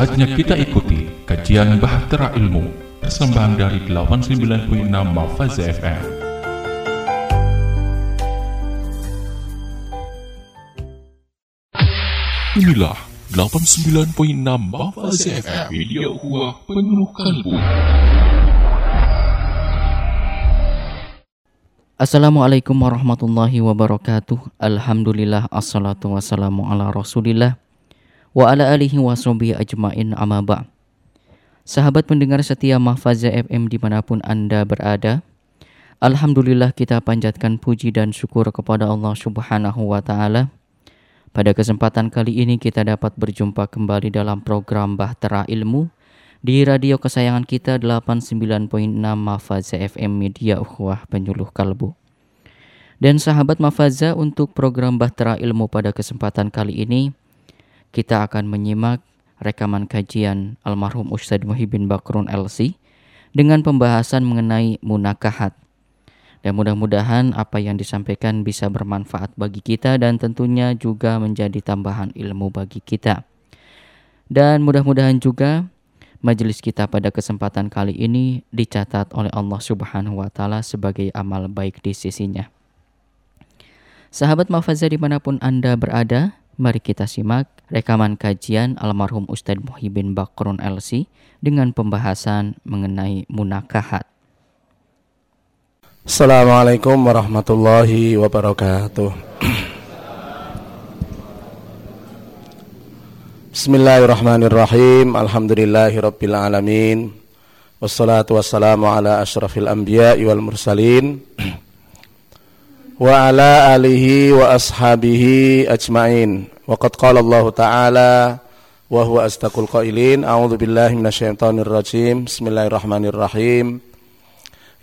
Saatnya kita ikuti kajian Bahtera Ilmu Persembahan dari 89.6 Mafaz FM Inilah 89.6 Mafaz FM Media Huah Penuh Kalbu. Assalamualaikum warahmatullahi wabarakatuh. Alhamdulillah Assalatu wassalamu ala rasulillah Wa ala alihi wa ajma'in amma ba' Sahabat pendengar setia Mahfaza FM di mana pun Anda berada Alhamdulillah kita panjatkan puji dan syukur kepada Allah subhanahu wa ta'ala pada kesempatan kali ini kita dapat berjumpa kembali dalam program Bahtera Ilmu di radio kesayangan kita 89.6 Mafaza FM Media Ukhuwah Penyuluh Kalbu. Dan sahabat Mafaza untuk program Bahtera Ilmu pada kesempatan kali ini kita akan menyimak rekaman kajian almarhum Ustadz Muhyiddin Bakrun LC dengan pembahasan mengenai munakahat dan mudah-mudahan apa yang disampaikan bisa bermanfaat bagi kita dan tentunya juga menjadi tambahan ilmu bagi kita. Dan mudah-mudahan juga majelis kita pada kesempatan kali ini dicatat oleh Allah Subhanahu wa taala sebagai amal baik di sisinya. Sahabat Mafaza di mana pun Anda berada, mari kita simak rekaman kajian almarhum Ustadz Muhyiddin Bakrun LC dengan pembahasan mengenai munakahat. Assalamualaikum warahmatullahi wabarakatuh. Bismillahirrahmanirrahim. Alhamdulillahirabbil alamin. Wassalatu wassalamu ala asyrafil anbiya'i wal mursalin wa ala alihi wa ashabihi ajmain. Wa qad qala Allah Ta'ala wa huwa astaqul qailin. A'udzu billahi minasyaitonir rajim. Bismillahirrahmanirrahim.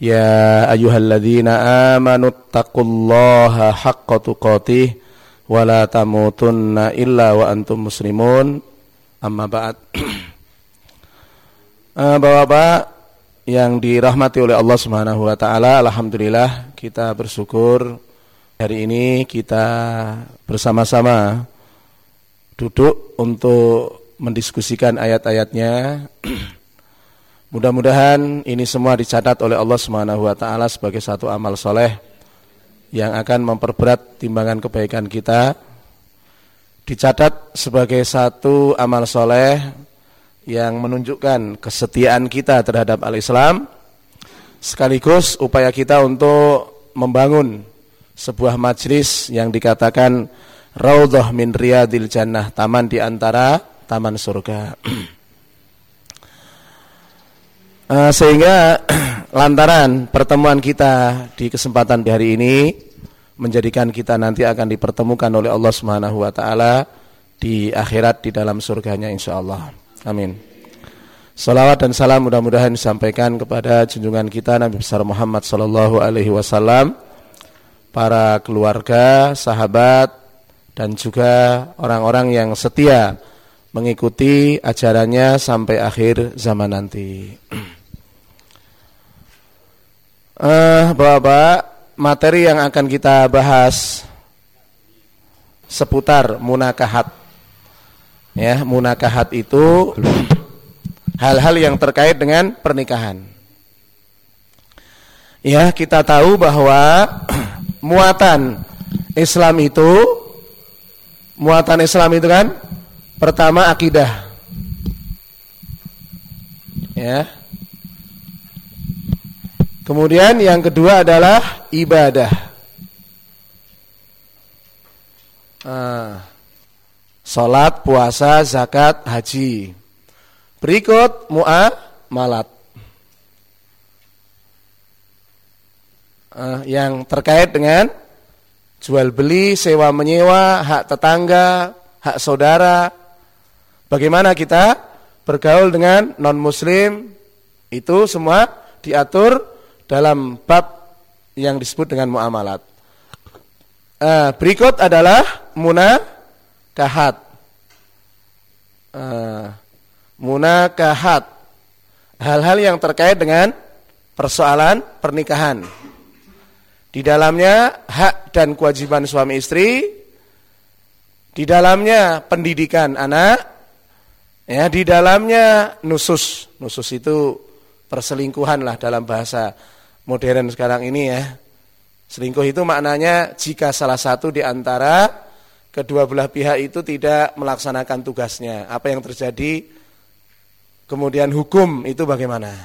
يا أيها الذين آمنوا اتقوا الله حق تقاته ولا تموتن إلا وأنتم مسلمون أما بعد Bapak-bapak yang dirahmati oleh Allah Subhanahu wa taala, alhamdulillah kita bersyukur hari ini kita bersama-sama duduk untuk mendiskusikan ayat-ayatnya Mudah-mudahan ini semua dicatat oleh Allah Subhanahu wa taala sebagai satu amal soleh yang akan memperberat timbangan kebaikan kita. Dicatat sebagai satu amal soleh yang menunjukkan kesetiaan kita terhadap al-Islam sekaligus upaya kita untuk membangun sebuah majlis yang dikatakan raudhah min riyadil jannah, taman di antara taman surga. Uh, sehingga lantaran pertemuan kita di kesempatan di hari ini menjadikan kita nanti akan dipertemukan oleh Allah Subhanahu wa taala di akhirat di dalam surganya insyaallah. Amin. Salawat dan salam mudah-mudahan disampaikan kepada junjungan kita Nabi besar Muhammad sallallahu alaihi wasallam, para keluarga, sahabat dan juga orang-orang yang setia mengikuti ajarannya sampai akhir zaman nanti. Uh, Bapak, materi yang akan kita bahas seputar munakahat. Ya, munakahat itu hal-hal yang terkait dengan pernikahan. Ya, kita tahu bahwa muatan Islam itu muatan Islam itu kan pertama akidah. Ya, Kemudian yang kedua adalah ibadah. Ah, salat, puasa, zakat, haji. Berikut muamalat. Ah, yang terkait dengan jual beli, sewa menyewa, hak tetangga, hak saudara. Bagaimana kita bergaul dengan non muslim itu semua diatur dalam bab yang disebut dengan muamalat. Uh, berikut adalah munakahat. Uh, munakahat. Hal-hal yang terkait dengan persoalan pernikahan. Di dalamnya hak dan kewajiban suami istri, di dalamnya pendidikan anak, Ya, di dalamnya nusus. Nusus itu perselingkuhan lah dalam bahasa modern sekarang ini ya. Selingkuh itu maknanya jika salah satu di antara kedua belah pihak itu tidak melaksanakan tugasnya. Apa yang terjadi? Kemudian hukum itu bagaimana?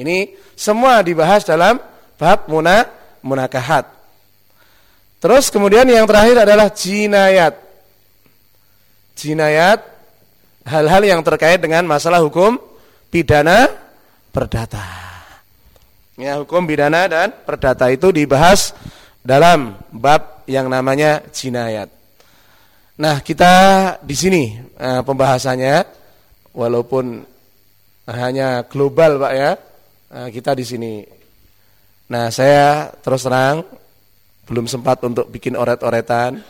Ini semua dibahas dalam bab muna munakahat. Terus kemudian yang terakhir adalah jinayat. Jinayat hal-hal yang terkait dengan masalah hukum pidana perdata. Ya, hukum pidana dan perdata itu dibahas dalam bab yang namanya jinayat. Nah, kita di sini eh, pembahasannya walaupun hanya global, Pak ya. Eh, kita di sini. Nah, saya terus terang belum sempat untuk bikin oret-oretan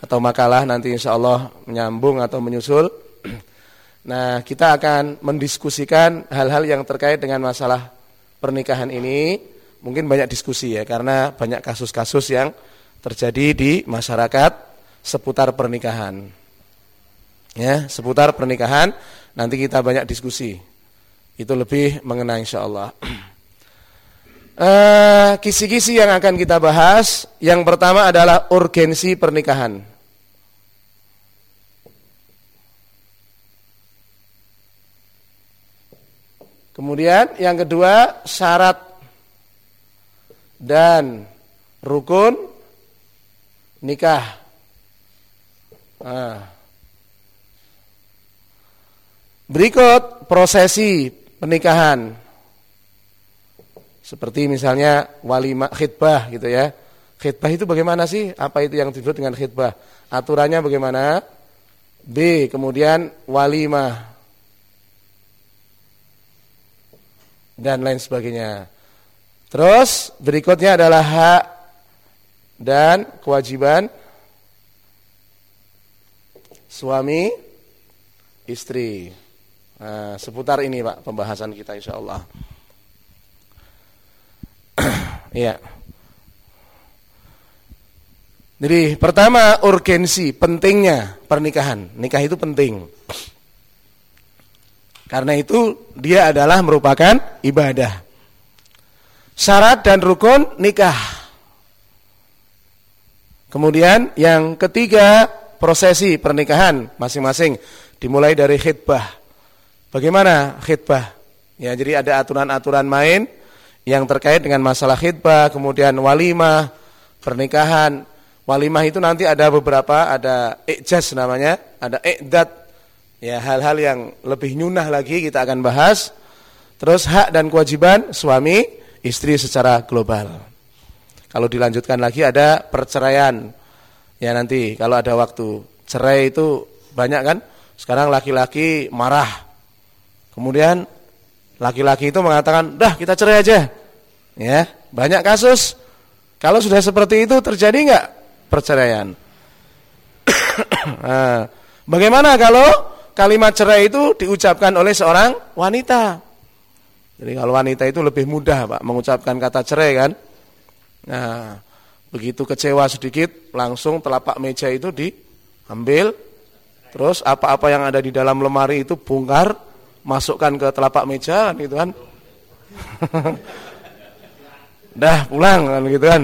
atau makalah nanti insya Allah menyambung atau menyusul. Nah, kita akan mendiskusikan hal-hal yang terkait dengan masalah pernikahan ini mungkin banyak diskusi ya karena banyak kasus-kasus yang terjadi di masyarakat seputar pernikahan. Ya, seputar pernikahan nanti kita banyak diskusi. Itu lebih mengenai insyaallah. Eh, kisi-kisi yang akan kita bahas, yang pertama adalah urgensi pernikahan. Kemudian yang kedua syarat dan rukun nikah. Nah. Berikut prosesi pernikahan. Seperti misalnya walimah khidbah gitu ya. Khidbah itu bagaimana sih? Apa itu yang disebut dengan khidbah? Aturannya bagaimana? B, kemudian walimah dan lain sebagainya. Terus berikutnya adalah hak dan kewajiban suami istri. Nah, seputar ini Pak pembahasan kita insya Allah. Iya. Jadi pertama urgensi pentingnya pernikahan. Nikah itu penting. Karena itu dia adalah merupakan ibadah. Syarat dan rukun nikah. Kemudian yang ketiga prosesi pernikahan masing-masing dimulai dari khidbah. Bagaimana khidbah? Ya, jadi ada aturan-aturan main yang terkait dengan masalah khidbah, kemudian walimah, pernikahan. Walimah itu nanti ada beberapa, ada ijaz namanya, ada iqdad, Ya, hal-hal yang lebih nyunah lagi kita akan bahas. Terus hak dan kewajiban suami istri secara global. Kalau dilanjutkan lagi ada perceraian. Ya nanti kalau ada waktu. Cerai itu banyak kan? Sekarang laki-laki marah. Kemudian laki-laki itu mengatakan, "Dah, kita cerai aja." Ya, banyak kasus. Kalau sudah seperti itu terjadi enggak perceraian? nah, bagaimana kalau kalimat cerai itu diucapkan oleh seorang wanita. Jadi kalau wanita itu lebih mudah Pak mengucapkan kata cerai kan. Nah, begitu kecewa sedikit langsung telapak meja itu diambil terus apa-apa yang ada di dalam lemari itu bongkar masukkan ke telapak meja gitu kan. Dah pulang kan gitu kan.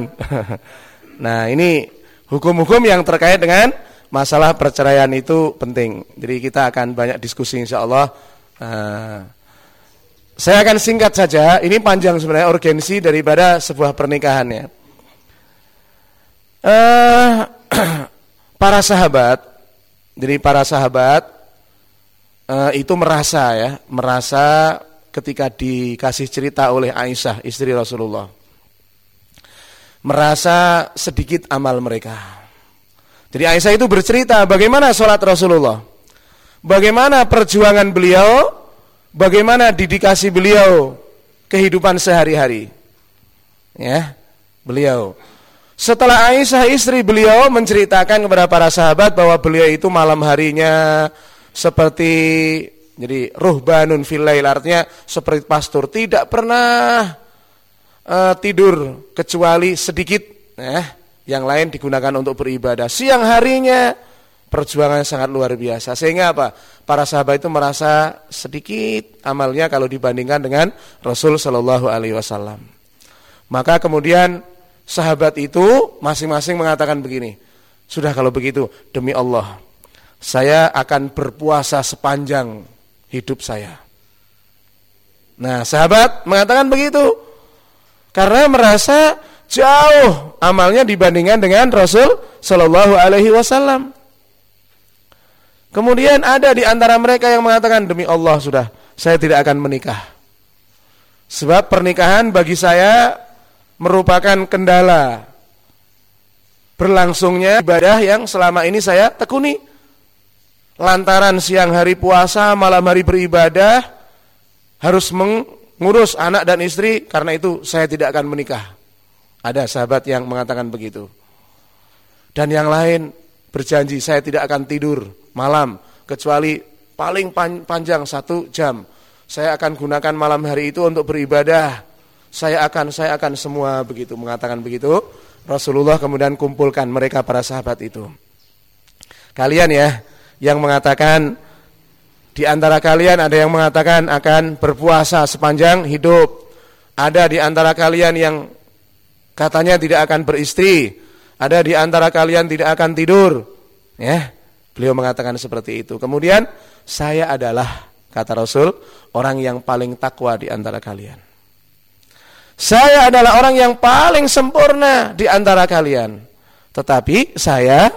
nah, ini hukum-hukum yang terkait dengan masalah perceraian itu penting. Jadi kita akan banyak diskusi insya Allah. Uh, saya akan singkat saja. Ini panjang sebenarnya urgensi daripada sebuah pernikahan ya. Uh, para sahabat, jadi para sahabat uh, itu merasa ya, merasa ketika dikasih cerita oleh Aisyah istri Rasulullah, merasa sedikit amal mereka jadi Aisyah itu bercerita bagaimana sholat Rasulullah. Bagaimana perjuangan beliau, bagaimana didikasi beliau kehidupan sehari-hari. Ya, beliau. Setelah Aisyah istri beliau menceritakan kepada para sahabat bahwa beliau itu malam harinya seperti jadi ruhbanun filail artinya seperti pastor tidak pernah uh, tidur kecuali sedikit ya yang lain digunakan untuk beribadah. Siang harinya perjuangan sangat luar biasa. Sehingga apa? Para sahabat itu merasa sedikit amalnya kalau dibandingkan dengan Rasul Shallallahu Alaihi Wasallam. Maka kemudian sahabat itu masing-masing mengatakan begini, sudah kalau begitu demi Allah, saya akan berpuasa sepanjang hidup saya. Nah, sahabat mengatakan begitu karena merasa jauh amalnya dibandingkan dengan Rasul Shallallahu Alaihi Wasallam. Kemudian ada di antara mereka yang mengatakan demi Allah sudah saya tidak akan menikah. Sebab pernikahan bagi saya merupakan kendala berlangsungnya ibadah yang selama ini saya tekuni. Lantaran siang hari puasa, malam hari beribadah, harus mengurus anak dan istri, karena itu saya tidak akan menikah. Ada sahabat yang mengatakan begitu. Dan yang lain berjanji saya tidak akan tidur malam kecuali paling panjang satu jam. Saya akan gunakan malam hari itu untuk beribadah. Saya akan, saya akan semua begitu mengatakan begitu. Rasulullah kemudian kumpulkan mereka para sahabat itu. Kalian ya yang mengatakan di antara kalian ada yang mengatakan akan berpuasa sepanjang hidup. Ada di antara kalian yang katanya tidak akan beristri. Ada di antara kalian tidak akan tidur. Ya, Beliau mengatakan seperti itu. Kemudian saya adalah kata Rasul orang yang paling takwa di antara kalian. Saya adalah orang yang paling sempurna di antara kalian. Tetapi saya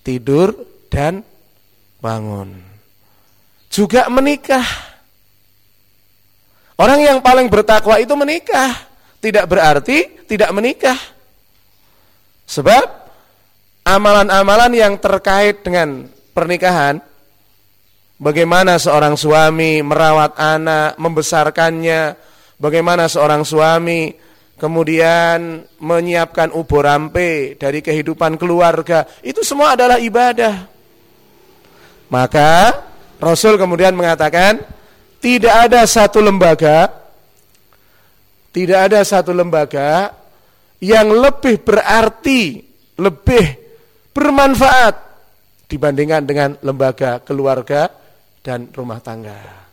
tidur dan bangun. Juga menikah. Orang yang paling bertakwa itu menikah. Tidak berarti tidak menikah. Sebab amalan-amalan yang terkait dengan pernikahan, bagaimana seorang suami merawat anak, membesarkannya, bagaimana seorang suami kemudian menyiapkan ubur rampe dari kehidupan keluarga, itu semua adalah ibadah. Maka Rasul kemudian mengatakan, tidak ada satu lembaga, tidak ada satu lembaga yang lebih berarti, lebih bermanfaat dibandingkan dengan lembaga keluarga dan rumah tangga.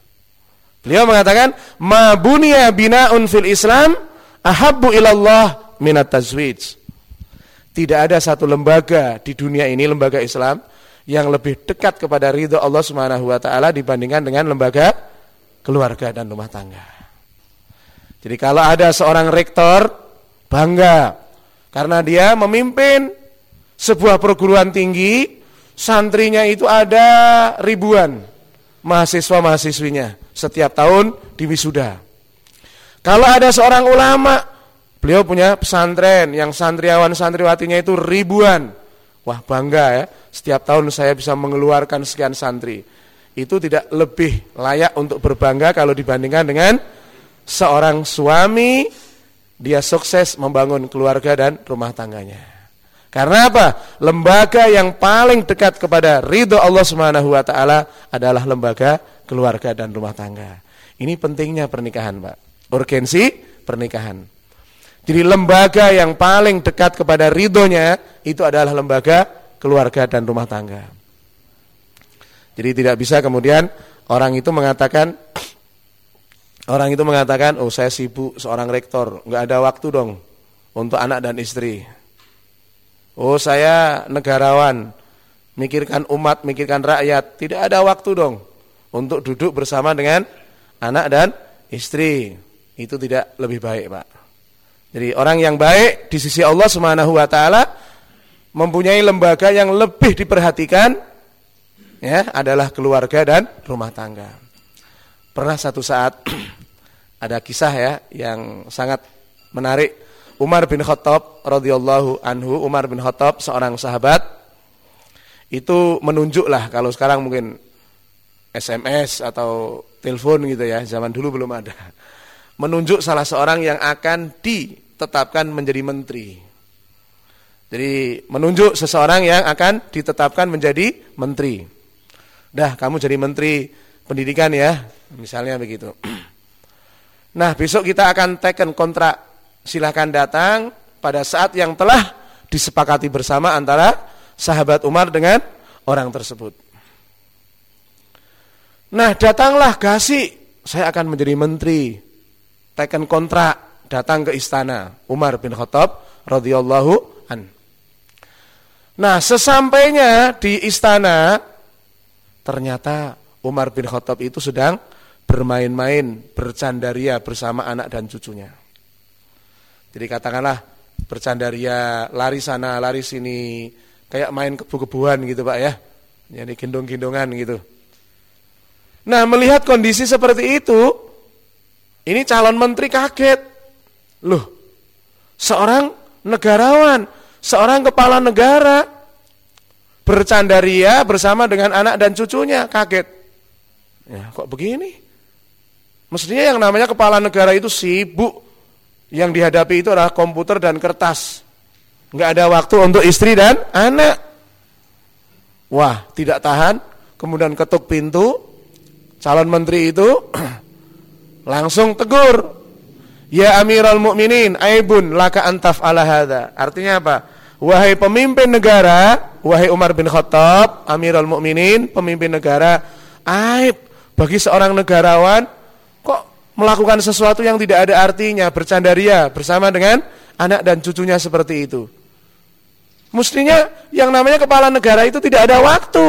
Beliau mengatakan, "Ma buniya bina'un fil Islam ahabbu ilallah minat tazwij." Tidak ada satu lembaga di dunia ini lembaga Islam yang lebih dekat kepada ridho Allah Subhanahu wa taala dibandingkan dengan lembaga keluarga dan rumah tangga. Jadi kalau ada seorang rektor bangga karena dia memimpin sebuah perguruan tinggi, santrinya itu ada ribuan mahasiswa-mahasiswinya setiap tahun di wisuda. Kalau ada seorang ulama, beliau punya pesantren yang santriawan-santriwatinya itu ribuan. Wah bangga ya, setiap tahun saya bisa mengeluarkan sekian santri. Itu tidak lebih layak untuk berbangga kalau dibandingkan dengan seorang suami, dia sukses membangun keluarga dan rumah tangganya. Karena apa? Lembaga yang paling dekat kepada ridho Allah Subhanahu wa taala adalah lembaga keluarga dan rumah tangga. Ini pentingnya pernikahan, Pak. Urgensi pernikahan. Jadi lembaga yang paling dekat kepada ridhonya itu adalah lembaga keluarga dan rumah tangga. Jadi tidak bisa kemudian orang itu mengatakan orang itu mengatakan, "Oh, saya sibuk seorang rektor, nggak ada waktu dong untuk anak dan istri." Oh saya negarawan, mikirkan umat, mikirkan rakyat. Tidak ada waktu dong untuk duduk bersama dengan anak dan istri. Itu tidak lebih baik Pak. Jadi orang yang baik di sisi Allah Subhanahu wa taala mempunyai lembaga yang lebih diperhatikan ya adalah keluarga dan rumah tangga. Pernah satu saat ada kisah ya yang sangat menarik Umar bin Khattab radhiyallahu anhu, Umar bin Khattab seorang sahabat itu menunjuklah kalau sekarang mungkin SMS atau telepon gitu ya, zaman dulu belum ada. Menunjuk salah seorang yang akan ditetapkan menjadi menteri. Jadi menunjuk seseorang yang akan ditetapkan menjadi menteri. Dah, kamu jadi menteri pendidikan ya, misalnya begitu. Nah, besok kita akan teken kontrak silahkan datang pada saat yang telah disepakati bersama antara sahabat Umar dengan orang tersebut. Nah, datanglah Gasi, saya akan menjadi menteri. Teken kontrak, datang ke istana Umar bin Khattab radhiyallahu an. Nah, sesampainya di istana ternyata Umar bin Khattab itu sedang bermain-main, bercandaria bersama anak dan cucunya. Jadi katakanlah bercandaria, lari sana, lari sini, kayak main kebu-kebuan gitu Pak ya. Jadi gendong-gendongan gitu. Nah melihat kondisi seperti itu, ini calon menteri kaget. Loh, seorang negarawan, seorang kepala negara, bercandaria bersama dengan anak dan cucunya, kaget. Ya, kok begini? Mestinya yang namanya kepala negara itu sibuk. Yang dihadapi itu adalah komputer dan kertas. Enggak ada waktu untuk istri dan anak. Wah, tidak tahan, kemudian ketuk pintu, calon menteri itu langsung tegur. Ya Amirul Mukminin, aibun laka antaf ala hadha. Artinya apa? Wahai pemimpin negara, wahai Umar bin Khattab, Amirul Mukminin, pemimpin negara, aib bagi seorang negarawan kok melakukan sesuatu yang tidak ada artinya, bercandaria bersama dengan anak dan cucunya seperti itu. Mestinya yang namanya kepala negara itu tidak ada waktu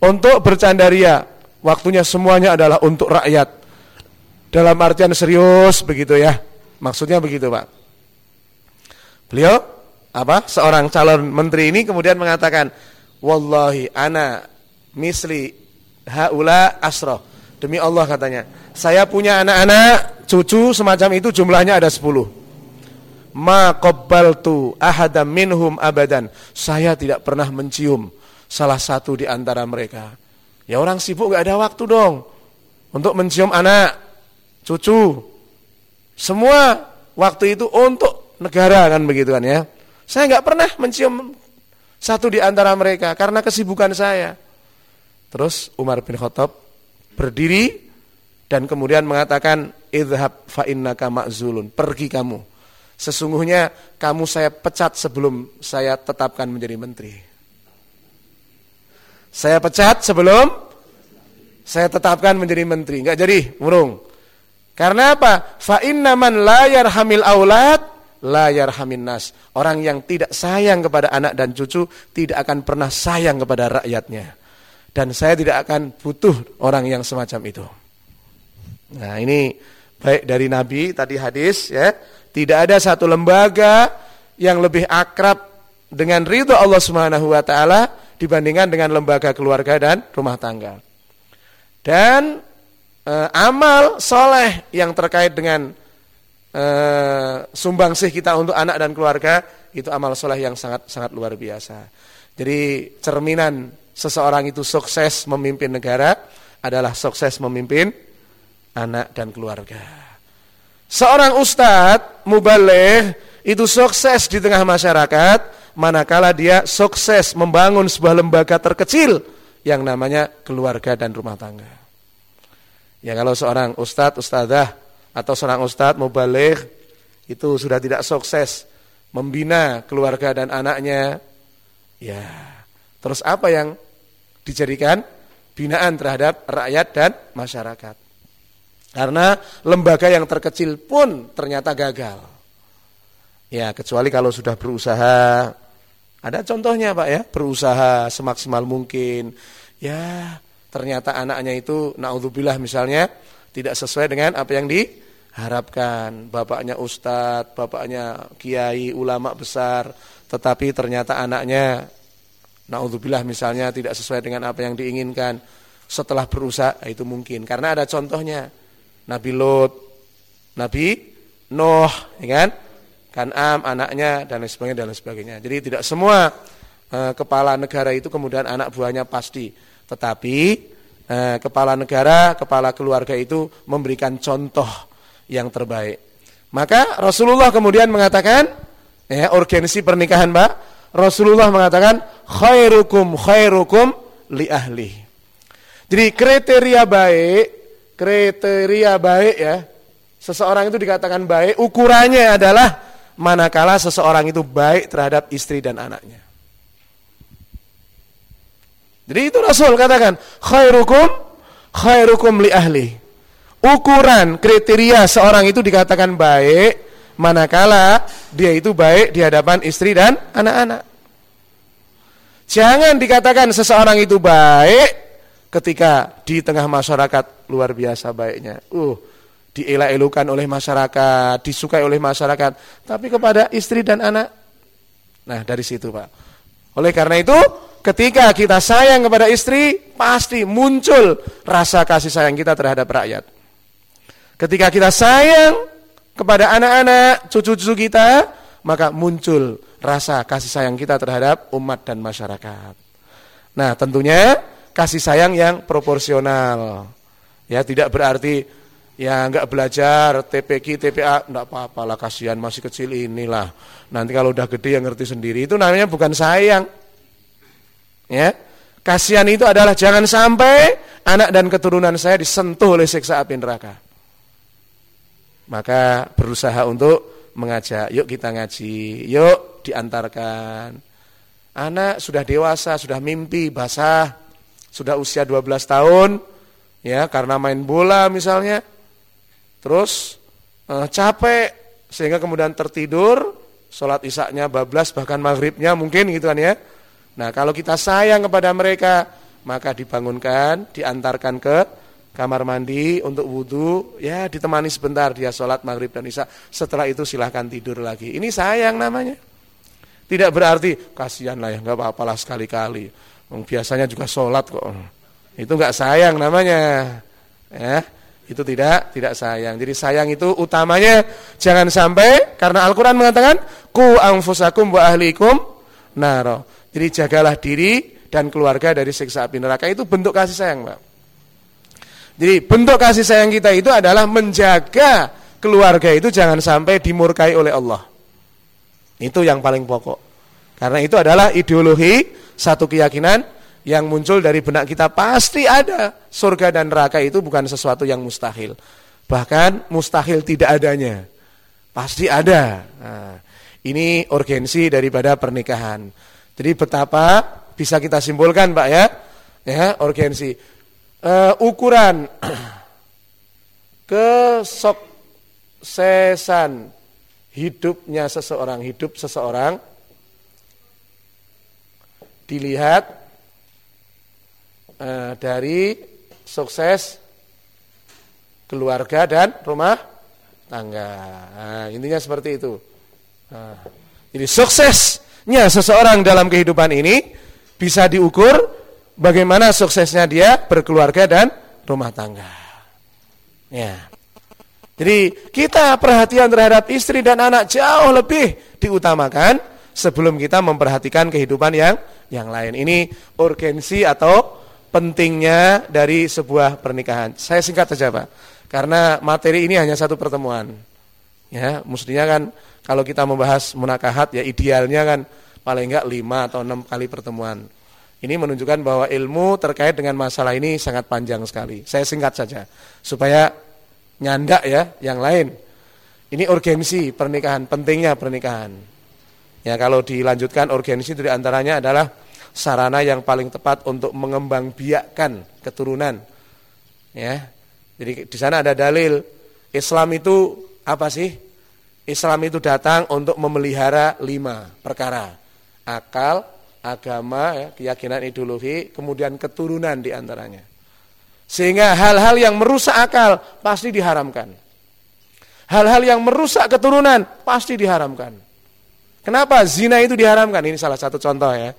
untuk bercandaria, Waktunya semuanya adalah untuk rakyat. Dalam artian serius begitu ya. Maksudnya begitu, Pak. Beliau apa? Seorang calon menteri ini kemudian mengatakan, "Wallahi ana misli haula asro." Demi Allah katanya, saya punya anak-anak, cucu semacam itu jumlahnya ada 10. Ma qabbaltu ahadam minhum abadan. Saya tidak pernah mencium salah satu di antara mereka. Ya orang sibuk gak ada waktu dong untuk mencium anak, cucu. Semua waktu itu untuk negara kan begitu kan ya. Saya nggak pernah mencium satu di antara mereka karena kesibukan saya. Terus Umar bin Khattab berdiri dan kemudian mengatakan idhab fa innaka ma'zulun. Pergi kamu. Sesungguhnya kamu saya pecat sebelum saya tetapkan menjadi menteri. Saya pecat sebelum saya tetapkan menjadi menteri. Enggak jadi, murung. Karena apa? Fa inna man la yarhamil aulad la yarhamin nas. Orang yang tidak sayang kepada anak dan cucu tidak akan pernah sayang kepada rakyatnya. Dan saya tidak akan butuh orang yang semacam itu. Nah, ini baik dari Nabi tadi hadis ya, tidak ada satu lembaga yang lebih akrab dengan ridho Allah Subhanahu wa taala dibandingkan dengan lembaga keluarga dan rumah tangga. Dan e, amal soleh yang terkait dengan e, sumbangsih kita untuk anak dan keluarga itu amal soleh yang sangat sangat luar biasa. Jadi cerminan seseorang itu sukses memimpin negara adalah sukses memimpin anak dan keluarga. Seorang ustadz mubaleh itu sukses di tengah masyarakat manakala dia sukses membangun sebuah lembaga terkecil yang namanya keluarga dan rumah tangga. Ya kalau seorang ustadz, ustadzah atau seorang ustadz mau balik itu sudah tidak sukses membina keluarga dan anaknya, ya terus apa yang dijadikan binaan terhadap rakyat dan masyarakat? Karena lembaga yang terkecil pun ternyata gagal. Ya, kecuali kalau sudah berusaha. Ada contohnya Pak ya, berusaha semaksimal mungkin. Ya, ternyata anaknya itu naudzubillah misalnya tidak sesuai dengan apa yang diharapkan. Bapaknya ustadz, bapaknya kiai, ulama besar, tetapi ternyata anaknya naudzubillah misalnya tidak sesuai dengan apa yang diinginkan. Setelah berusaha itu mungkin karena ada contohnya. Nabi Lot, Nabi Nuh, ya kan? Kan'am anaknya dan lain sebagainya dan sebagainya. Jadi tidak semua e, kepala negara itu kemudian anak buahnya pasti, tetapi e, kepala negara, kepala keluarga itu memberikan contoh yang terbaik. Maka Rasulullah kemudian mengatakan, ya urgensi pernikahan, Mbak. Rasulullah mengatakan khairukum khairukum li ahli. Jadi kriteria baik, kriteria baik ya. Seseorang itu dikatakan baik, ukurannya adalah manakala seseorang itu baik terhadap istri dan anaknya. Jadi itu Rasul katakan, khairukum khairukum li ahli. Ukuran kriteria seorang itu dikatakan baik manakala dia itu baik di hadapan istri dan anak-anak. Jangan dikatakan seseorang itu baik ketika di tengah masyarakat luar biasa baiknya. Uh, dielak-elukan oleh masyarakat, disukai oleh masyarakat, tapi kepada istri dan anak. Nah, dari situ, Pak. Oleh karena itu, ketika kita sayang kepada istri, pasti muncul rasa kasih sayang kita terhadap rakyat. Ketika kita sayang kepada anak-anak, cucu-cucu kita, maka muncul rasa kasih sayang kita terhadap umat dan masyarakat. Nah, tentunya kasih sayang yang proporsional. Ya, tidak berarti ya enggak belajar TPQ, TPA, enggak apa-apa lah kasihan masih kecil inilah. Nanti kalau udah gede yang ngerti sendiri itu namanya bukan sayang. Ya. Kasihan itu adalah jangan sampai anak dan keturunan saya disentuh oleh siksa api neraka. Maka berusaha untuk mengajak, yuk kita ngaji, yuk diantarkan. Anak sudah dewasa, sudah mimpi basah, sudah usia 12 tahun, ya karena main bola misalnya, terus eh, capek sehingga kemudian tertidur, sholat isaknya bablas bahkan maghribnya mungkin gitu kan ya. Nah kalau kita sayang kepada mereka, maka dibangunkan, diantarkan ke kamar mandi untuk wudhu, ya ditemani sebentar dia sholat maghrib dan isya. Setelah itu silahkan tidur lagi. Ini sayang namanya. Tidak berarti kasihan lah ya, nggak apa-apalah sekali-kali. Biasanya juga sholat kok. Itu nggak sayang namanya. Ya, itu tidak tidak sayang. Jadi sayang itu utamanya jangan sampai karena Al-Qur'an mengatakan ku anfusakum wa ahlikum naro. Jadi jagalah diri dan keluarga dari siksa api neraka itu bentuk kasih sayang, Pak. Jadi bentuk kasih sayang kita itu adalah menjaga keluarga itu jangan sampai dimurkai oleh Allah. Itu yang paling pokok. Karena itu adalah ideologi satu keyakinan yang muncul dari benak kita pasti ada. Surga dan neraka itu bukan sesuatu yang mustahil. Bahkan mustahil tidak adanya. Pasti ada. Nah, ini urgensi daripada pernikahan. Jadi betapa bisa kita simpulkan Pak ya. Ya, urgensi uh, ukuran kesuksesan hidupnya seseorang, hidup seseorang dilihat uh, dari sukses keluarga dan rumah tangga. Nah, intinya seperti itu. Nah, jadi suksesnya seseorang dalam kehidupan ini bisa diukur bagaimana suksesnya dia berkeluarga dan rumah tangga. Ya. Jadi kita perhatian terhadap istri dan anak jauh lebih diutamakan sebelum kita memperhatikan kehidupan yang yang lain. Ini urgensi atau pentingnya dari sebuah pernikahan. Saya singkat saja Pak, karena materi ini hanya satu pertemuan. Ya, mestinya kan kalau kita membahas munakahat ya idealnya kan paling enggak lima atau enam kali pertemuan. Ini menunjukkan bahwa ilmu terkait dengan masalah ini sangat panjang sekali. Saya singkat saja supaya nyandak ya yang lain. Ini urgensi pernikahan, pentingnya pernikahan. Ya kalau dilanjutkan urgensi dari antaranya adalah sarana yang paling tepat untuk mengembang biakkan keturunan. Ya. Jadi di sana ada dalil Islam itu apa sih? Islam itu datang untuk memelihara lima perkara. Akal, agama, ya, keyakinan ideologi, kemudian keturunan di antaranya. Sehingga hal-hal yang merusak akal pasti diharamkan. Hal-hal yang merusak keturunan pasti diharamkan. Kenapa zina itu diharamkan? Ini salah satu contoh ya.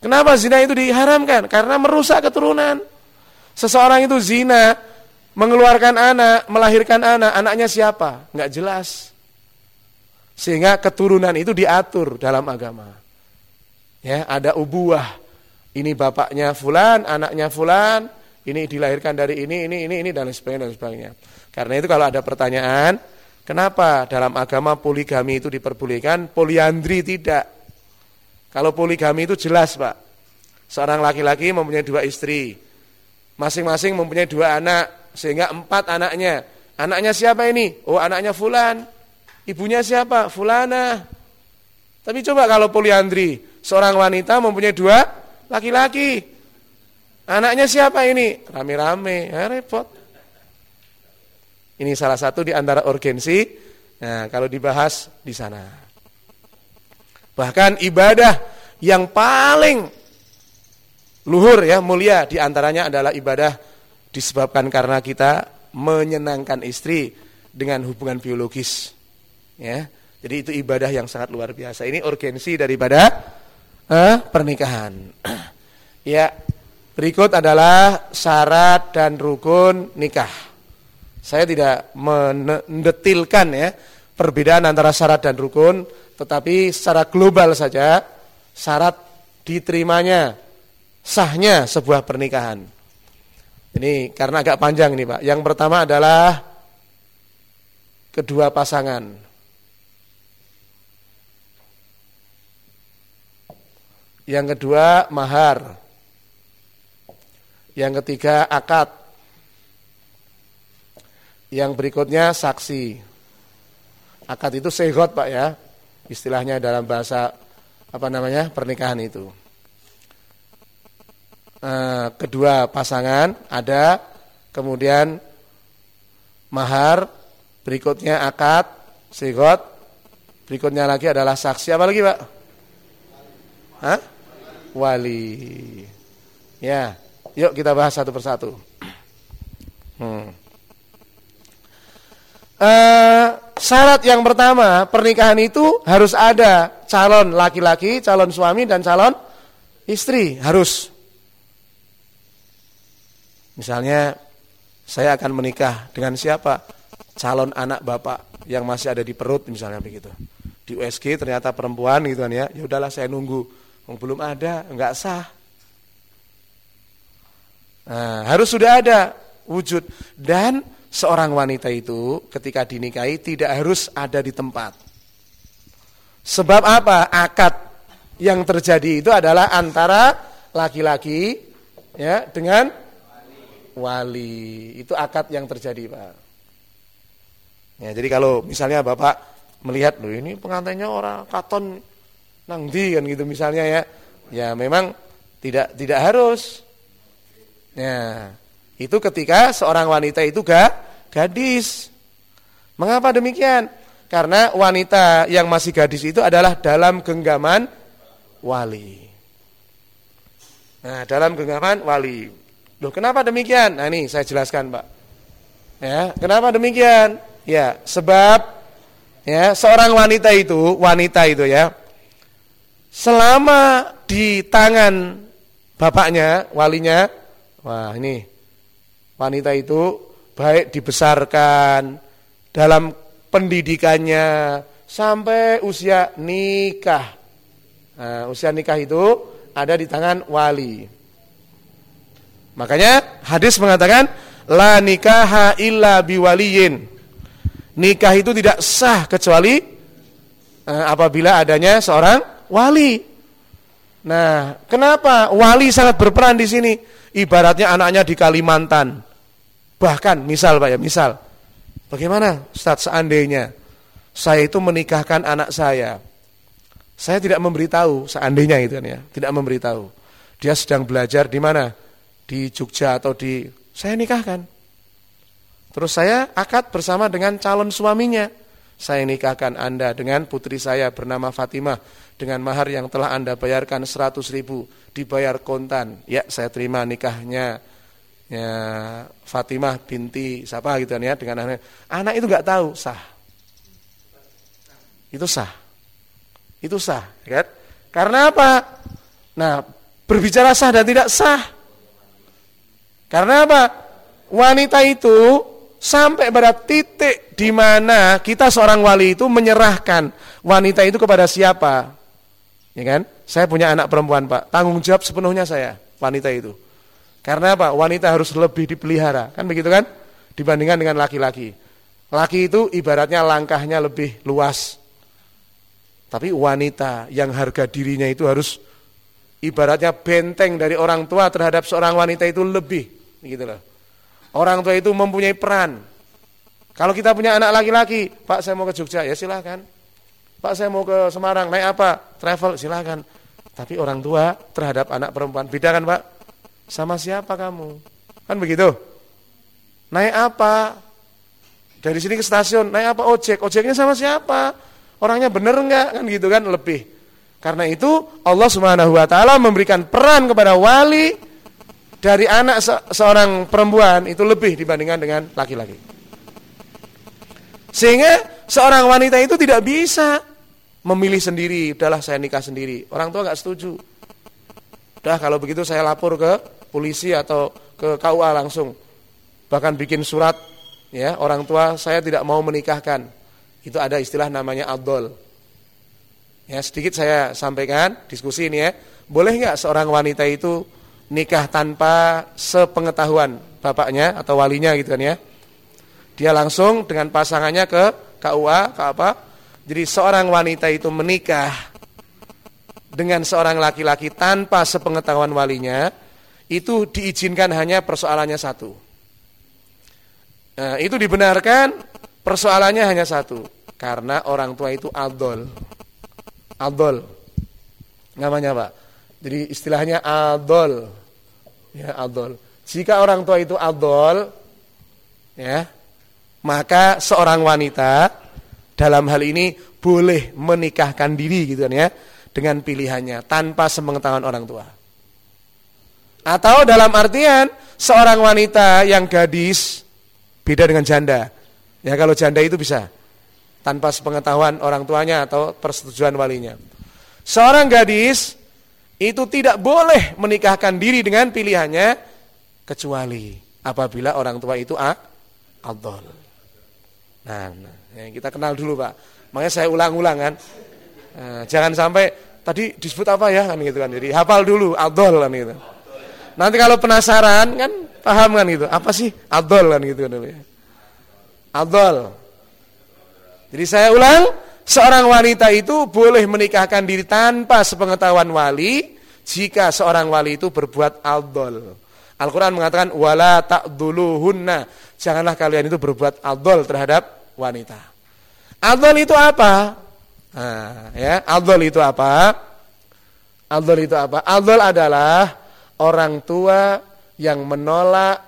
Kenapa zina itu diharamkan? Karena merusak keturunan. Seseorang itu zina, mengeluarkan anak, melahirkan anak, anaknya siapa? Enggak jelas. Sehingga keturunan itu diatur dalam agama. Ya, ada ubuah. Ini bapaknya fulan, anaknya fulan, ini dilahirkan dari ini, ini, ini, ini dan sebagainya dan sebagainya. Karena itu kalau ada pertanyaan, kenapa dalam agama poligami itu diperbolehkan, poliandri tidak? Kalau poligami itu jelas, Pak. Seorang laki-laki mempunyai dua istri. Masing-masing mempunyai dua anak, sehingga empat anaknya. Anaknya siapa ini? Oh, anaknya fulan. Ibunya siapa? Fulana. Tapi coba kalau poliandri, seorang wanita mempunyai dua laki-laki. Anaknya siapa ini? Rame-rame, ya repot. Ini salah satu di antara urgensi. Nah, kalau dibahas di sana. Bahkan ibadah yang paling luhur ya, mulia di antaranya adalah ibadah disebabkan karena kita menyenangkan istri dengan hubungan biologis. Ya. Jadi itu ibadah yang sangat luar biasa. Ini urgensi daripada eh, pernikahan. ya, berikut adalah syarat dan rukun nikah. Saya tidak mendetilkan ya perbedaan antara syarat dan rukun, tetapi secara global saja syarat diterimanya sahnya sebuah pernikahan. Ini karena agak panjang ini Pak. Yang pertama adalah kedua pasangan. Yang kedua mahar. Yang ketiga akad. Yang berikutnya saksi. Akad itu segot Pak ya. Istilahnya dalam bahasa apa namanya pernikahan itu. Eh, kedua pasangan ada, kemudian mahar, berikutnya akad, sigot, berikutnya lagi adalah saksi. Apa lagi Pak? Hah? Wali. Ya, yuk kita bahas satu persatu. Hmm. Uh, syarat yang pertama pernikahan itu harus ada calon laki-laki, calon suami dan calon istri harus Misalnya saya akan menikah dengan siapa? Calon anak bapak yang masih ada di perut misalnya begitu. Di USG ternyata perempuan gitu kan ya. Ya udahlah saya nunggu. Belum ada, enggak sah. Nah, harus sudah ada wujud dan seorang wanita itu ketika dinikahi tidak harus ada di tempat. Sebab apa? Akad yang terjadi itu adalah antara laki-laki ya dengan wali. Itu akad yang terjadi, Pak. Ya, jadi kalau misalnya Bapak melihat loh ini pengantinnya orang katon nangdi kan gitu misalnya ya. Ya memang tidak tidak harus. Ya, itu ketika seorang wanita itu ga, gadis. Mengapa demikian? Karena wanita yang masih gadis itu adalah dalam genggaman wali. Nah, dalam genggaman wali. Loh, kenapa demikian? Nah, ini saya jelaskan, Pak. Ya, kenapa demikian? Ya, sebab ya, seorang wanita itu, wanita itu ya, selama di tangan bapaknya, walinya, wah ini wanita itu baik dibesarkan dalam pendidikannya sampai usia nikah. Nah, usia nikah itu ada di tangan wali. Makanya hadis mengatakan la nikaha illa biwaliyin. Nikah itu tidak sah kecuali eh, apabila adanya seorang wali. Nah, kenapa wali sangat berperan di sini? Ibaratnya anaknya di Kalimantan. Bahkan misal Pak ya, misal. Bagaimana Ustaz seandainya saya itu menikahkan anak saya. Saya tidak memberitahu seandainya itu kan ya, tidak memberitahu. Dia sedang belajar di mana? di Jogja atau di saya nikahkan. Terus saya akad bersama dengan calon suaminya. Saya nikahkan Anda dengan putri saya bernama Fatimah dengan mahar yang telah Anda bayarkan 100 ribu dibayar kontan. Ya, saya terima nikahnya ya Fatimah binti siapa gitu kan ya dengan anak. Anak itu nggak tahu sah. Itu sah. Itu sah, ya kan? Karena apa? Nah, berbicara sah dan tidak sah karena apa? Wanita itu sampai pada titik di mana kita seorang wali itu menyerahkan wanita itu kepada siapa? Ya kan? Saya punya anak perempuan, Pak. Tanggung jawab sepenuhnya saya, wanita itu. Karena apa? Wanita harus lebih dipelihara, kan begitu kan? Dibandingkan dengan laki-laki. Laki itu ibaratnya langkahnya lebih luas. Tapi wanita yang harga dirinya itu harus ibaratnya benteng dari orang tua terhadap seorang wanita itu lebih gitu loh. Orang tua itu mempunyai peran. Kalau kita punya anak laki-laki, Pak saya mau ke Jogja, ya silahkan. Pak saya mau ke Semarang, naik apa? Travel, silahkan. Tapi orang tua terhadap anak perempuan, beda kan Pak? Sama siapa kamu? Kan begitu? Naik apa? Dari sini ke stasiun, naik apa ojek? Ojeknya sama siapa? Orangnya bener enggak? Kan gitu kan lebih. Karena itu Allah Subhanahu wa taala memberikan peran kepada wali dari anak se seorang perempuan itu lebih dibandingkan dengan laki-laki. Sehingga seorang wanita itu tidak bisa memilih sendiri, udahlah saya nikah sendiri. Orang tua nggak setuju. Udah kalau begitu saya lapor ke polisi atau ke KUA langsung. Bahkan bikin surat ya, orang tua saya tidak mau menikahkan. Itu ada istilah namanya adol. Ya, sedikit saya sampaikan diskusi ini ya. Boleh nggak seorang wanita itu nikah tanpa sepengetahuan bapaknya atau walinya gitu kan ya? Dia langsung dengan pasangannya ke KUA, ke apa? Jadi seorang wanita itu menikah dengan seorang laki-laki tanpa sepengetahuan walinya, itu diizinkan hanya persoalannya satu. Nah, itu dibenarkan persoalannya hanya satu, karena orang tua itu adol. Adol. Namanya Pak. Jadi istilahnya adol. Ya, adol. Jika orang tua itu adol, ya, maka seorang wanita dalam hal ini boleh menikahkan diri gitu kan ya dengan pilihannya tanpa sepengetahuan orang tua. Atau dalam artian seorang wanita yang gadis beda dengan janda. Ya kalau janda itu bisa tanpa sepengetahuan orang tuanya atau persetujuan walinya. Seorang gadis itu tidak boleh menikahkan diri dengan pilihannya kecuali apabila orang tua itu ah, adol. Nah, nah ya, kita kenal dulu Pak. Makanya saya ulang-ulang kan. Nah, jangan sampai tadi disebut apa ya kan gitu kan. Jadi hafal dulu adol kan gitu. Nanti kalau penasaran kan paham kan gitu. Apa sih adol kan gitu kan dulu ya. Adol. Jadi saya ulang, seorang wanita itu boleh menikahkan diri tanpa sepengetahuan wali jika seorang wali itu berbuat aldol. Al-Quran mengatakan wala ta'duluhunna. Janganlah kalian itu berbuat aldol terhadap wanita. Aldol itu apa? Nah, ya, aldol itu apa? Aldol itu apa? Aldol adalah orang tua yang menolak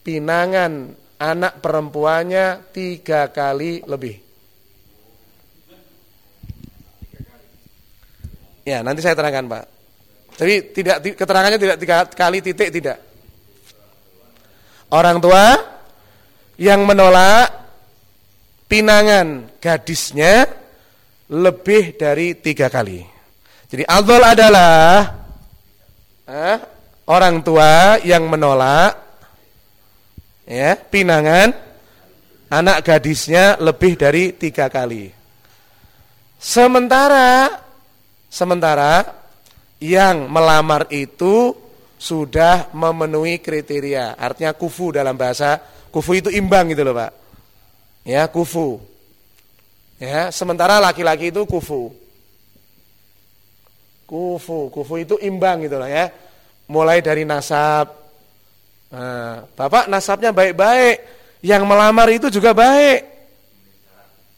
pinangan anak perempuannya tiga kali lebih. Ya, nanti saya terangkan, Pak. Tapi tidak keterangannya tidak tiga kali titik tidak. Orang tua yang menolak pinangan gadisnya lebih dari tiga kali. Jadi adol adalah eh, orang tua yang menolak ya pinangan anak gadisnya lebih dari tiga kali. Sementara Sementara yang melamar itu sudah memenuhi kriteria. Artinya kufu dalam bahasa kufu itu imbang gitu loh, Pak. Ya, kufu. Ya, sementara laki-laki itu kufu. Kufu, kufu itu imbang gitu loh ya. Mulai dari nasab. Nah, Bapak nasabnya baik-baik, yang melamar itu juga baik.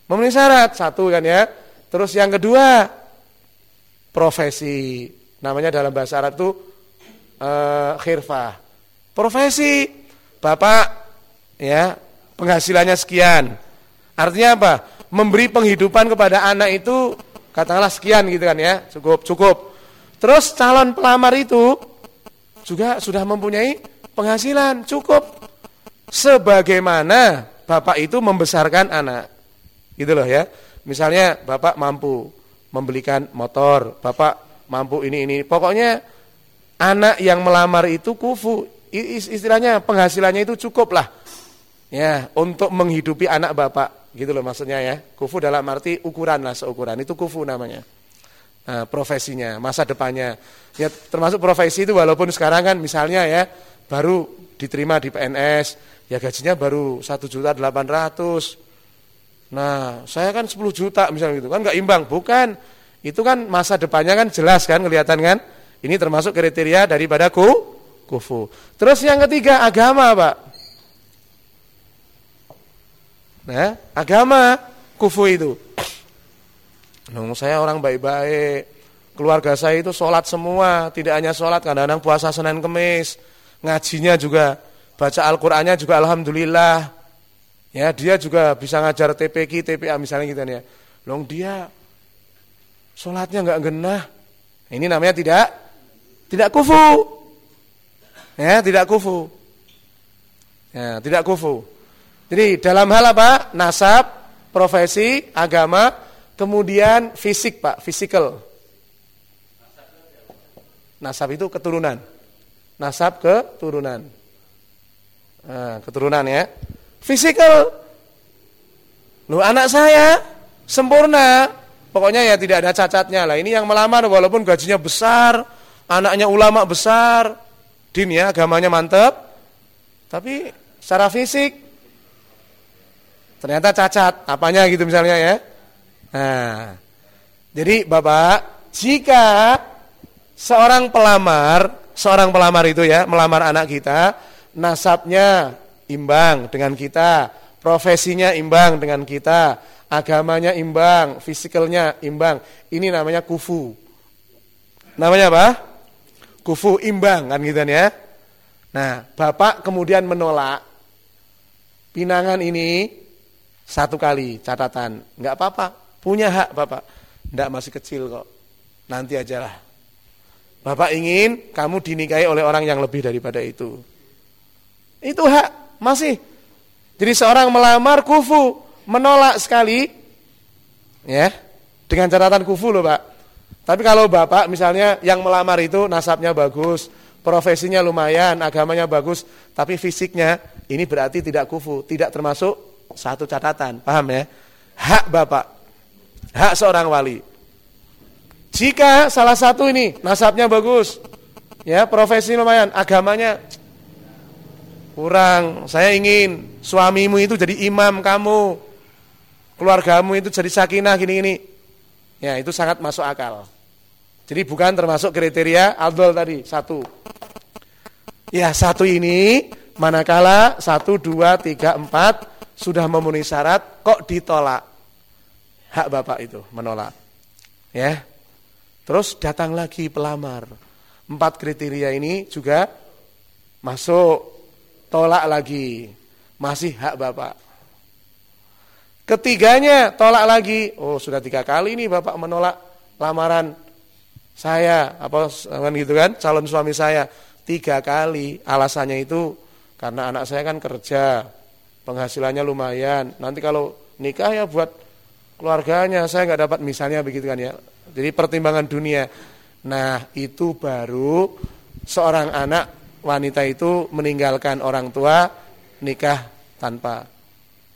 Memenuhi syarat satu kan ya. Terus yang kedua, profesi. Namanya dalam bahasa Arab itu uh, khirfah. Profesi. Bapak ya, penghasilannya sekian. Artinya apa? Memberi penghidupan kepada anak itu katakanlah sekian gitu kan ya. Cukup, cukup. Terus calon pelamar itu juga sudah mempunyai penghasilan cukup sebagaimana bapak itu membesarkan anak. Gitu loh ya. Misalnya bapak mampu membelikan motor, bapak mampu ini ini. Pokoknya anak yang melamar itu kufu, istilahnya penghasilannya itu cukup lah. Ya, untuk menghidupi anak bapak, gitu loh maksudnya ya. Kufu dalam arti ukuran lah seukuran, itu kufu namanya. Nah, profesinya, masa depannya. Ya termasuk profesi itu walaupun sekarang kan misalnya ya baru diterima di PNS, ya gajinya baru satu juta delapan ratus Nah, saya kan 10 juta misalnya gitu, kan nggak imbang. Bukan, itu kan masa depannya kan jelas kan, kelihatan kan. Ini termasuk kriteria daripada ku, kufu. Terus yang ketiga, agama Pak. Nah, agama kufu itu. Nung, saya orang baik-baik, keluarga saya itu sholat semua, tidak hanya sholat, kadang-kadang puasa Senin Kemis. ngajinya juga, baca Al-Qur'annya juga alhamdulillah. Ya, dia juga bisa ngajar TPQ, TPA misalnya gitu ya. Long dia sholatnya nggak genah. Ini namanya tidak tidak kufu. Ya, tidak kufu. Ya, tidak kufu. Jadi dalam hal apa? Nasab, profesi, agama, kemudian fisik, Pak, physical. Nasab itu keturunan. Nasab keturunan. Nah, keturunan ya. Physical. Lu anak saya sempurna. Pokoknya ya tidak ada cacatnya lah. Ini yang melamar walaupun gajinya besar, anaknya ulama besar, din ya, agamanya mantep. Tapi secara fisik ternyata cacat, apanya gitu misalnya ya. Nah, jadi Bapak, jika seorang pelamar, seorang pelamar itu ya, melamar anak kita, nasabnya imbang dengan kita, profesinya imbang dengan kita, agamanya imbang, fisikalnya imbang. Ini namanya kufu. Namanya apa? Kufu imbang kan gitu ya. Nah, Bapak kemudian menolak pinangan ini satu kali catatan, nggak apa-apa, punya hak Bapak. Nggak masih kecil kok. Nanti aja lah. Bapak ingin kamu dinikahi oleh orang yang lebih daripada itu. Itu hak, masih. Jadi seorang melamar kufu, menolak sekali, ya, dengan catatan kufu loh Pak. Tapi kalau Bapak misalnya yang melamar itu nasabnya bagus, profesinya lumayan, agamanya bagus, tapi fisiknya ini berarti tidak kufu, tidak termasuk satu catatan, paham ya? Hak bapak, hak seorang wali. Jika salah satu ini nasabnya bagus, ya profesi lumayan, agamanya kurang. Saya ingin suamimu itu jadi imam kamu, keluargamu itu jadi sakinah gini-gini. Ya itu sangat masuk akal. Jadi bukan termasuk kriteria aldol tadi satu. Ya satu ini manakala satu dua tiga empat sudah memenuhi syarat kok ditolak. Hak bapak itu menolak. Ya. Terus datang lagi pelamar. Empat kriteria ini juga masuk tolak lagi. Masih hak bapak. Ketiganya tolak lagi. Oh, sudah tiga kali nih bapak menolak lamaran saya apa kan gitu kan calon suami saya tiga kali alasannya itu karena anak saya kan kerja penghasilannya lumayan. Nanti kalau nikah ya buat keluarganya, saya nggak dapat misalnya begitu kan ya. Jadi pertimbangan dunia. Nah itu baru seorang anak wanita itu meninggalkan orang tua nikah tanpa.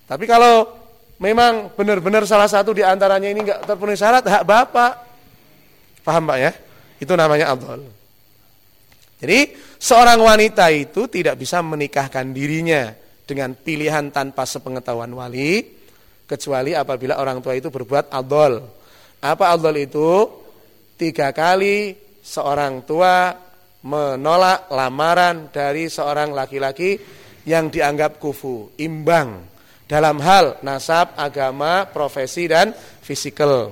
Tapi kalau memang benar-benar salah satu di antaranya ini nggak terpenuhi syarat hak bapak, paham pak ya? Itu namanya abdul. Jadi seorang wanita itu tidak bisa menikahkan dirinya dengan pilihan tanpa sepengetahuan wali kecuali apabila orang tua itu berbuat adol. Apa adol itu? Tiga kali seorang tua menolak lamaran dari seorang laki-laki yang dianggap kufu, imbang dalam hal nasab, agama, profesi dan fisikal.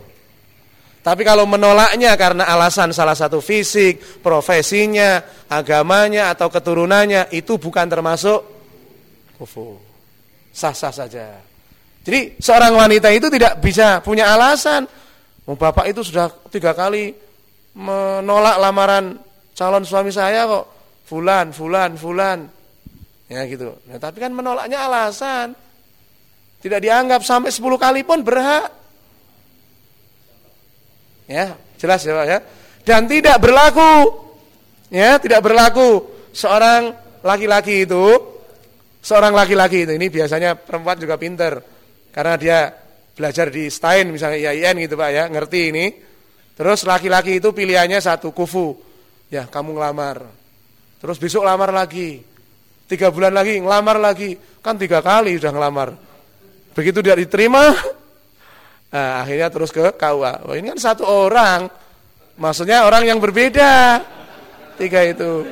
Tapi kalau menolaknya karena alasan salah satu fisik, profesinya, agamanya atau keturunannya itu bukan termasuk kufur. Sah-sah saja. Jadi seorang wanita itu tidak bisa punya alasan. Oh, bapak itu sudah tiga kali menolak lamaran calon suami saya kok. Fulan, fulan, fulan. Ya gitu. Nah, tapi kan menolaknya alasan. Tidak dianggap sampai sepuluh kali pun berhak. Ya, jelas ya Pak ya. Dan tidak berlaku. Ya, tidak berlaku seorang laki-laki itu seorang laki-laki itu ini biasanya perempuan juga pinter karena dia belajar di Stein misalnya IAIN gitu Pak ya, ngerti ini. Terus laki-laki itu pilihannya satu kufu. Ya, kamu ngelamar. Terus besok lamar lagi. Tiga bulan lagi ngelamar lagi. Kan tiga kali sudah ngelamar. Begitu dia diterima, nah, akhirnya terus ke KUA. Wah, ini kan satu orang. Maksudnya orang yang berbeda. Tiga itu.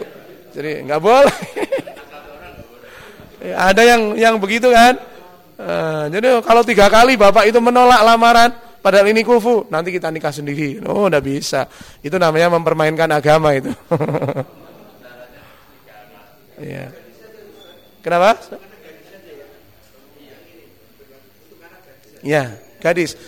Jadi nggak boleh. Ada yang yang begitu kan? Uh, jadi kalau tiga kali bapak itu menolak lamaran, padahal ini kufu, nanti kita nikah sendiri. Oh, udah bisa. Itu namanya mempermainkan agama itu. Ya. Kenapa? Ya, gadis.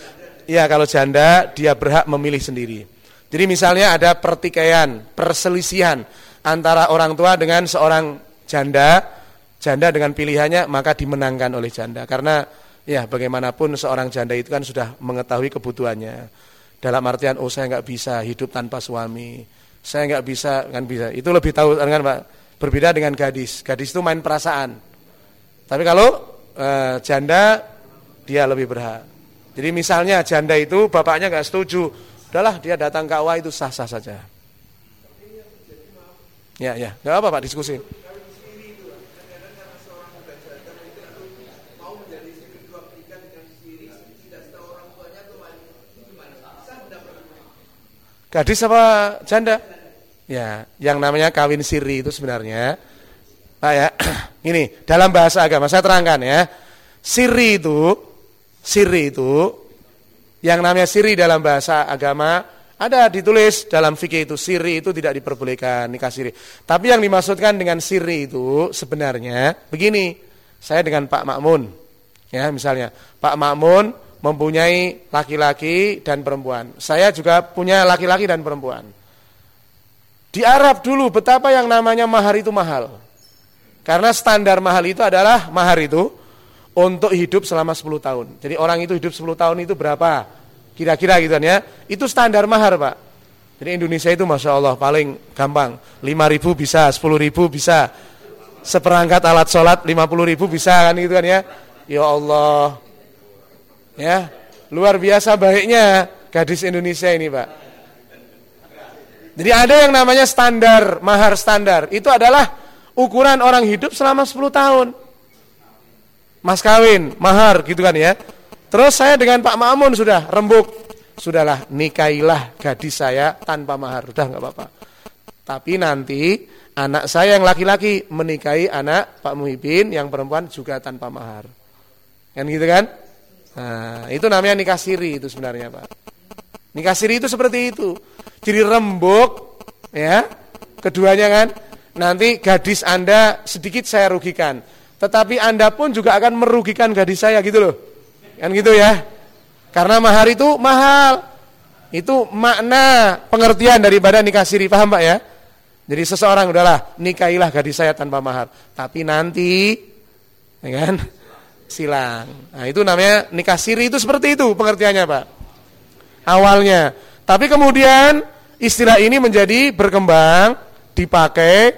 Ya, kalau janda dia berhak memilih sendiri. Jadi misalnya ada pertikaian, perselisihan antara orang tua dengan seorang janda, janda dengan pilihannya maka dimenangkan oleh janda karena ya bagaimanapun seorang janda itu kan sudah mengetahui kebutuhannya. Dalam artian oh saya nggak bisa hidup tanpa suami, saya nggak bisa kan bisa. Itu lebih tahu kan Pak. Berbeda dengan gadis. Gadis itu main perasaan. Tapi kalau e, janda dia lebih berhak. Jadi misalnya janda itu bapaknya nggak setuju, udahlah dia datang ke awal itu sah-sah saja. Ya ya, nggak apa Pak diskusi. Gadis apa janda? Ya, yang namanya kawin siri itu sebenarnya Pak ya, ini dalam bahasa agama saya terangkan ya. Siri itu siri itu yang namanya siri dalam bahasa agama ada ditulis dalam fikih itu siri itu tidak diperbolehkan nikah siri. Tapi yang dimaksudkan dengan siri itu sebenarnya begini. Saya dengan Pak Makmun ya misalnya Pak Makmun mempunyai laki-laki dan perempuan. Saya juga punya laki-laki dan perempuan. Di Arab dulu betapa yang namanya mahar itu mahal. Karena standar mahal itu adalah mahar itu untuk hidup selama 10 tahun. Jadi orang itu hidup 10 tahun itu berapa? Kira-kira gitu kan ya. Itu standar mahar Pak. Jadi Indonesia itu Masya Allah paling gampang. 5 ribu bisa, 10 ribu bisa. Seperangkat alat sholat 50 ribu bisa kan gitu kan ya. Ya Allah, Ya, luar biasa baiknya gadis Indonesia ini, Pak. Jadi ada yang namanya standar, mahar standar. Itu adalah ukuran orang hidup selama 10 tahun. Mas kawin, mahar gitu kan ya. Terus saya dengan Pak Mamun sudah rembuk. Sudahlah, nikailah gadis saya tanpa mahar. Udah nggak apa-apa. Tapi nanti anak saya yang laki-laki menikahi anak Pak Muhibin yang perempuan juga tanpa mahar. Kan gitu kan? Nah, itu namanya nikah siri itu sebenarnya, Pak. Nikah siri itu seperti itu. Jadi rembuk ya. Keduanya kan nanti gadis Anda sedikit saya rugikan. Tetapi Anda pun juga akan merugikan gadis saya gitu loh. Kan gitu ya. Karena mahar itu mahal. Itu makna pengertian daripada nikah siri, paham Pak ya? Jadi seseorang udahlah nikahilah gadis saya tanpa mahar. Tapi nanti ya kan? Silang. Nah, itu namanya nikah siri itu seperti itu pengertiannya, Pak. Awalnya. Tapi kemudian istilah ini menjadi berkembang, dipakai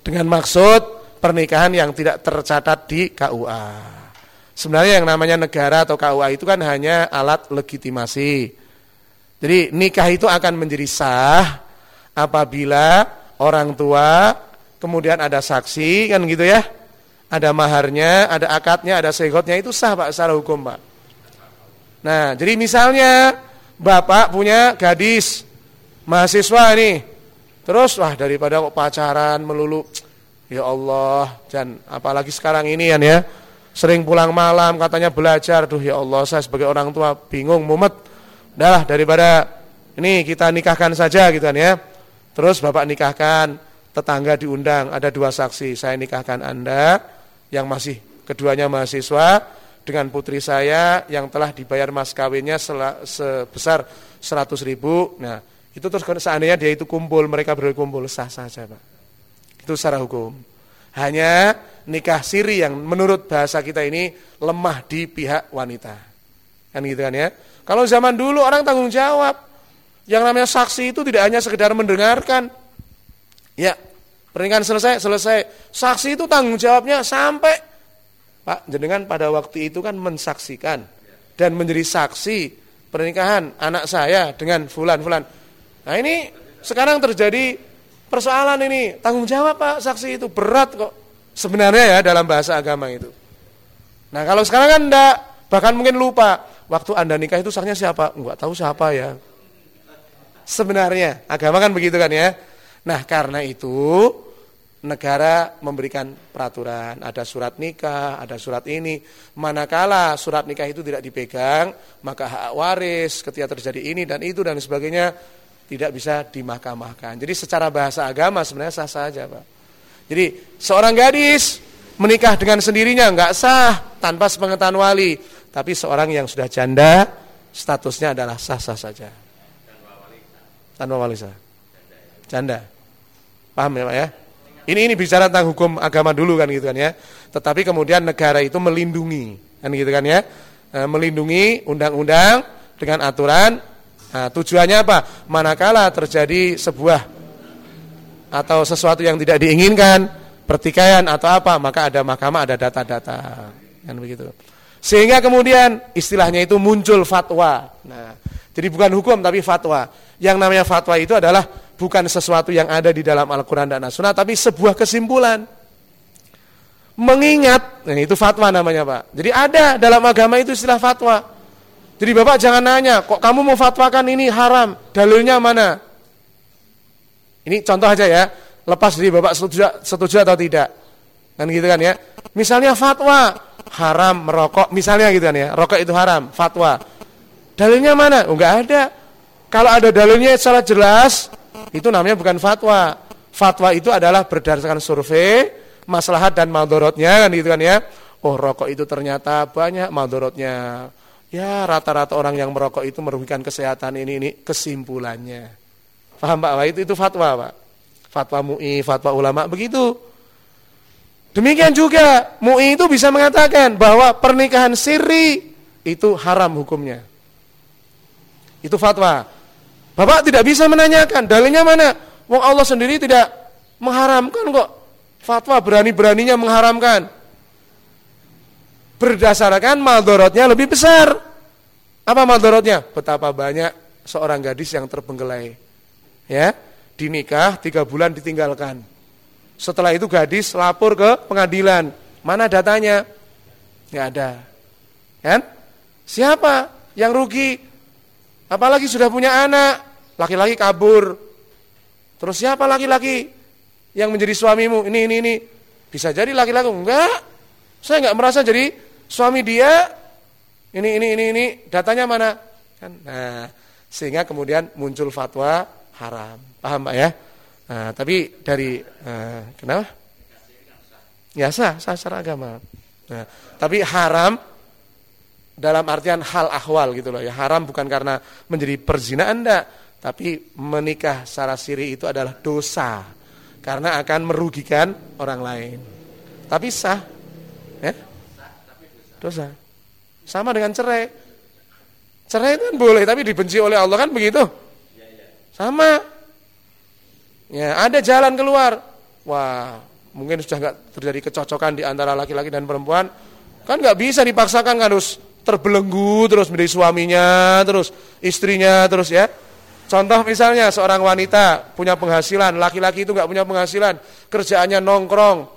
dengan maksud pernikahan yang tidak tercatat di KUA. Sebenarnya yang namanya negara atau KUA itu kan hanya alat legitimasi. Jadi nikah itu akan menjadi sah apabila orang tua kemudian ada saksi kan gitu ya ada maharnya, ada akadnya, ada segotnya itu sah Pak secara hukum Pak. Nah, jadi misalnya Bapak punya gadis mahasiswa nih. Terus wah daripada kok pacaran melulu ya Allah dan apalagi sekarang ini kan ya sering pulang malam katanya belajar. Duh ya Allah saya sebagai orang tua bingung mumet. Dah daripada ini kita nikahkan saja gitu kan ya. Terus Bapak nikahkan, tetangga diundang, ada dua saksi, saya nikahkan Anda yang masih keduanya mahasiswa dengan putri saya yang telah dibayar mas kawinnya sebesar 100 ribu. Nah, itu terus seandainya dia itu kumpul, mereka berkumpul, sah-sah saja Pak. Itu secara hukum. Hanya nikah siri yang menurut bahasa kita ini lemah di pihak wanita. Kan gitu kan ya. Kalau zaman dulu orang tanggung jawab. Yang namanya saksi itu tidak hanya sekedar mendengarkan. Ya, Pernikahan selesai, selesai. Saksi itu tanggung jawabnya sampai Pak jenengan pada waktu itu kan mensaksikan dan menjadi saksi pernikahan anak saya dengan fulan-fulan. Nah ini sekarang terjadi persoalan ini tanggung jawab Pak saksi itu berat kok sebenarnya ya dalam bahasa agama itu. Nah kalau sekarang kan enggak, bahkan mungkin lupa waktu anda nikah itu sahnya siapa? Enggak tahu siapa ya. Sebenarnya agama kan begitu kan ya. Nah karena itu negara memberikan peraturan, ada surat nikah, ada surat ini. Manakala surat nikah itu tidak dipegang, maka hak waris ketika terjadi ini dan itu dan sebagainya tidak bisa dimahkamahkan. Jadi secara bahasa agama sebenarnya sah saja, Pak. Jadi seorang gadis menikah dengan sendirinya nggak sah tanpa sepengetahuan wali. Tapi seorang yang sudah janda statusnya adalah sah-sah saja. Tanpa wali sah. Janda. Paham ya Pak ya? Ini ini bicara tentang hukum agama dulu kan gitu kan ya. Tetapi kemudian negara itu melindungi kan gitu kan ya. E, melindungi undang-undang dengan aturan. Nah, tujuannya apa? Manakala terjadi sebuah atau sesuatu yang tidak diinginkan, pertikaian atau apa, maka ada mahkamah, ada data-data. Kan begitu. Sehingga kemudian istilahnya itu muncul fatwa. Nah, jadi bukan hukum tapi fatwa. Yang namanya fatwa itu adalah bukan sesuatu yang ada di dalam Al-Quran dan As-Sunnah, tapi sebuah kesimpulan. Mengingat, nah itu fatwa namanya Pak. Jadi ada dalam agama itu istilah fatwa. Jadi Bapak jangan nanya, kok kamu mau fatwakan ini haram, dalilnya mana? Ini contoh aja ya, lepas dari Bapak setuju, setuju atau tidak. Kan gitu kan ya. Misalnya fatwa, haram merokok, misalnya gitu kan ya, rokok itu haram, fatwa. Dalilnya mana? Oh, enggak ada. Kalau ada dalilnya secara jelas, itu namanya bukan fatwa. Fatwa itu adalah berdasarkan survei, maslahat dan maldorotnya kan gitu kan ya. Oh rokok itu ternyata banyak maldorotnya. Ya rata-rata orang yang merokok itu merugikan kesehatan ini ini kesimpulannya. Paham Pak? Itu itu fatwa Pak. Fatwa MUI, fatwa ulama begitu. Demikian juga MUI itu bisa mengatakan bahwa pernikahan siri itu haram hukumnya. Itu fatwa. Bapak tidak bisa menanyakan dalilnya mana. Wong Allah sendiri tidak mengharamkan kok. Fatwa berani-beraninya mengharamkan. Berdasarkan maldorotnya lebih besar. Apa maldorotnya? Betapa banyak seorang gadis yang terbengkelai. Ya, dinikah tiga bulan ditinggalkan. Setelah itu gadis lapor ke pengadilan. Mana datanya? Nggak ada. Kan? Siapa yang rugi? Apalagi sudah punya anak, laki-laki kabur. Terus siapa laki-laki yang menjadi suamimu? Ini, ini, ini. Bisa jadi laki-laki, enggak. Saya enggak merasa jadi suami dia. Ini, ini, ini, ini. Datanya mana? Kan? Nah, sehingga kemudian muncul fatwa haram. Paham Pak ya? Nah, tapi dari, uh, kenapa? Ya sah, sah secara agama. Nah, tapi haram dalam artian hal ahwal gitu loh ya. Haram bukan karena menjadi perzinaan enggak, tapi menikah secara siri itu adalah dosa karena akan merugikan orang lain. Tapi sah, ya? Dosa. Sama dengan cerai. Cerai itu kan boleh, tapi dibenci oleh Allah kan begitu? Sama. Ya, ada jalan keluar. Wah, mungkin sudah nggak terjadi kecocokan di antara laki-laki dan perempuan. Kan nggak bisa dipaksakan kan harus terbelenggu terus menjadi suaminya, terus istrinya, terus ya. Contoh misalnya seorang wanita punya penghasilan, laki-laki itu nggak punya penghasilan, kerjaannya nongkrong,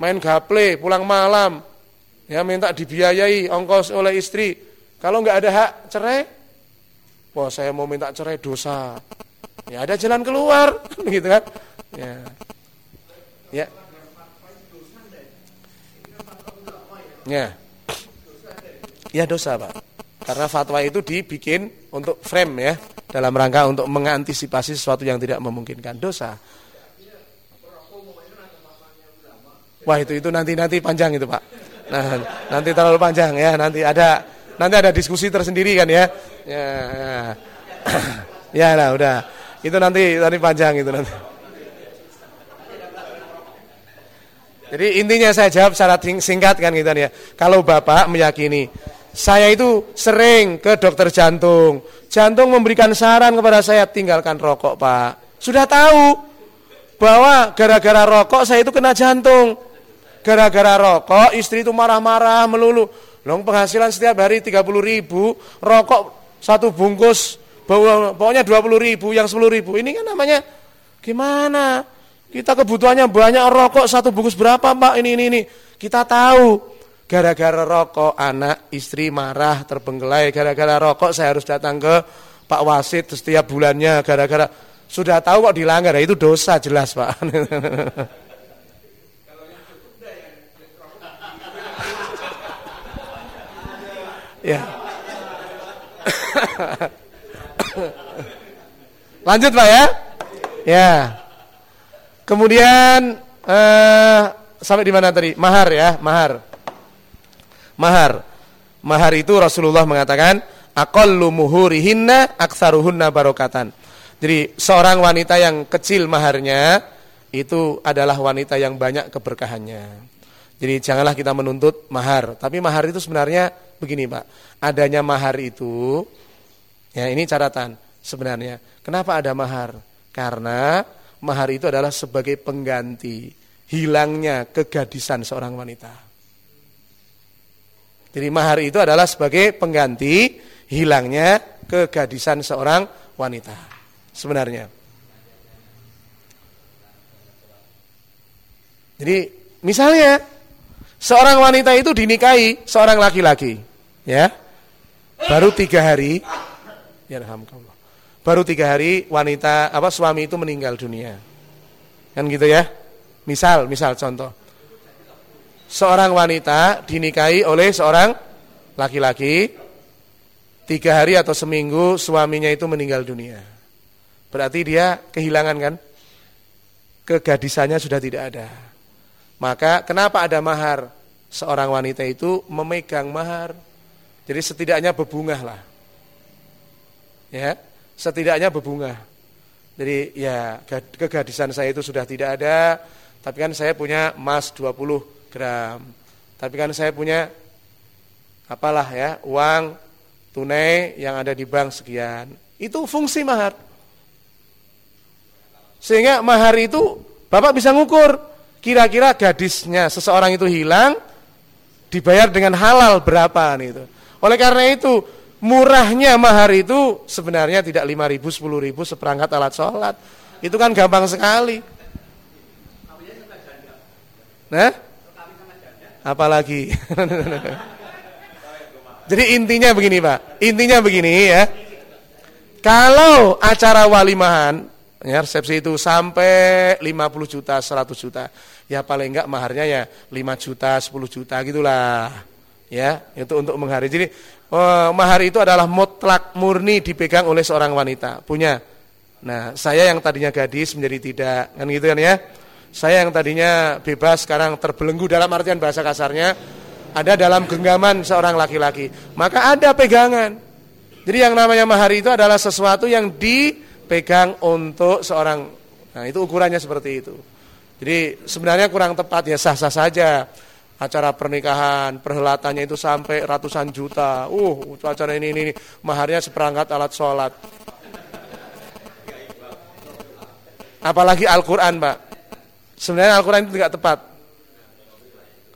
main gaple, pulang malam, ya minta dibiayai ongkos oleh istri. Kalau nggak ada hak cerai, wah saya mau minta cerai dosa. Ya ada jalan keluar, gitu kan? Ya, ya, ya, ya dosa pak. Karena fatwa itu dibikin untuk frame ya, dalam rangka untuk mengantisipasi sesuatu yang tidak memungkinkan dosa. Wah itu itu nanti nanti panjang itu pak. Nah nanti terlalu panjang ya nanti ada nanti ada diskusi tersendiri kan ya. Ya, ya. ya lah udah itu nanti nanti panjang itu nanti. Jadi intinya saya jawab secara singkat kan gitu ya. Kalau bapak meyakini saya itu sering ke dokter jantung. Jantung memberikan saran kepada saya tinggalkan rokok, Pak. Sudah tahu bahwa gara-gara rokok saya itu kena jantung. Gara-gara rokok istri itu marah-marah melulu. Long penghasilan setiap hari 30 ribu, rokok satu bungkus, pokoknya 20 ribu, yang 10 ribu. Ini kan namanya gimana? Kita kebutuhannya banyak rokok satu bungkus berapa Pak? Ini ini ini. Kita tahu Gara-gara rokok anak istri marah terbengkelai. Gara-gara rokok saya harus datang ke Pak Wasit setiap bulannya. Gara-gara sudah tahu kok dilanggar. Itu dosa jelas Pak. ya. Lanjut Pak ya. Ya. Kemudian uh, sampai di mana tadi? Mahar ya, mahar. Mahar. Mahar itu Rasulullah mengatakan aqallu muhurihinna aktsaruhunna barokatan. Jadi seorang wanita yang kecil maharnya itu adalah wanita yang banyak keberkahannya. Jadi janganlah kita menuntut mahar, tapi mahar itu sebenarnya begini, Pak. Adanya mahar itu ya ini catatan sebenarnya. Kenapa ada mahar? Karena mahar itu adalah sebagai pengganti hilangnya kegadisan seorang wanita. Jadi mahar itu adalah sebagai pengganti hilangnya kegadisan seorang wanita. Sebenarnya. Jadi misalnya seorang wanita itu dinikahi seorang laki-laki, ya, baru tiga hari, ya baru tiga hari wanita apa suami itu meninggal dunia, kan gitu ya? Misal, misal contoh, seorang wanita dinikahi oleh seorang laki-laki, tiga hari atau seminggu suaminya itu meninggal dunia, berarti dia kehilangan kan? Kegadisannya sudah tidak ada. Maka kenapa ada mahar? Seorang wanita itu memegang mahar. Jadi setidaknya bebungah lah. Ya, setidaknya bebungah. Jadi ya kegadisan saya itu sudah tidak ada, tapi kan saya punya emas 20 gram. Tapi kan saya punya apalah ya, uang tunai yang ada di bank sekian. Itu fungsi mahar. Sehingga mahar itu Bapak bisa ngukur kira-kira gadisnya seseorang itu hilang dibayar dengan halal berapa nih itu. Oleh karena itu murahnya mahar itu sebenarnya tidak 5 ribu, 10 ribu seperangkat alat sholat. Itu kan gampang sekali. Nah? Apalagi. Jadi intinya begini Pak, intinya begini ya. Kalau acara walimahan Ya, resepsi itu sampai 50 juta, 100 juta. Ya paling enggak maharnya ya 5 juta, 10 juta gitulah. Ya, itu untuk menghari. Jadi oh, mahar itu adalah mutlak murni dipegang oleh seorang wanita, punya. Nah, saya yang tadinya gadis menjadi tidak, kan gitu kan ya. Saya yang tadinya bebas sekarang terbelenggu dalam artian bahasa kasarnya ada dalam genggaman seorang laki-laki. Maka ada pegangan. Jadi yang namanya mahar itu adalah sesuatu yang di pegang untuk seorang. Nah itu ukurannya seperti itu. Jadi sebenarnya kurang tepat ya sah-sah saja. Acara pernikahan perhelatannya itu sampai ratusan juta. Uh acara ini, ini, ini. Maharnya seperangkat alat sholat. Apalagi Al-Quran pak sebenarnya Al-Quran itu tidak tepat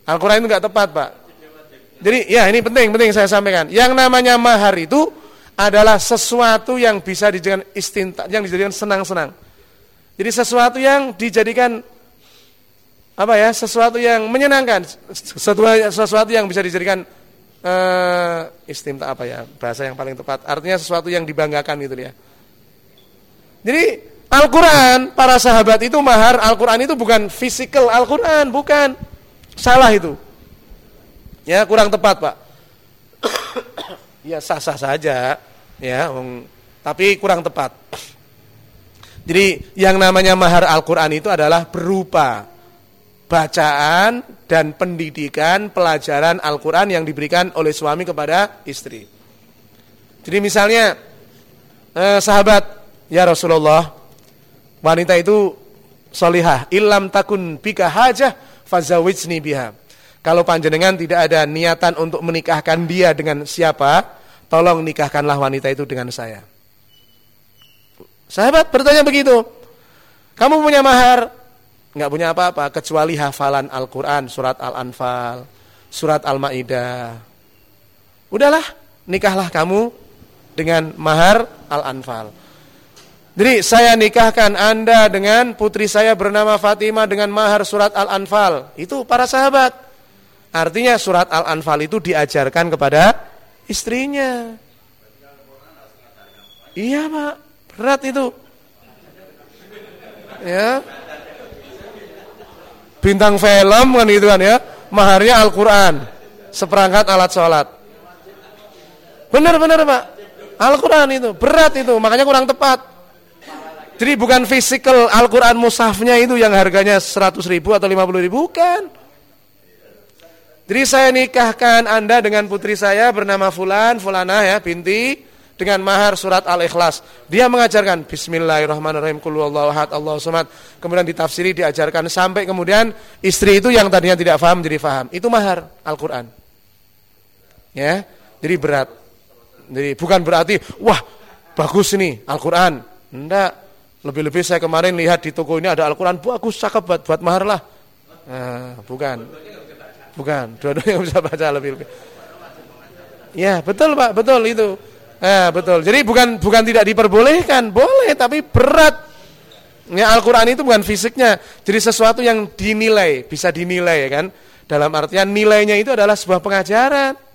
Al-Quran itu tidak tepat pak jadi ya ini penting penting saya sampaikan yang namanya mahar itu adalah sesuatu yang bisa dijadikan istinta, yang dijadikan senang-senang. Jadi sesuatu yang dijadikan apa ya? Sesuatu yang menyenangkan, sesuatu yang bisa dijadikan uh, istimta apa ya? Bahasa yang paling tepat. Artinya sesuatu yang dibanggakan gitu ya. Jadi Al-Quran, para sahabat itu mahar Al-Quran itu bukan physical Al-Quran, bukan. Salah itu. Ya, kurang tepat Pak. ya sah-sah saja ya tapi kurang tepat jadi yang namanya mahar Al-Quran itu adalah berupa bacaan dan pendidikan pelajaran Al-Quran yang diberikan oleh suami kepada istri jadi misalnya eh, sahabat ya Rasulullah wanita itu solihah ilam takun bika hajah fazawijni biha kalau panjenengan tidak ada niatan untuk menikahkan dia dengan siapa tolong nikahkanlah wanita itu dengan saya. Sahabat bertanya begitu. Kamu punya mahar? Enggak punya apa-apa kecuali hafalan Al-Qur'an, surat Al-Anfal, surat Al-Maidah. Udahlah, nikahlah kamu dengan mahar Al-Anfal. Jadi saya nikahkan Anda dengan putri saya bernama Fatimah dengan mahar surat Al-Anfal. Itu para sahabat. Artinya surat Al-Anfal itu diajarkan kepada istrinya. Iya pak, berat itu. Ya, bintang film kan gitu kan ya, maharnya Al-Quran, seperangkat alat sholat. Benar-benar pak, Al-Quran itu berat itu, makanya kurang tepat. Jadi bukan physical Al-Quran mushafnya itu yang harganya 100 ribu atau 50 ribu, bukan. Jadi saya nikahkan Anda dengan putri saya bernama Fulan, Fulana ya, binti dengan mahar surat Al-Ikhlas. Dia mengajarkan Bismillahirrahmanirrahim Qul ahad Allahu samad. Kemudian ditafsiri diajarkan sampai kemudian istri itu yang tadinya tidak paham jadi paham. Itu mahar Al-Qur'an. Ya. Jadi berat. Jadi bukan berarti wah bagus ini Al-Qur'an. Enggak. Lebih-lebih saya kemarin lihat di toko ini ada Al-Quran bagus, cakep buat, buat mahar lah. Nah, bukan. Bukan, dua-duanya bisa baca lebih-lebih. Ya, betul Pak, betul itu. Ya, betul. Jadi bukan bukan tidak diperbolehkan, boleh tapi berat. Ya, Al-Qur'an itu bukan fisiknya. Jadi sesuatu yang dinilai, bisa dinilai ya kan. Dalam artian nilainya itu adalah sebuah pengajaran.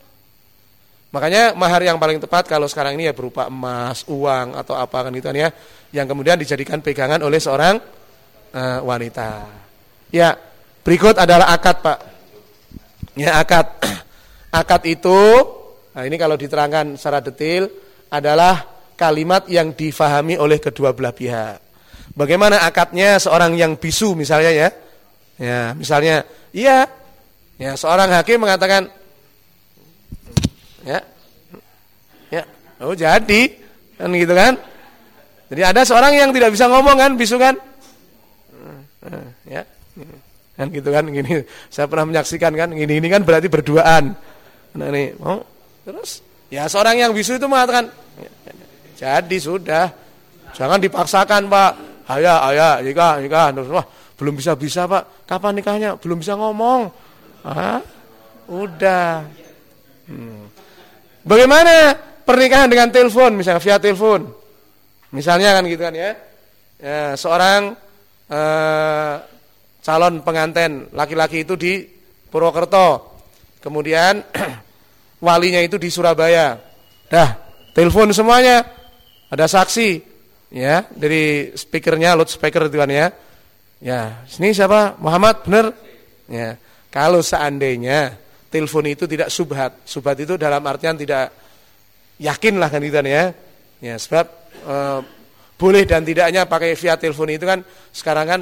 Makanya mahar yang paling tepat kalau sekarang ini ya berupa emas, uang atau apa kan itu kan ya, yang kemudian dijadikan pegangan oleh seorang uh, wanita. Ya, berikut adalah akad, Pak. Ya, akad. akad itu nah ini kalau diterangkan secara detail adalah kalimat yang difahami oleh kedua belah pihak. Bagaimana akadnya seorang yang bisu misalnya ya? Ya, misalnya, iya. Ya, seorang hakim mengatakan Ya. Ya. Oh, jadi kan gitu kan? Jadi ada seorang yang tidak bisa ngomong kan, bisu kan? Ya. Kan gitu kan gini. Saya pernah menyaksikan kan gini ini kan berarti berduaan. Nah ini, oh, terus ya seorang yang bisu itu mengatakan jadi sudah jangan dipaksakan Pak. Ayah, ayah, jika, jika, terus wah belum bisa bisa Pak. Kapan nikahnya? Belum bisa ngomong. Ah, udah. Hmm. Bagaimana pernikahan dengan telepon misalnya via telepon? Misalnya kan gitu kan ya. ya seorang eh, calon pengantin laki-laki itu di Purwokerto. Kemudian walinya itu di Surabaya. Dah, telepon semuanya. Ada saksi ya dari speakernya loudspeaker itu kan ya. Ya, sini siapa? Muhammad, benar? Ya. Kalau seandainya telepon itu tidak subhat. Subhat itu dalam artian tidak yakin lah kan itu kan ya. Ya sebab e, boleh dan tidaknya pakai via telepon itu kan sekarang kan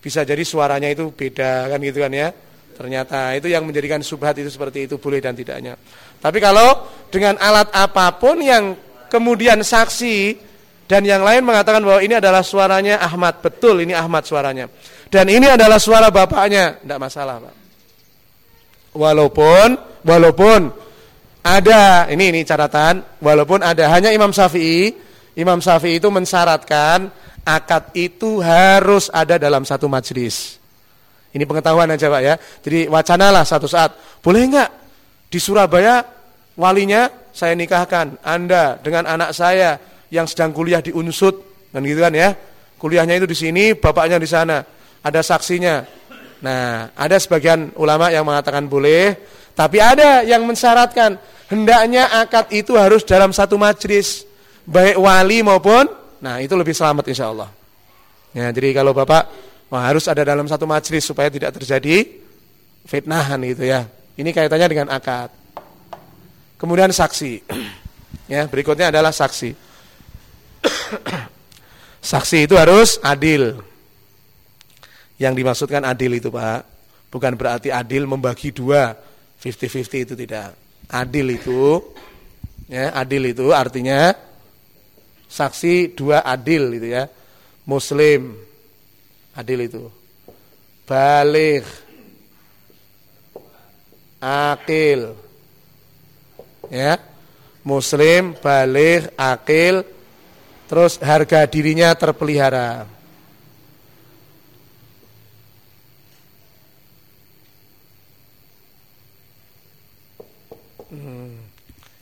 bisa jadi suaranya itu beda kan gitu kan ya. Ternyata itu yang menjadikan subhat itu seperti itu boleh dan tidaknya. Tapi kalau dengan alat apa pun yang kemudian saksi dan yang lain mengatakan bahwa ini adalah suaranya Ahmad, betul ini Ahmad suaranya. Dan ini adalah suara bapaknya, tidak masalah Pak. Walaupun walaupun ada ini ini catatan, walaupun ada hanya Imam Syafi'i, Imam Syafi'i itu mensyaratkan akad itu harus ada dalam satu majlis. Ini pengetahuan aja Pak ya. Jadi wacanalah satu saat, boleh enggak di Surabaya walinya saya nikahkan Anda dengan anak saya yang sedang kuliah di Unsud kan gitu kan ya. Kuliahnya itu di sini, bapaknya di sana. Ada saksinya. Nah, ada sebagian ulama yang mengatakan boleh, tapi ada yang mensyaratkan hendaknya akad itu harus dalam satu majlis, baik wali maupun, nah itu lebih selamat insya Allah. Ya, jadi kalau bapak wah, harus ada dalam satu majlis supaya tidak terjadi fitnahan itu ya. Ini kaitannya dengan akad. Kemudian saksi. Ya, berikutnya adalah saksi. saksi itu harus adil. Yang dimaksudkan adil itu Pak, bukan berarti adil membagi dua, 50-50 itu tidak. Adil itu, ya adil itu artinya saksi dua adil itu ya. Muslim, adil itu. Balik, akil, ya. Muslim, balik, akil, terus harga dirinya terpelihara.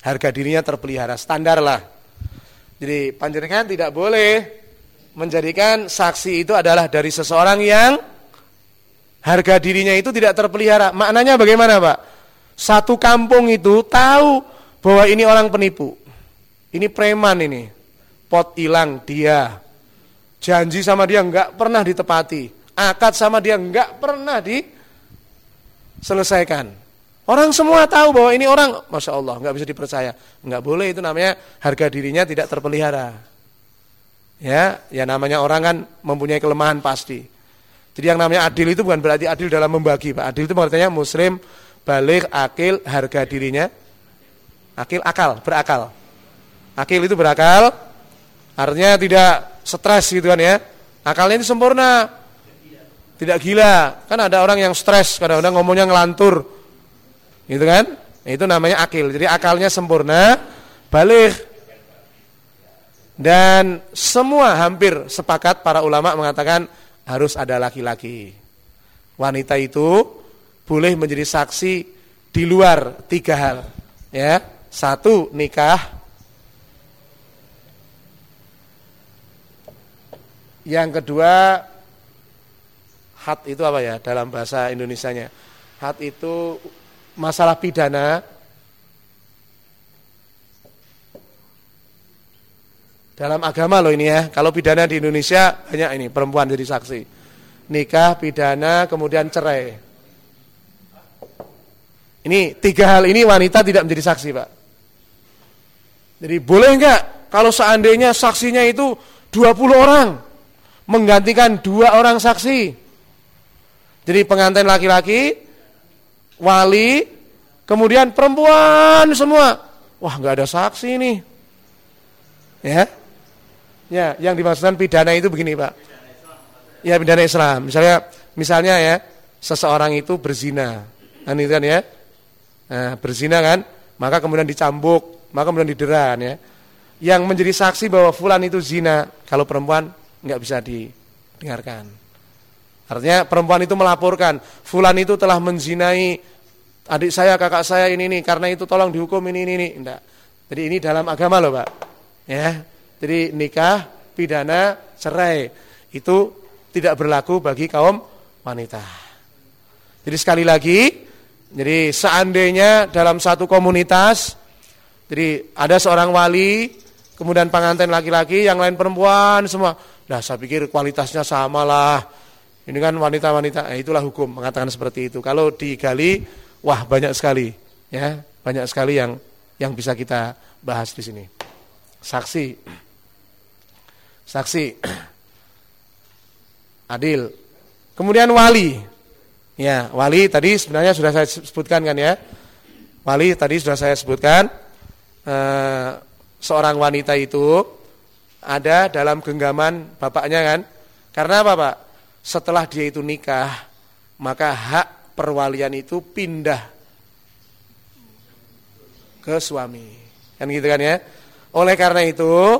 Harga dirinya terpelihara, standar lah. Jadi panjenengan tidak boleh menjadikan saksi itu adalah dari seseorang yang harga dirinya itu tidak terpelihara. Maknanya bagaimana Pak? Satu kampung itu tahu bahwa ini orang penipu. Ini preman ini. Pot hilang dia. Janji sama dia enggak pernah ditepati. Akad sama dia enggak pernah diselesaikan. Orang semua tahu bahwa ini orang, masya Allah, nggak bisa dipercaya, nggak boleh itu namanya harga dirinya tidak terpelihara. Ya, ya namanya orang kan mempunyai kelemahan pasti. Jadi yang namanya adil itu bukan berarti adil dalam membagi, Pak. Adil itu artinya muslim, balik, akil, harga dirinya. Akil, akal, berakal. Akil itu berakal, artinya tidak stres gitu kan ya. Akalnya itu sempurna. Tidak gila. Kan ada orang yang stres, kadang-kadang ngomongnya ngelantur. Gitu kan? Itu namanya akil. Jadi akalnya sempurna, balik dan semua hampir sepakat para ulama mengatakan harus ada laki-laki. Wanita itu boleh menjadi saksi di luar tiga hal. Ya, satu nikah. Yang kedua had itu apa ya dalam bahasa Indonesianya? Had itu masalah pidana Dalam agama loh ini ya. Kalau pidana di Indonesia banyak ini perempuan jadi saksi. Nikah, pidana, kemudian cerai. Ini tiga hal ini wanita tidak menjadi saksi, Pak. Jadi boleh enggak kalau seandainya saksinya itu 20 orang menggantikan dua orang saksi. Jadi pengantin laki-laki, wali, kemudian perempuan semua. Wah, enggak ada saksi nih. Ya, Ya, yang dimaksudkan pidana itu begini, Pak. Ya, pidana Islam. Misalnya misalnya ya, seseorang itu berzina. Kan itu kan ya. Nah, berzina kan, maka kemudian dicambuk, maka kemudian didera ya. Yang menjadi saksi bahwa fulan itu zina, kalau perempuan nggak bisa didengarkan. Artinya perempuan itu melaporkan, fulan itu telah menzinai adik saya, kakak saya ini ini, karena itu tolong dihukum ini ini ini. Enggak. Jadi ini dalam agama loh, Pak. Ya, jadi nikah, pidana, cerai itu tidak berlaku bagi kaum wanita. Jadi sekali lagi, jadi seandainya dalam satu komunitas, jadi ada seorang wali, kemudian pengantin laki-laki, yang lain perempuan semua. Nah saya pikir kualitasnya sama lah. Ini kan wanita-wanita, nah, itulah hukum mengatakan seperti itu. Kalau digali, wah banyak sekali, ya banyak sekali yang yang bisa kita bahas di sini. Saksi saksi adil. Kemudian wali. Ya, wali tadi sebenarnya sudah saya sebutkan kan ya. Wali tadi sudah saya sebutkan eh, seorang wanita itu ada dalam genggaman bapaknya kan. Karena apa, Pak? Setelah dia itu nikah, maka hak perwalian itu pindah ke suami. Kan gitu kan ya. Oleh karena itu,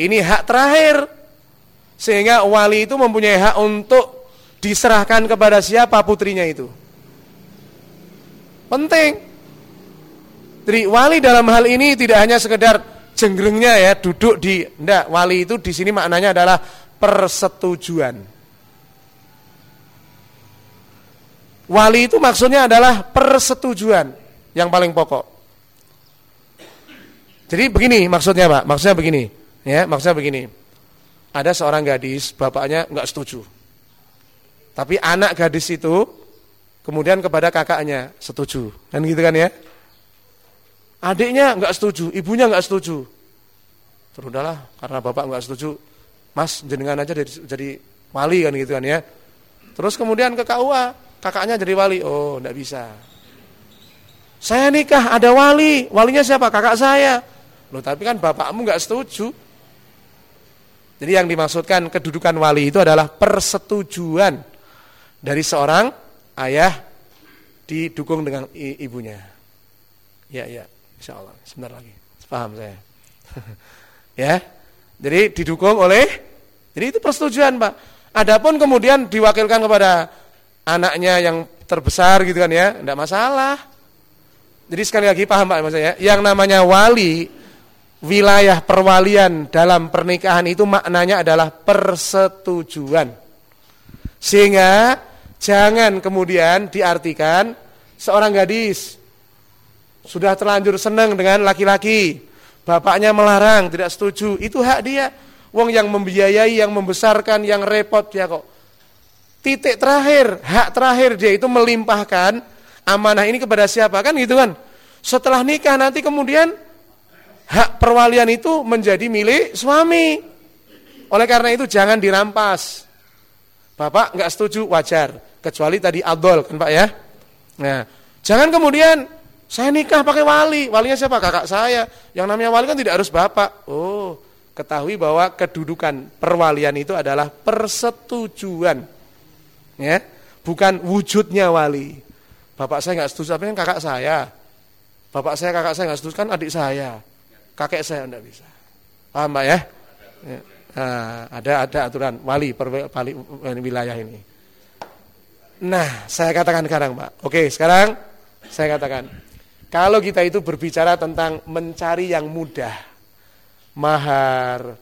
ini hak terakhir. Sehingga wali itu mempunyai hak untuk diserahkan kepada siapa putrinya itu. Penting. Jadi wali dalam hal ini tidak hanya sekedar jenggrengnya ya duduk di enggak wali itu di sini maknanya adalah persetujuan. Wali itu maksudnya adalah persetujuan yang paling pokok. Jadi begini maksudnya Pak, maksudnya begini. Ya, maksudnya begini. Ada seorang gadis, bapaknya nggak setuju. Tapi anak gadis itu kemudian kepada kakaknya setuju. Kan gitu kan ya? Adiknya nggak setuju, ibunya nggak setuju. Terus karena bapak nggak setuju, Mas jenengan aja jadi, jadi wali kan gitu kan ya. Terus kemudian ke KUA, kakaknya jadi wali. Oh, enggak bisa. Saya nikah ada wali, walinya siapa? Kakak saya. Loh, tapi kan bapakmu nggak setuju. Jadi yang dimaksudkan kedudukan wali itu adalah persetujuan dari seorang ayah didukung dengan ibunya. Ya, ya, insya Allah. Sebentar lagi, paham saya. ya, jadi didukung oleh, jadi itu persetujuan pak. Adapun kemudian diwakilkan kepada anaknya yang terbesar gitu kan ya, tidak masalah. Jadi sekali lagi paham pak maksudnya, yang namanya wali wilayah perwalian dalam pernikahan itu maknanya adalah persetujuan. Sehingga jangan kemudian diartikan seorang gadis sudah terlanjur senang dengan laki-laki, bapaknya melarang, tidak setuju, itu hak dia. Wong yang membiayai, yang membesarkan, yang repot dia kok. Titik terakhir, hak terakhir dia itu melimpahkan amanah ini kepada siapa kan gitu kan. Setelah nikah nanti kemudian hak perwalian itu menjadi milik suami. Oleh karena itu jangan dirampas. Bapak nggak setuju wajar, kecuali tadi adol kan Pak ya. Nah, jangan kemudian saya nikah pakai wali, walinya siapa? Kakak saya. Yang namanya wali kan tidak harus bapak. Oh, ketahui bahwa kedudukan perwalian itu adalah persetujuan. Ya, bukan wujudnya wali. Bapak saya nggak setuju, tapi kan kakak saya. Bapak saya, kakak saya nggak setuju kan adik saya. Kakek saya enggak bisa. Paham Pak ya? ya. Nah, ada ada aturan wali per wali wilayah ini. Nah, saya katakan sekarang, Pak. Oke, sekarang saya katakan kalau kita itu berbicara tentang mencari yang mudah, mahar,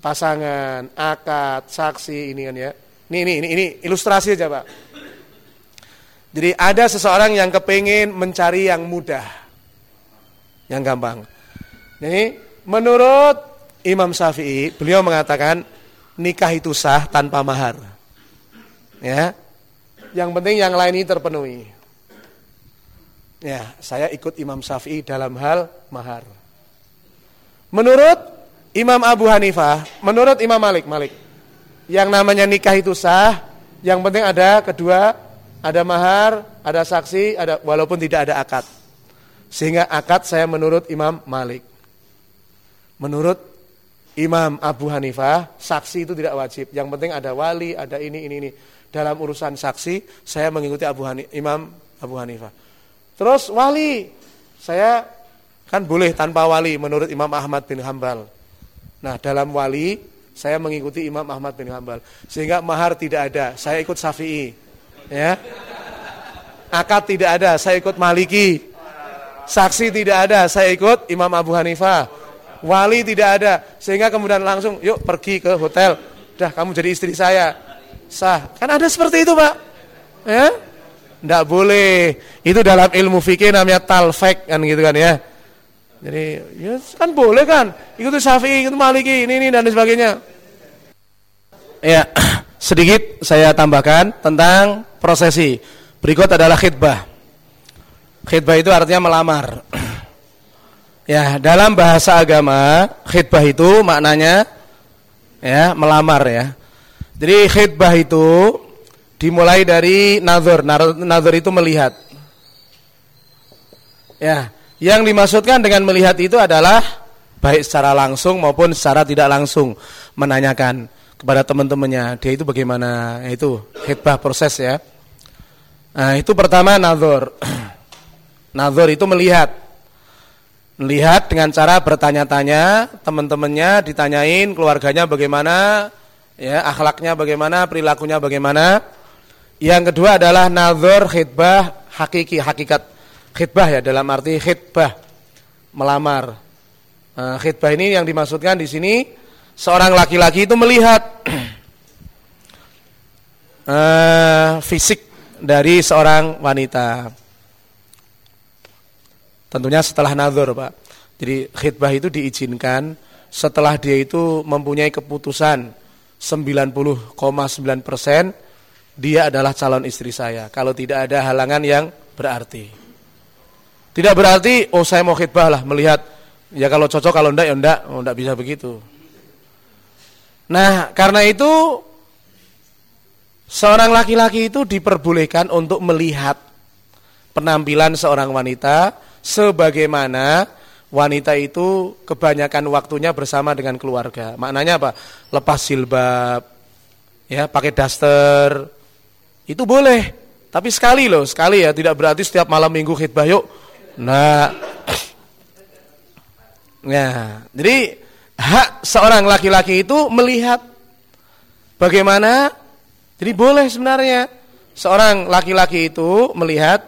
pasangan, akad, saksi ini kan ya. Ini ini ini, ini ilustrasi aja, Pak. Jadi ada seseorang yang kepingin mencari yang mudah, yang gampang. Jadi menurut Imam Syafi'i, beliau mengatakan nikah itu sah tanpa mahar. Ya. Yang penting yang lain ini terpenuhi. Ya, saya ikut Imam Syafi'i dalam hal mahar. Menurut Imam Abu Hanifah, menurut Imam Malik, Malik, yang namanya nikah itu sah, yang penting ada kedua, ada mahar, ada saksi, ada walaupun tidak ada akad. Sehingga akad saya menurut Imam Malik. Menurut Imam Abu Hanifah, saksi itu tidak wajib. Yang penting ada wali, ada ini, ini, ini. Dalam urusan saksi, saya mengikuti Abu Hanifah, Imam Abu Hanifah. Terus wali, saya kan boleh tanpa wali menurut Imam Ahmad bin Hambal. Nah dalam wali, saya mengikuti Imam Ahmad bin Hambal. Sehingga mahar tidak ada, saya ikut Syafi'i. Ya. Akad tidak ada, saya ikut Maliki. Saksi tidak ada, saya ikut Imam Abu Hanifah. Wali tidak ada. Sehingga kemudian langsung yuk pergi ke hotel. Dah kamu jadi istri saya. Sah. Kan ada seperti itu pak. Ya. Tidak boleh. Itu dalam ilmu fikih namanya talfek kan gitu kan ya jadi ya kan boleh kan ikuti syafi'i itu maliki ini ini dan sebagainya ya sedikit saya tambahkan tentang prosesi berikut adalah khidbah khidbah itu artinya melamar Ya, dalam bahasa agama khidbah itu maknanya ya melamar ya. Jadi khidbah itu dimulai dari nazar. Nazar itu melihat. Ya, yang dimaksudkan dengan melihat itu adalah baik secara langsung maupun secara tidak langsung menanyakan kepada teman-temannya dia itu bagaimana itu khidbah proses ya. Nah, itu pertama nazar. nazar itu melihat Lihat dengan cara bertanya-tanya, teman-temannya ditanyain keluarganya bagaimana, ya akhlaknya bagaimana, perilakunya bagaimana. Yang kedua adalah nazar khidbah hakiki, hakikat khidbah ya dalam arti khidbah melamar. Nah, khidbah ini yang dimaksudkan di sini seorang laki-laki itu melihat uh, fisik dari seorang wanita. Tentunya setelah nazar, Pak. Jadi khidbah itu diizinkan setelah dia itu mempunyai keputusan 90,9 persen dia adalah calon istri saya. Kalau tidak ada halangan yang berarti. Tidak berarti oh saya mau khidbah lah melihat ya kalau cocok kalau enggak ya enggak, oh enggak bisa begitu. Nah, karena itu seorang laki-laki itu diperbolehkan untuk melihat penampilan seorang wanita sebagaimana wanita itu kebanyakan waktunya bersama dengan keluarga. Maknanya apa? Lepas silbab, ya, pakai daster. Itu boleh. Tapi sekali loh, sekali ya, tidak berarti setiap malam Minggu khidbah yuk. Nah. Nah, jadi hak seorang laki-laki itu melihat bagaimana jadi boleh sebenarnya seorang laki-laki itu melihat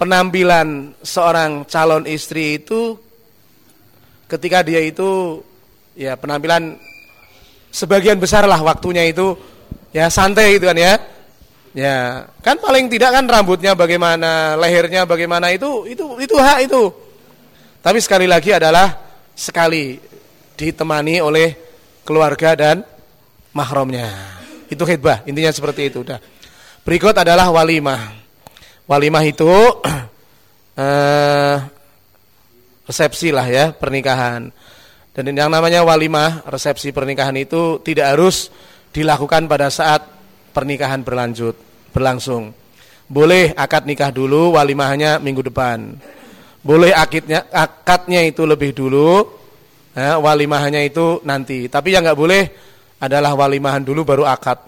penampilan seorang calon istri itu ketika dia itu ya penampilan sebagian besar lah waktunya itu ya santai gitu kan ya. Ya, kan paling tidak kan rambutnya bagaimana, lehernya bagaimana itu itu itu hak itu. Tapi sekali lagi adalah sekali ditemani oleh keluarga dan mahramnya. Itu khidbah, intinya seperti itu udah. Berikut adalah walimah. Walimah itu uh, resepsi lah ya pernikahan. Dan yang namanya walimah, resepsi pernikahan itu tidak harus dilakukan pada saat pernikahan berlanjut, berlangsung. Boleh akad nikah dulu, walimahnya minggu depan. Boleh akidnya, akadnya itu lebih dulu, ya, walimahnya itu nanti. Tapi yang nggak boleh adalah walimahan dulu baru akad.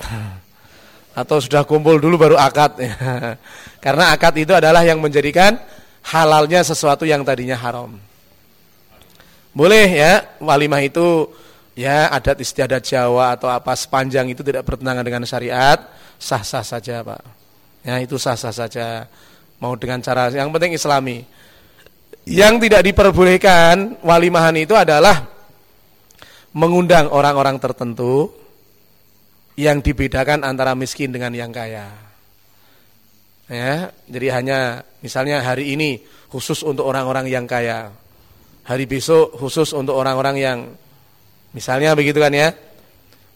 Atau sudah kumpul dulu baru akad. Karena akad itu adalah yang menjadikan halalnya sesuatu yang tadinya haram. Boleh ya, walimah itu ya adat istiadat Jawa atau apa sepanjang itu tidak bertentangan dengan syariat, sah-sah saja, Pak. Ya, itu sah-sah saja. Mau dengan cara yang penting islami. Yang tidak diperbolehkan walimahan itu adalah mengundang orang-orang tertentu yang dibedakan antara miskin dengan yang kaya. Ya, jadi hanya misalnya hari ini khusus untuk orang-orang yang kaya hari besok khusus untuk orang-orang yang misalnya begitu kan ya.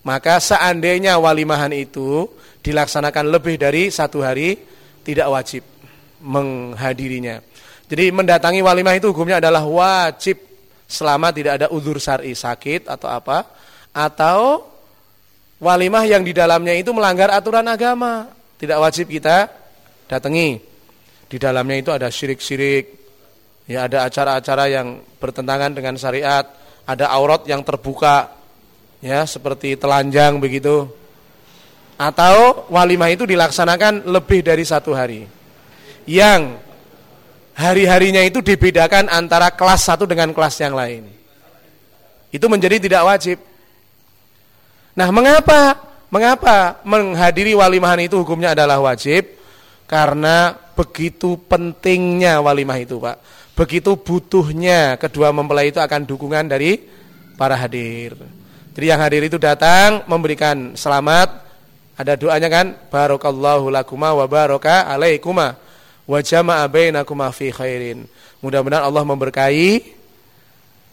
Maka seandainya walimahan itu dilaksanakan lebih dari satu hari tidak wajib menghadirinya. Jadi mendatangi walimah itu hukumnya adalah wajib selama tidak ada udur syar'i sakit atau apa atau walimah yang di dalamnya itu melanggar aturan agama tidak wajib kita datangi. Di dalamnya itu ada syirik-syirik, Ya ada acara-acara yang bertentangan dengan syariat, ada aurat yang terbuka, ya seperti telanjang begitu. Atau walimah itu dilaksanakan lebih dari satu hari. Yang hari-harinya itu dibedakan antara kelas satu dengan kelas yang lain. Itu menjadi tidak wajib. Nah mengapa? Mengapa menghadiri walimahan itu hukumnya adalah wajib? Karena begitu pentingnya walimah itu Pak begitu butuhnya kedua mempelai itu akan dukungan dari para hadir. Jadi yang hadir itu datang memberikan selamat, ada doanya kan, barakallahu lakuma wa baraka alaikuma wa jama'a bainakuma fi khairin. Mudah-mudahan Allah memberkahi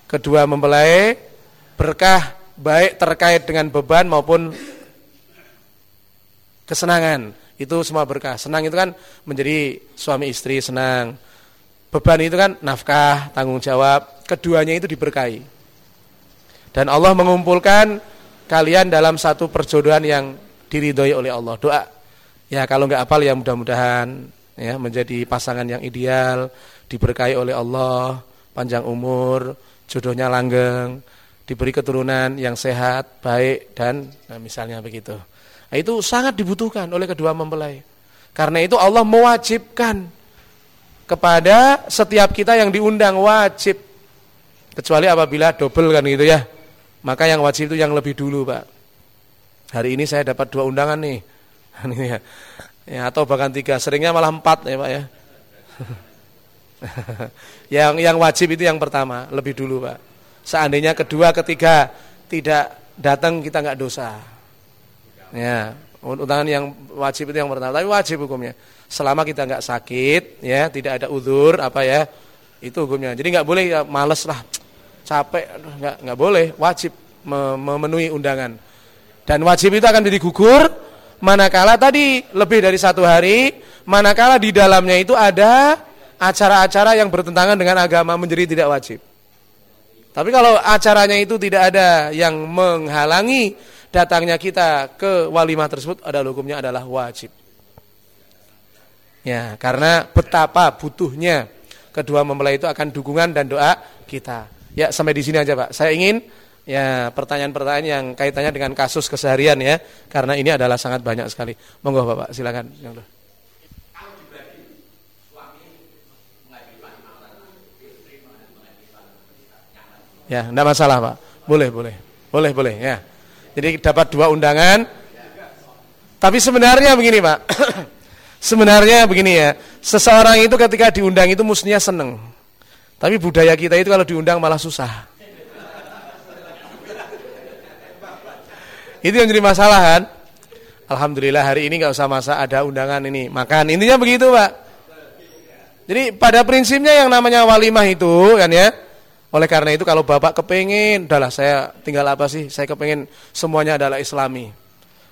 kedua mempelai berkah baik terkait dengan beban maupun kesenangan. Itu semua berkah. Senang itu kan menjadi suami istri senang Beban itu kan nafkah, tanggung jawab, keduanya itu diberkahi. Dan Allah mengumpulkan kalian dalam satu perjodohan yang diridhoi oleh Allah. Doa. Ya kalau nggak apal ya mudah-mudahan ya menjadi pasangan yang ideal, diberkahi oleh Allah, panjang umur, jodohnya langgeng, diberi keturunan yang sehat, baik dan nah, misalnya begitu. Nah, itu sangat dibutuhkan oleh kedua mempelai. Karena itu Allah mewajibkan kepada setiap kita yang diundang wajib. Kecuali apabila double kan gitu ya. Maka yang wajib itu yang lebih dulu pak. Hari ini saya dapat dua undangan nih. Ya. ya atau bahkan tiga. Seringnya malah empat ya pak ya. Yang yang wajib itu yang pertama lebih dulu pak. Seandainya kedua ketiga tidak datang kita nggak dosa. Ya undangan yang wajib itu yang pertama. Tapi wajib hukumnya selama kita nggak sakit ya tidak ada udur apa ya itu hukumnya. Jadi nggak boleh ya males lah capek nggak nggak boleh wajib memenuhi undangan. Dan wajib itu akan jadi gugur manakala tadi lebih dari satu hari manakala di dalamnya itu ada acara-acara yang bertentangan dengan agama menjadi tidak wajib. Tapi kalau acaranya itu tidak ada yang menghalangi datangnya kita ke walimah tersebut ada hukumnya adalah wajib Ya, karena betapa butuhnya kedua mempelai itu akan dukungan dan doa kita. Ya, sampai di sini aja, Pak. Saya ingin ya pertanyaan-pertanyaan yang kaitannya dengan kasus keseharian ya, karena ini adalah sangat banyak sekali. Monggo, Bapak, silakan. Ya, enggak masalah, Pak. Boleh, boleh. Boleh, boleh, ya. Jadi dapat dua undangan. Tapi sebenarnya begini, Pak. Sebenarnya begini ya, seseorang itu ketika diundang itu mestinya seneng. Tapi budaya kita itu kalau diundang malah susah. Itu yang jadi masalah kan? Alhamdulillah hari ini nggak usah masa ada undangan ini makan. Intinya begitu pak. Jadi pada prinsipnya yang namanya walimah itu kan ya. Oleh karena itu kalau bapak kepingin, udahlah saya tinggal apa sih? Saya kepingin semuanya adalah Islami.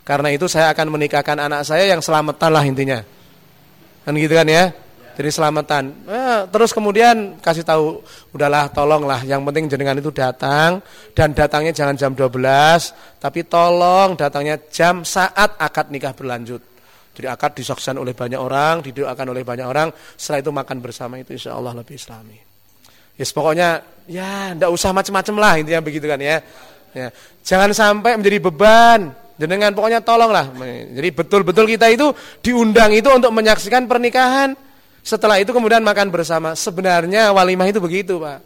Karena itu saya akan menikahkan anak saya yang selamatan lah intinya. Kan gitu kan ya. Jadi selamatan. Eh, terus kemudian kasih tahu, udahlah tolonglah yang penting jenengan itu datang dan datangnya jangan jam 12, tapi tolong datangnya jam saat akad nikah berlanjut. Jadi akad disaksikan oleh banyak orang, didoakan oleh banyak orang, setelah itu makan bersama itu insya Allah lebih islami. Yes, pokoknya ya ndak usah macam-macam lah intinya begitu kan ya. ya. Jangan sampai menjadi beban. Jenengan pokoknya tolonglah. Jadi betul-betul kita itu diundang itu untuk menyaksikan pernikahan setelah itu kemudian makan bersama. Sebenarnya walimah itu begitu, Pak.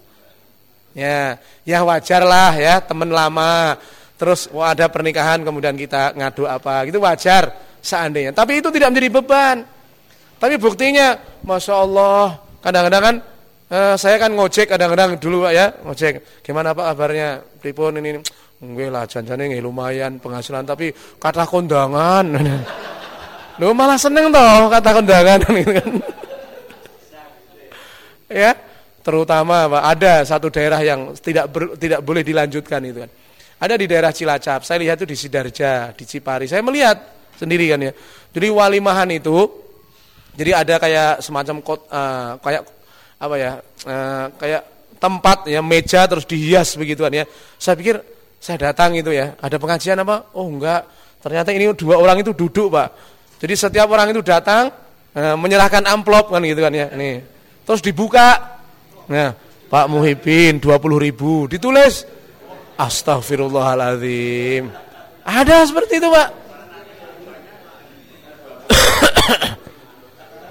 Ya, ya wajar lah ya, teman lama. Terus wah ada pernikahan kemudian kita ngadu apa, gitu wajar seandainya. Tapi itu tidak menjadi beban. Tapi buktinya, masya Allah, kadang-kadang kan eh, saya kan ngojek kadang-kadang dulu Pak ya, ngojek. Gimana Pak kabarnya? Pripun ini? Nggih lah janjane nggih lumayan penghasilan tapi kata kondangan. Lu malah seneng toh kata kondangan. Kan ya terutama apa ada satu daerah yang tidak ber, tidak boleh dilanjutkan itu kan. Ada di daerah Cilacap saya lihat itu di Sidarja di Cipari. Saya melihat sendiri kan ya. Jadi walimahan itu jadi ada kayak semacam kot, uh, kayak apa ya uh, kayak tempat ya meja terus dihias begitu kan ya. Saya pikir saya datang itu ya ada pengajian apa oh enggak ternyata ini dua orang itu duduk pak jadi setiap orang itu datang uh, menyerahkan amplop kan gitu kan ya nih Terus dibuka. Nah, Pak Muhibin 20 ribu. Ditulis. Astagfirullahaladzim. Ada seperti itu Pak.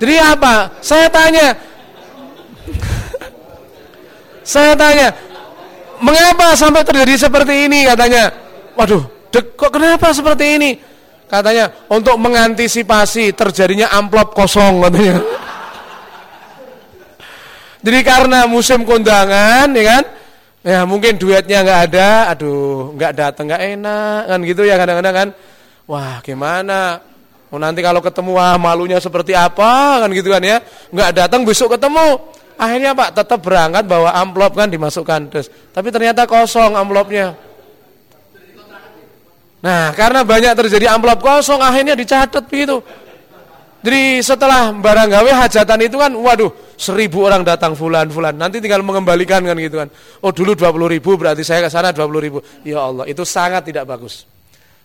Jadi apa? Saya tanya. Saya tanya. Mengapa sampai terjadi seperti ini katanya? Waduh, dek, kok kenapa seperti ini? Katanya untuk mengantisipasi terjadinya amplop kosong katanya. Jadi karena musim kondangan, ya kan? Ya mungkin duetnya nggak ada, aduh nggak datang nggak enak kan gitu ya kadang-kadang kan. Wah gimana? Nanti kalau ketemu wah malunya seperti apa kan gitu kan ya? Nggak datang besok ketemu. Akhirnya Pak tetap berangkat bawa amplop kan dimasukkan terus. Tapi ternyata kosong amplopnya. Nah karena banyak terjadi amplop kosong akhirnya dicatat begitu. Jadi setelah barang gawe hajatan itu kan, waduh, seribu orang datang fulan-fulan. Nanti tinggal mengembalikan kan gitu kan. Oh dulu dua puluh ribu, berarti saya ke sana dua puluh ribu. Ya Allah, itu sangat tidak bagus.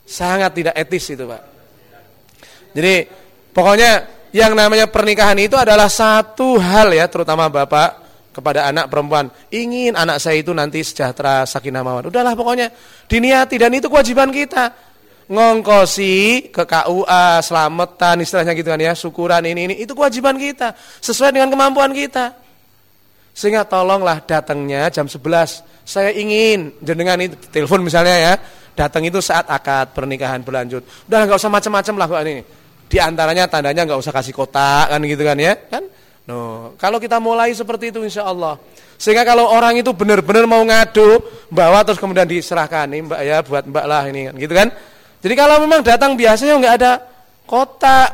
Sangat tidak etis itu Pak. Jadi pokoknya yang namanya pernikahan itu adalah satu hal ya, terutama Bapak kepada anak perempuan. Ingin anak saya itu nanti sejahtera, sakinah mawan. Udahlah pokoknya diniati dan itu kewajiban kita ngongkosi ke KUA, selamatan istilahnya gitu kan ya, syukuran ini ini itu kewajiban kita sesuai dengan kemampuan kita. Sehingga tolonglah datangnya jam 11. Saya ingin jenengan itu telepon misalnya ya, datang itu saat akad pernikahan berlanjut. Udah nggak usah macam-macam lah ini. Di antaranya tandanya nggak usah kasih kotak kan gitu kan ya, kan? No, kalau kita mulai seperti itu insya Allah. Sehingga kalau orang itu benar-benar mau ngadu, bawa terus kemudian diserahkan nih mbak ya buat mbak lah ini kan, gitu kan? Jadi kalau memang datang biasanya nggak ada kota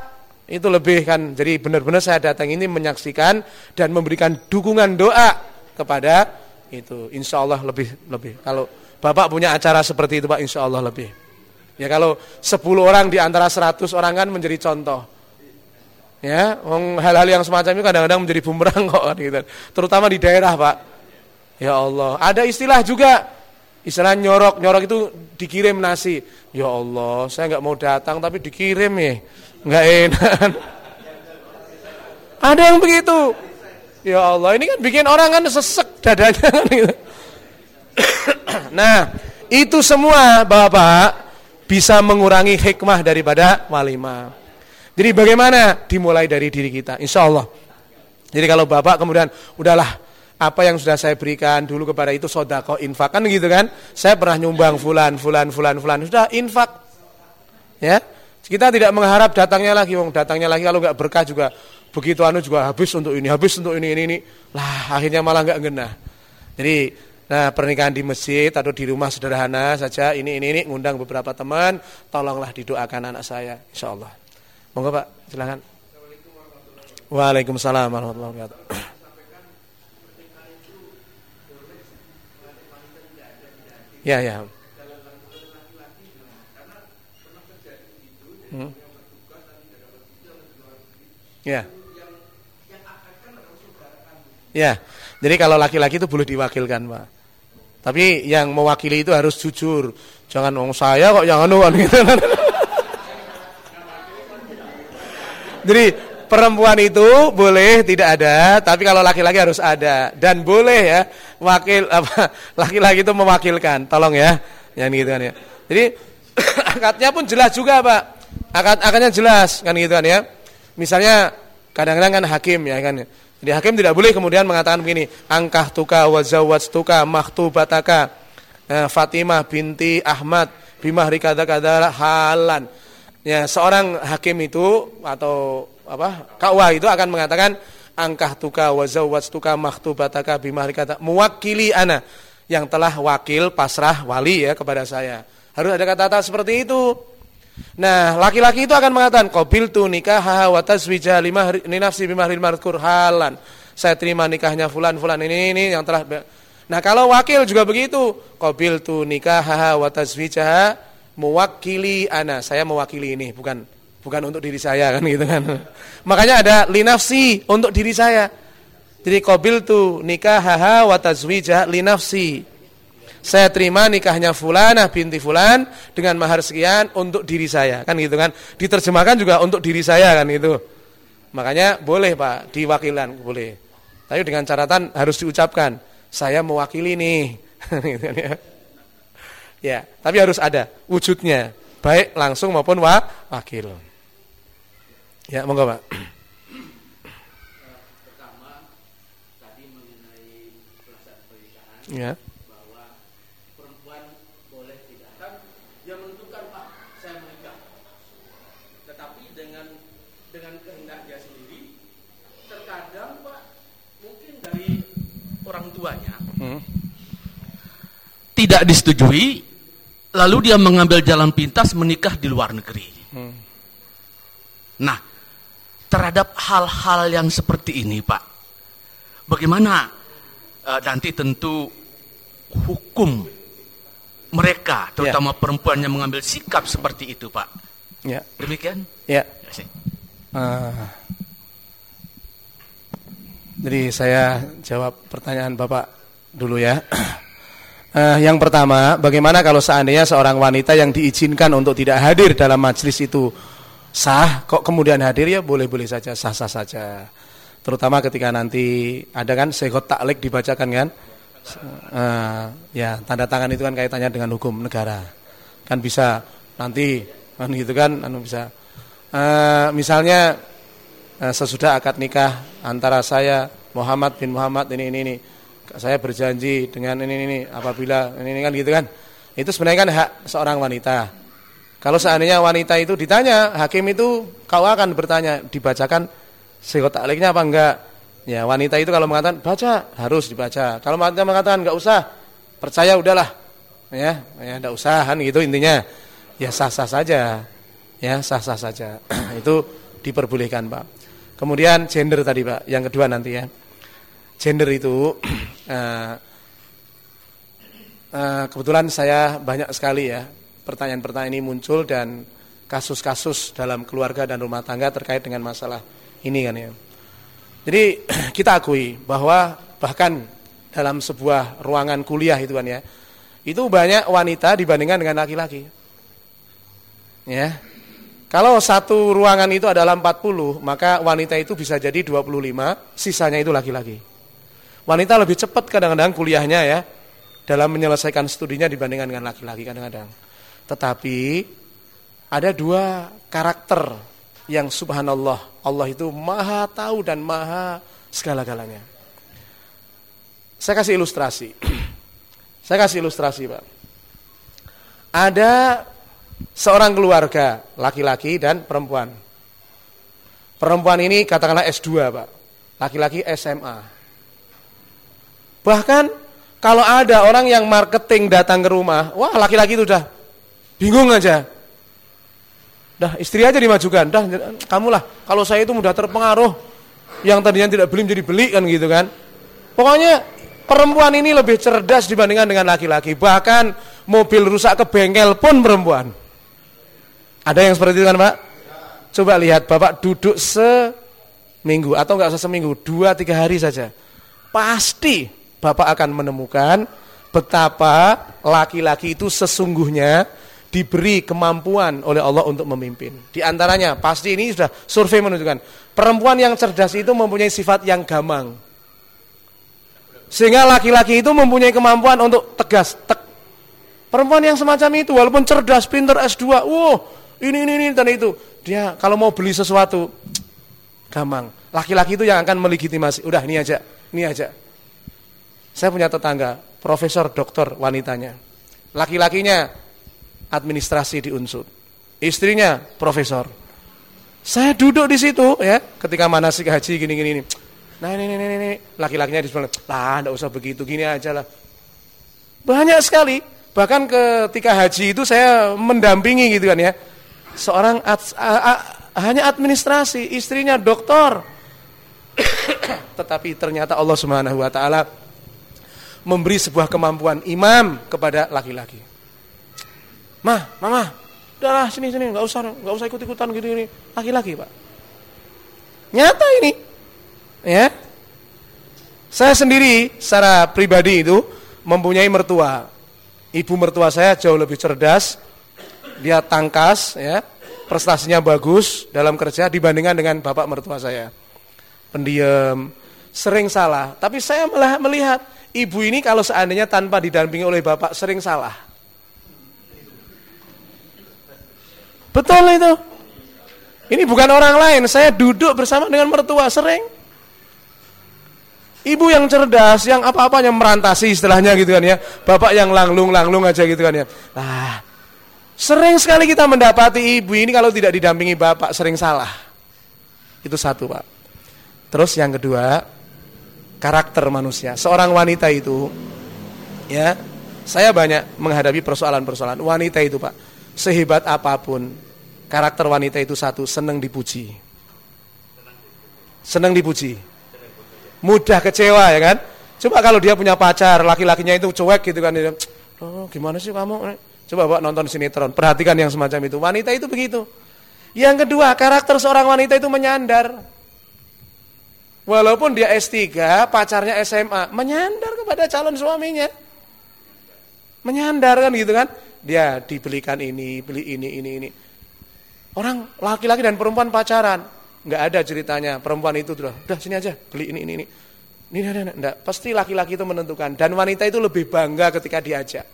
itu lebih kan. Jadi benar-benar saya datang ini menyaksikan dan memberikan dukungan doa kepada itu. Insya Allah lebih lebih. Kalau bapak punya acara seperti itu pak, insya Allah lebih. Ya kalau 10 orang di antara 100 orang kan menjadi contoh. Ya, hal-hal yang semacam itu kadang-kadang menjadi bumerang kok gitu. Terutama di daerah, Pak. Ya Allah, ada istilah juga Istilah nyorok, nyorok itu dikirim nasi. Ya Allah, saya nggak mau datang tapi dikirim ya. Nggak enak. Ada yang begitu. Ya Allah, ini kan bikin orang kan sesek dadanya kan gitu. nah, itu semua Bapak bisa mengurangi hikmah daripada walimah. Jadi bagaimana? Dimulai dari diri kita, insya Allah. Jadi kalau Bapak kemudian, udahlah apa yang sudah saya berikan dulu kepada itu sodako infak. Kan gitu kan? Saya pernah nyumbang fulan fulan fulan fulan. Sudah infak. Ya? Kita tidak mengharap datangnya lagi wong. Datangnya lagi kalau nggak berkah juga. Begitu anu juga habis untuk ini habis untuk ini ini ini. Lah akhirnya malah nggak genah. Jadi nah pernikahan di masjid atau di rumah sederhana saja ini ini ini ngundang beberapa teman tolonglah didoakan anak saya insya Allah monggo pak silakan Waalaikumsalam warahmatullahi wabarakatuh Ya, ya. Hmm. Ya. Ya, jadi kalau laki-laki itu boleh diwakilkan, Pak. Tapi yang mewakili itu harus jujur. Jangan ngomong saya kok yang anu gitu. jadi perempuan itu boleh tidak ada, tapi kalau laki-laki harus ada dan boleh ya wakil apa laki-laki itu mewakilkan. Tolong ya. Yang gitu kan ya. Jadi akadnya pun jelas juga, Pak. Akad akadnya jelas kan gitu kan ya. Misalnya kadang-kadang kan hakim ya kan. Jadi hakim tidak boleh kemudian mengatakan begini, angkah tuka wazawat tuka maktubataka eh, Fatimah binti Ahmad bimahri kada halan. Ya, seorang hakim itu atau apa? Kawa itu akan mengatakan angkah tuka wazawat tuka maktubataka bimahri kada mewakili ana yang telah wakil pasrah wali ya kepada saya. Harus ada kata-kata seperti itu. Nah, laki-laki itu akan mengatakan qabil tu nikah wa tazwija lima nafsi bimahril markur halan. Saya terima nikahnya fulan fulan ini ini yang telah Nah, kalau wakil juga begitu. Qabil tu nikah wa tazwija mewakili ana. Saya mewakili ini, bukan bukan untuk diri saya kan gitu kan. Makanya ada linafsi untuk diri saya. Jadi qabil tu nikah wa tazwija linafsi saya terima nikahnya fulana binti fulan dengan mahar sekian untuk diri saya. Kan gitu kan? Diterjemahkan juga untuk diri saya kan itu. Makanya boleh pak. Diwakilan boleh. Tapi dengan catatan harus diucapkan saya mewakili nih. Gitu kan ya. ya tapi harus ada wujudnya. Baik langsung maupun wa wakil. Ya monggo pak. Ya tuanya hmm. Tidak disetujui, lalu dia mengambil jalan pintas menikah di luar negeri. Hmm. Nah, terhadap hal-hal yang seperti ini, Pak, bagaimana uh, nanti tentu hukum mereka, terutama ya. perempuan yang mengambil sikap seperti itu, Pak. Ya. Demikian? Ya. ya uh, jadi saya jawab pertanyaan Bapak dulu ya. Uh, yang pertama, bagaimana kalau seandainya seorang wanita yang diizinkan untuk tidak hadir dalam majelis itu? Sah, kok kemudian hadir? Ya boleh-boleh saja, sah-sah saja. Terutama ketika nanti ada kan sekot taklek dibacakan kan, uh, ya tanda tangan itu kan kaitannya dengan hukum negara, kan bisa nanti kan gitu kan, anu bisa. Uh, misalnya uh, sesudah akad nikah antara saya Muhammad bin Muhammad ini ini ini saya berjanji dengan ini ini apabila ini, ini kan gitu kan. Itu sebenarnya kan hak seorang wanita. Kalau seandainya wanita itu ditanya hakim itu kau akan bertanya dibacakan takliknya apa enggak? Ya wanita itu kalau mengatakan baca harus dibaca. Kalau wanita mengatakan enggak usah percaya udahlah. Ya ya enggak usah kan gitu intinya. Ya sah-sah saja. Ya sah-sah saja. Itu diperbolehkan Pak. Kemudian gender tadi Pak yang kedua nanti ya gender itu uh, uh, kebetulan saya banyak sekali ya pertanyaan-pertanyaan ini muncul dan kasus-kasus dalam keluarga dan rumah tangga terkait dengan masalah ini kan ya. Jadi kita akui bahwa bahkan dalam sebuah ruangan kuliah itu kan ya, itu banyak wanita dibandingkan dengan laki-laki. Ya. Kalau satu ruangan itu adalah 40, maka wanita itu bisa jadi 25, sisanya itu laki-laki. Wanita lebih cepat kadang-kadang kuliahnya ya dalam menyelesaikan studinya dibandingkan dengan laki-laki kadang-kadang. Tetapi ada dua karakter yang subhanallah Allah itu maha tahu dan maha segala-galanya. Saya kasih ilustrasi. Saya kasih ilustrasi, Pak. Ada seorang keluarga, laki-laki dan perempuan. Perempuan ini katakanlah S2, Pak. Laki-laki SMA. Bahkan kalau ada orang yang marketing datang ke rumah, wah laki-laki itu udah bingung aja. Dah istri aja dimajukan, dah kamulah. Kalau saya itu mudah terpengaruh, yang tadinya tidak beli menjadi beli kan gitu kan. Pokoknya perempuan ini lebih cerdas dibandingkan dengan laki-laki. Bahkan mobil rusak ke bengkel pun perempuan. Ada yang seperti itu kan Pak? Coba lihat Bapak duduk seminggu atau enggak usah seminggu, dua tiga hari saja pasti Bapak akan menemukan betapa laki-laki itu sesungguhnya diberi kemampuan oleh Allah untuk memimpin. Di antaranya pasti ini sudah survei menunjukkan perempuan yang cerdas itu mempunyai sifat yang gamang. Sehingga laki-laki itu mempunyai kemampuan untuk tegas, tek. Perempuan yang semacam itu walaupun cerdas, pintar S2, wow, ini ini ini dan itu. Dia kalau mau beli sesuatu gampang. Laki-laki itu yang akan melegitimasi. Udah ini aja, ini aja. Saya punya tetangga, profesor doktor wanitanya. Laki-lakinya administrasi di Unsur. Istrinya profesor. Saya duduk di situ ya, ketika manasik haji gini-gini ini. Nah ini ini ini, ini. laki-lakinya di sebelah. Lah, enggak usah begitu, gini aja lah. Banyak sekali. Bahkan ketika haji itu saya mendampingi gitu kan ya. Seorang ad, a, a, hanya administrasi, istrinya doktor. Tetapi ternyata Allah Subhanahu wa taala memberi sebuah kemampuan imam kepada laki-laki. Mah, mama, udahlah sini sini, nggak usah nggak usah ikut ikutan gini gini. Laki-laki pak. Nyata ini, ya. Saya sendiri secara pribadi itu mempunyai mertua. Ibu mertua saya jauh lebih cerdas, dia tangkas, ya, prestasinya bagus dalam kerja dibandingkan dengan bapak mertua saya. Pendiam, sering salah. Tapi saya melihat ibu ini kalau seandainya tanpa didampingi oleh bapak sering salah. Betul itu. Ini bukan orang lain, saya duduk bersama dengan mertua sering. Ibu yang cerdas, yang apa-apanya merantasi istilahnya gitu kan ya. Bapak yang langlung-langlung aja gitu kan ya. Nah, sering sekali kita mendapati ibu ini kalau tidak didampingi bapak sering salah. Itu satu pak. Terus yang kedua, karakter manusia. Seorang wanita itu, ya, saya banyak menghadapi persoalan-persoalan. Wanita itu pak, sehebat apa pun, karakter wanita itu satu, senang dipuji. Senang dipuji. Mudah kecewa ya kan? Coba kalau dia punya pacar, laki-lakinya itu cuek gitu kan, dia, oh gimana sih kamu? Coba bawa nonton sinetron, perhatikan yang semacam itu. Wanita itu begitu. Yang kedua, karakter seorang wanita itu menyandar. Walaupun dia S3, pacarnya SMA, menyandar kepada calon suaminya. Menyandar kan gitu kan. Dia dibelikan ini, beli ini, ini, ini. Orang laki-laki dan perempuan pacaran. nggak ada ceritanya perempuan itu udah, udah sini aja, beli ini, ini, ini. Ini, ini. Enggak. Pasti laki-laki itu menentukan. Dan wanita itu lebih bangga ketika diajak.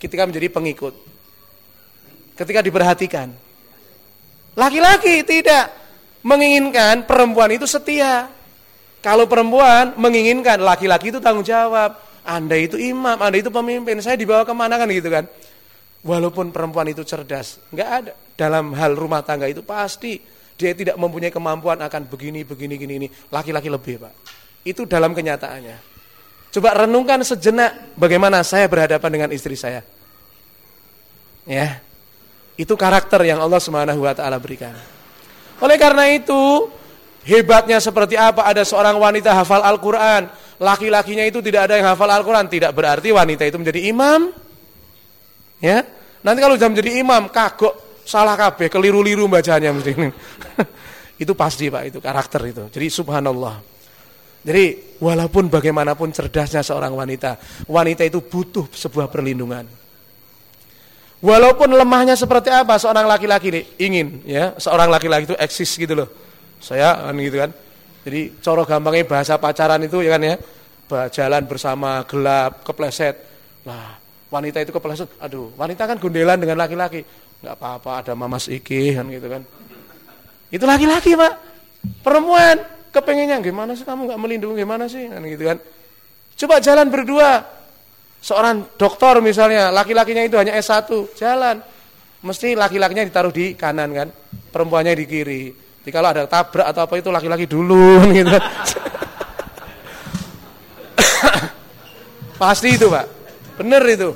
Ketika menjadi pengikut. Ketika diperhatikan. Laki-laki tidak menginginkan perempuan itu setia. Kalau perempuan menginginkan laki-laki itu tanggung jawab. Anda itu imam, Anda itu pemimpin. Saya dibawa ke mana kan gitu kan. Walaupun perempuan itu cerdas. nggak ada. Dalam hal rumah tangga itu pasti. Dia tidak mempunyai kemampuan akan begini, begini, gini, ini. Laki-laki lebih Pak. Itu dalam kenyataannya. Coba renungkan sejenak bagaimana saya berhadapan dengan istri saya. Ya. Itu karakter yang Allah Subhanahu wa taala berikan. Oleh karena itu, Hebatnya seperti apa ada seorang wanita hafal Al-Quran. Laki-lakinya itu tidak ada yang hafal Al-Quran. Tidak berarti wanita itu menjadi imam. Ya, Nanti kalau sudah menjadi imam, kagok, salah kabeh, keliru-liru bacanya itu pasti Pak, itu karakter itu. Jadi subhanallah. Jadi walaupun bagaimanapun cerdasnya seorang wanita, wanita itu butuh sebuah perlindungan. Walaupun lemahnya seperti apa seorang laki-laki ingin ya, seorang laki-laki itu eksis gitu loh saya kan gitu kan. Jadi coro gampangnya bahasa pacaran itu ya kan ya. Jalan bersama gelap, kepleset. Nah, wanita itu kepleset. Aduh, wanita kan gundelan dengan laki-laki. Enggak apa-apa, ada mamas iki kan gitu kan. Itu laki-laki, Pak. Perempuan kepengennya gimana sih kamu nggak melindungi gimana sih kan gitu kan. Coba jalan berdua. Seorang dokter misalnya, laki-lakinya itu hanya S1, jalan. Mesti laki-lakinya ditaruh di kanan kan, perempuannya di kiri. Jadi kalau ada tabrak atau apa itu laki-laki dulu gitu. Pasti itu, Pak. Benar itu.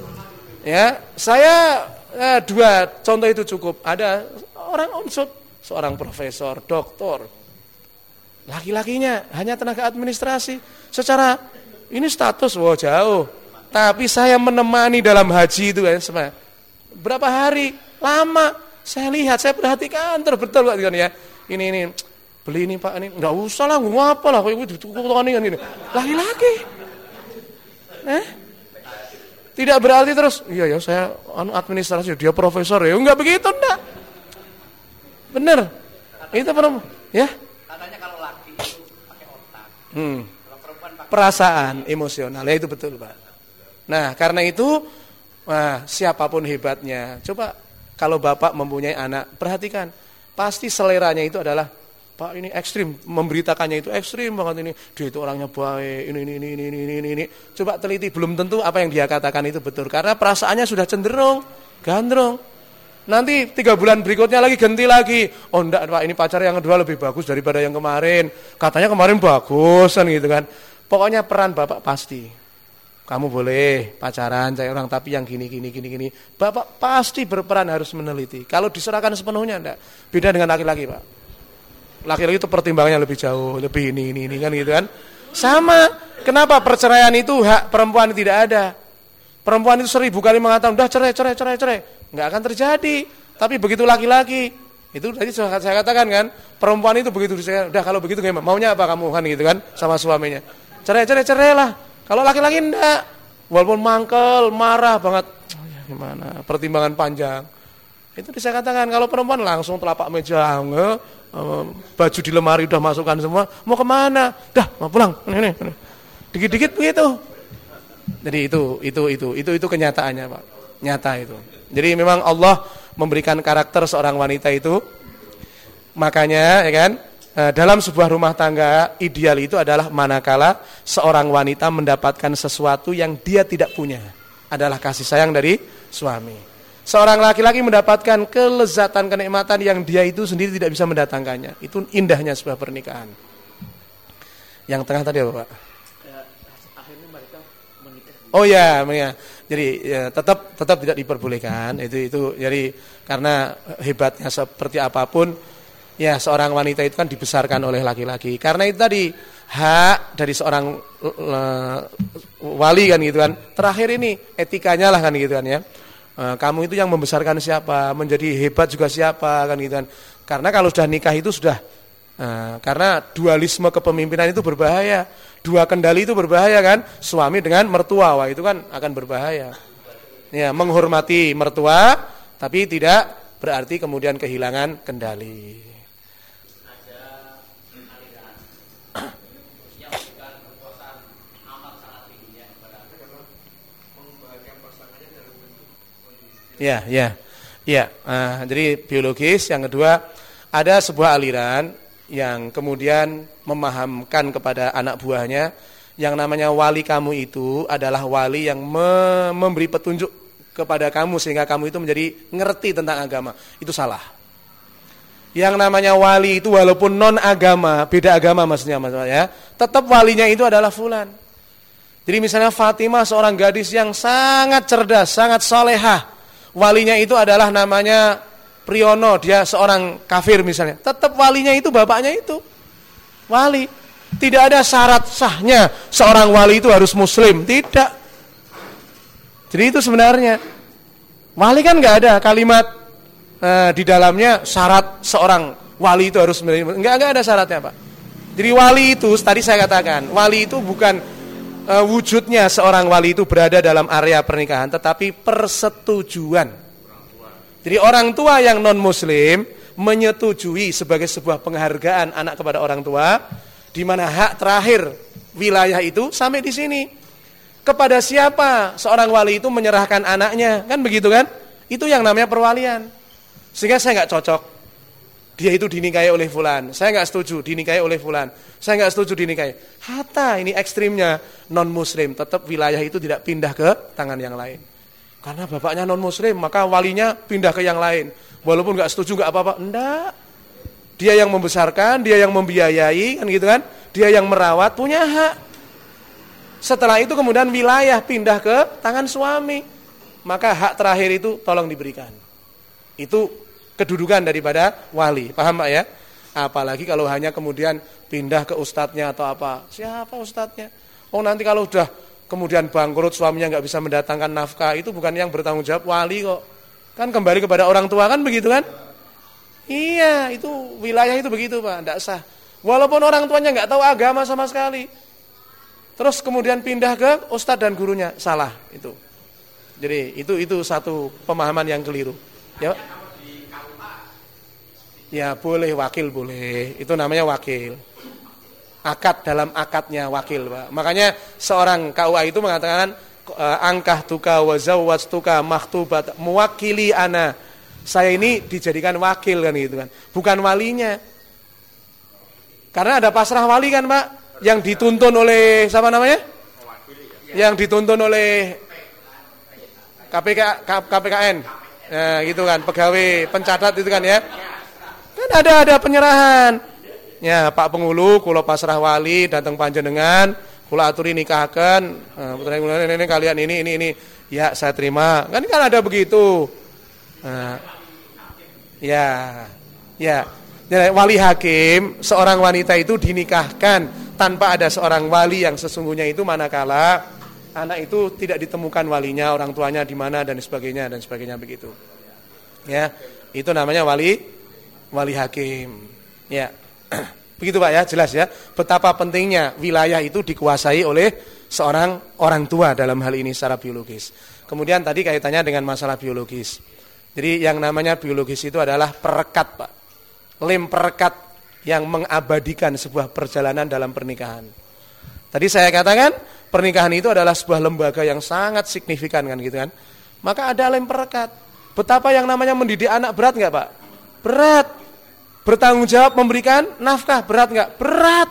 Ya, saya eh, dua contoh itu cukup. Ada orang unsur, seorang profesor, doktor. Laki-lakinya hanya tenaga administrasi. Secara ini status wow jauh. Tapi saya menemani dalam haji itu kan berapa hari lama saya lihat saya perhatikan terus betul kan ya ini ini beli ini pak ini. Nggak usah lah gue apa lah. Kayak gitu kan gini laki-laki eh? Tidak berarti terus iya ya saya anu administrasi dia profesor. Ya nggak begitu ndak. Bener. Itu perempuan ya? Katanya kalau laki itu pakai otak hmm. kalau perempuan pakai perasaan emosional ya itu betul pak. Nah karena itu Wah, siapa pun hebatnya, coba kalau bapak mempunyai anak, perhatikan, pasti seleranya itu adalah Pak ini ekstrim, memberitakannya itu ekstrim banget ini. Dia itu orangnya baik, ini ini ini ini ini ini. ini. Coba teliti, belum tentu apa yang dia katakan itu betul karena perasaannya sudah cenderung gandrung. Nanti tiga bulan berikutnya lagi ganti lagi. Oh enggak Pak, ini pacar yang kedua lebih bagus daripada yang kemarin. Katanya kemarin bagus kan gitu kan. Pokoknya peran Bapak pasti. Kamu boleh pacaran cari orang tapi yang gini gini gini gini. Bapak pasti berperan harus meneliti. Kalau diserahkan sepenuhnya enggak. Beda dengan laki-laki, Pak. Laki-laki itu pertimbangannya lebih jauh, lebih ini ini ini kan gitu kan. Sama. Kenapa perceraian itu hak perempuan tidak ada? Perempuan itu seribu kali mengatakan, udah cerai, cerai, cerai, cerai. Enggak akan terjadi. Tapi begitu laki-laki, itu tadi saya katakan kan, perempuan itu begitu saya, udah kalau begitu gimana? Maunya apa kamu kan gitu kan sama suaminya? Cerai, cerai, cerai lah. Kalau laki-laki enggak, walaupun mangkel, marah banget, oh, ya gimana? Pertimbangan panjang. Itu bisa katakan kalau perempuan langsung telapak meja, nge, eh, baju di lemari udah masukkan semua, mau ke mana? Dah, mau pulang. Dikit-dikit begitu. Jadi itu, itu, itu, itu, itu kenyataannya, Pak. Nyata itu. Jadi memang Allah memberikan karakter seorang wanita itu. Makanya, ya kan, dalam sebuah rumah tangga ideal itu adalah manakala seorang wanita mendapatkan sesuatu yang dia tidak punya adalah kasih sayang dari suami. Seorang laki-laki mendapatkan kelezatan kenikmatan yang dia itu sendiri tidak bisa mendatangkannya. Itu indahnya sebuah pernikahan. Yang tengah tadi apa, Pak? Oh ya, ya. Jadi ya, tetap tetap tidak diperbolehkan. Itu itu jadi karena hebatnya seperti apa pun ya seorang wanita itu kan dibesarkan oleh laki-laki. Karena itu tadi hak dari seorang uh, wali kan gitu kan. Terakhir ini etikanya lah kan gitu kan ya. Uh, kamu itu yang membesarkan siapa, menjadi hebat juga siapa kan gitu kan. Karena kalau sudah nikah itu sudah uh, karena dualisme kepemimpinan itu berbahaya. Dua kendali itu berbahaya kan, suami dengan mertua, wah itu kan akan berbahaya. Ya, menghormati mertua tapi tidak berarti kemudian kehilangan kendali. Ya, ya. Ya, uh, jadi biologis yang kedua ada sebuah aliran yang kemudian memahamkan kepada anak buahnya yang namanya wali kamu itu adalah wali yang me memberi petunjuk kepada kamu sehingga kamu itu menjadi ngerti tentang agama. Itu salah. Yang namanya wali itu walaupun non agama, beda agama maksudnya maksudnya ya, tetap walinya itu adalah fulan. Jadi misalnya Fatimah seorang gadis yang sangat cerdas, sangat solehah, walinya itu adalah namanya Priyono, dia seorang kafir misalnya. Tetap walinya itu bapaknya itu. Wali. Tidak ada syarat sahnya seorang wali itu harus muslim, tidak. Jadi itu sebenarnya wali kan nggak ada kalimat uh, di dalamnya syarat seorang wali itu harus nggak nggak ada syaratnya pak. Jadi wali itu tadi saya katakan wali itu bukan uh, wujudnya seorang wali itu berada dalam area pernikahan, tetapi persetujuan. Jadi orang tua yang non muslim menyetujui sebagai sebuah penghargaan anak kepada orang tua, di mana hak terakhir wilayah itu sampai di sini. Kepada siapa seorang wali itu menyerahkan anaknya, kan begitu kan? Itu yang namanya perwalian. Sehingga saya nggak cocok dia itu dinikahi oleh fulan. Saya nggak setuju dinikahi oleh fulan. Saya nggak setuju dinikahi. Hatta ini ekstrimnya non muslim tetap wilayah itu tidak pindah ke tangan yang lain. Karena bapaknya non muslim maka walinya pindah ke yang lain. Walaupun nggak setuju nggak apa-apa. Enggak. Dia yang membesarkan, dia yang membiayai kan gitu kan. Dia yang merawat punya hak. Setelah itu kemudian wilayah pindah ke tangan suami. Maka hak terakhir itu tolong diberikan. Itu kedudukan daripada wali. Paham Pak ya? Apalagi kalau hanya kemudian pindah ke ustadznya atau apa. Siapa ustadznya? Oh nanti kalau sudah kemudian bangkrut suaminya nggak bisa mendatangkan nafkah itu bukan yang bertanggung jawab wali kok. Kan kembali kepada orang tua kan begitu kan? Iya, itu wilayah itu begitu Pak, tidak sah. Walaupun orang tuanya nggak tahu agama sama sekali. Terus kemudian pindah ke ustadz dan gurunya, salah itu. Jadi itu itu satu pemahaman yang keliru. Ya. Ya boleh wakil boleh, itu namanya wakil. Akad dalam akadnya wakil, Pak. Makanya seorang KUA itu mengatakan eh, angkah tuka wazawat tuka maktubat mewakili ana. Saya ini dijadikan wakil kan gitu kan, bukan walinya. Karena ada pasrah wali kan Pak, yang dituntun oleh siapa namanya? Yang dituntun oleh KPK KPKN. Nah, gitu kan, pegawai pencatat itu kan ya. Kan ada ada penyerahan. Ya, Pak Pengulu kula pasrah wali datang panjenengan, kula aturi nikahkan, nah, putra ini, ini kalian ini ini ini. Ya, saya terima. Kan kan ada begitu. Nah, ya. Ya, wali hakim, seorang wanita itu dinikahkan tanpa ada seorang wali yang sesungguhnya itu manakala anak itu tidak ditemukan walinya, orang tuanya di mana dan sebagainya dan sebagainya begitu. Ya, itu namanya wali wali hakim. Ya. Begitu Pak ya, jelas ya. Betapa pentingnya wilayah itu dikuasai oleh seorang orang tua dalam hal ini secara biologis. Kemudian tadi kaitannya dengan masalah biologis. Jadi yang namanya biologis itu adalah perekat Pak lem perekat yang mengabadikan sebuah perjalanan dalam pernikahan. Tadi saya katakan pernikahan itu adalah sebuah lembaga yang sangat signifikan kan gitu kan. Maka ada lem perekat. Betapa yang namanya mendidik anak berat nggak pak? Berat. Bertanggung jawab memberikan nafkah berat nggak? Berat.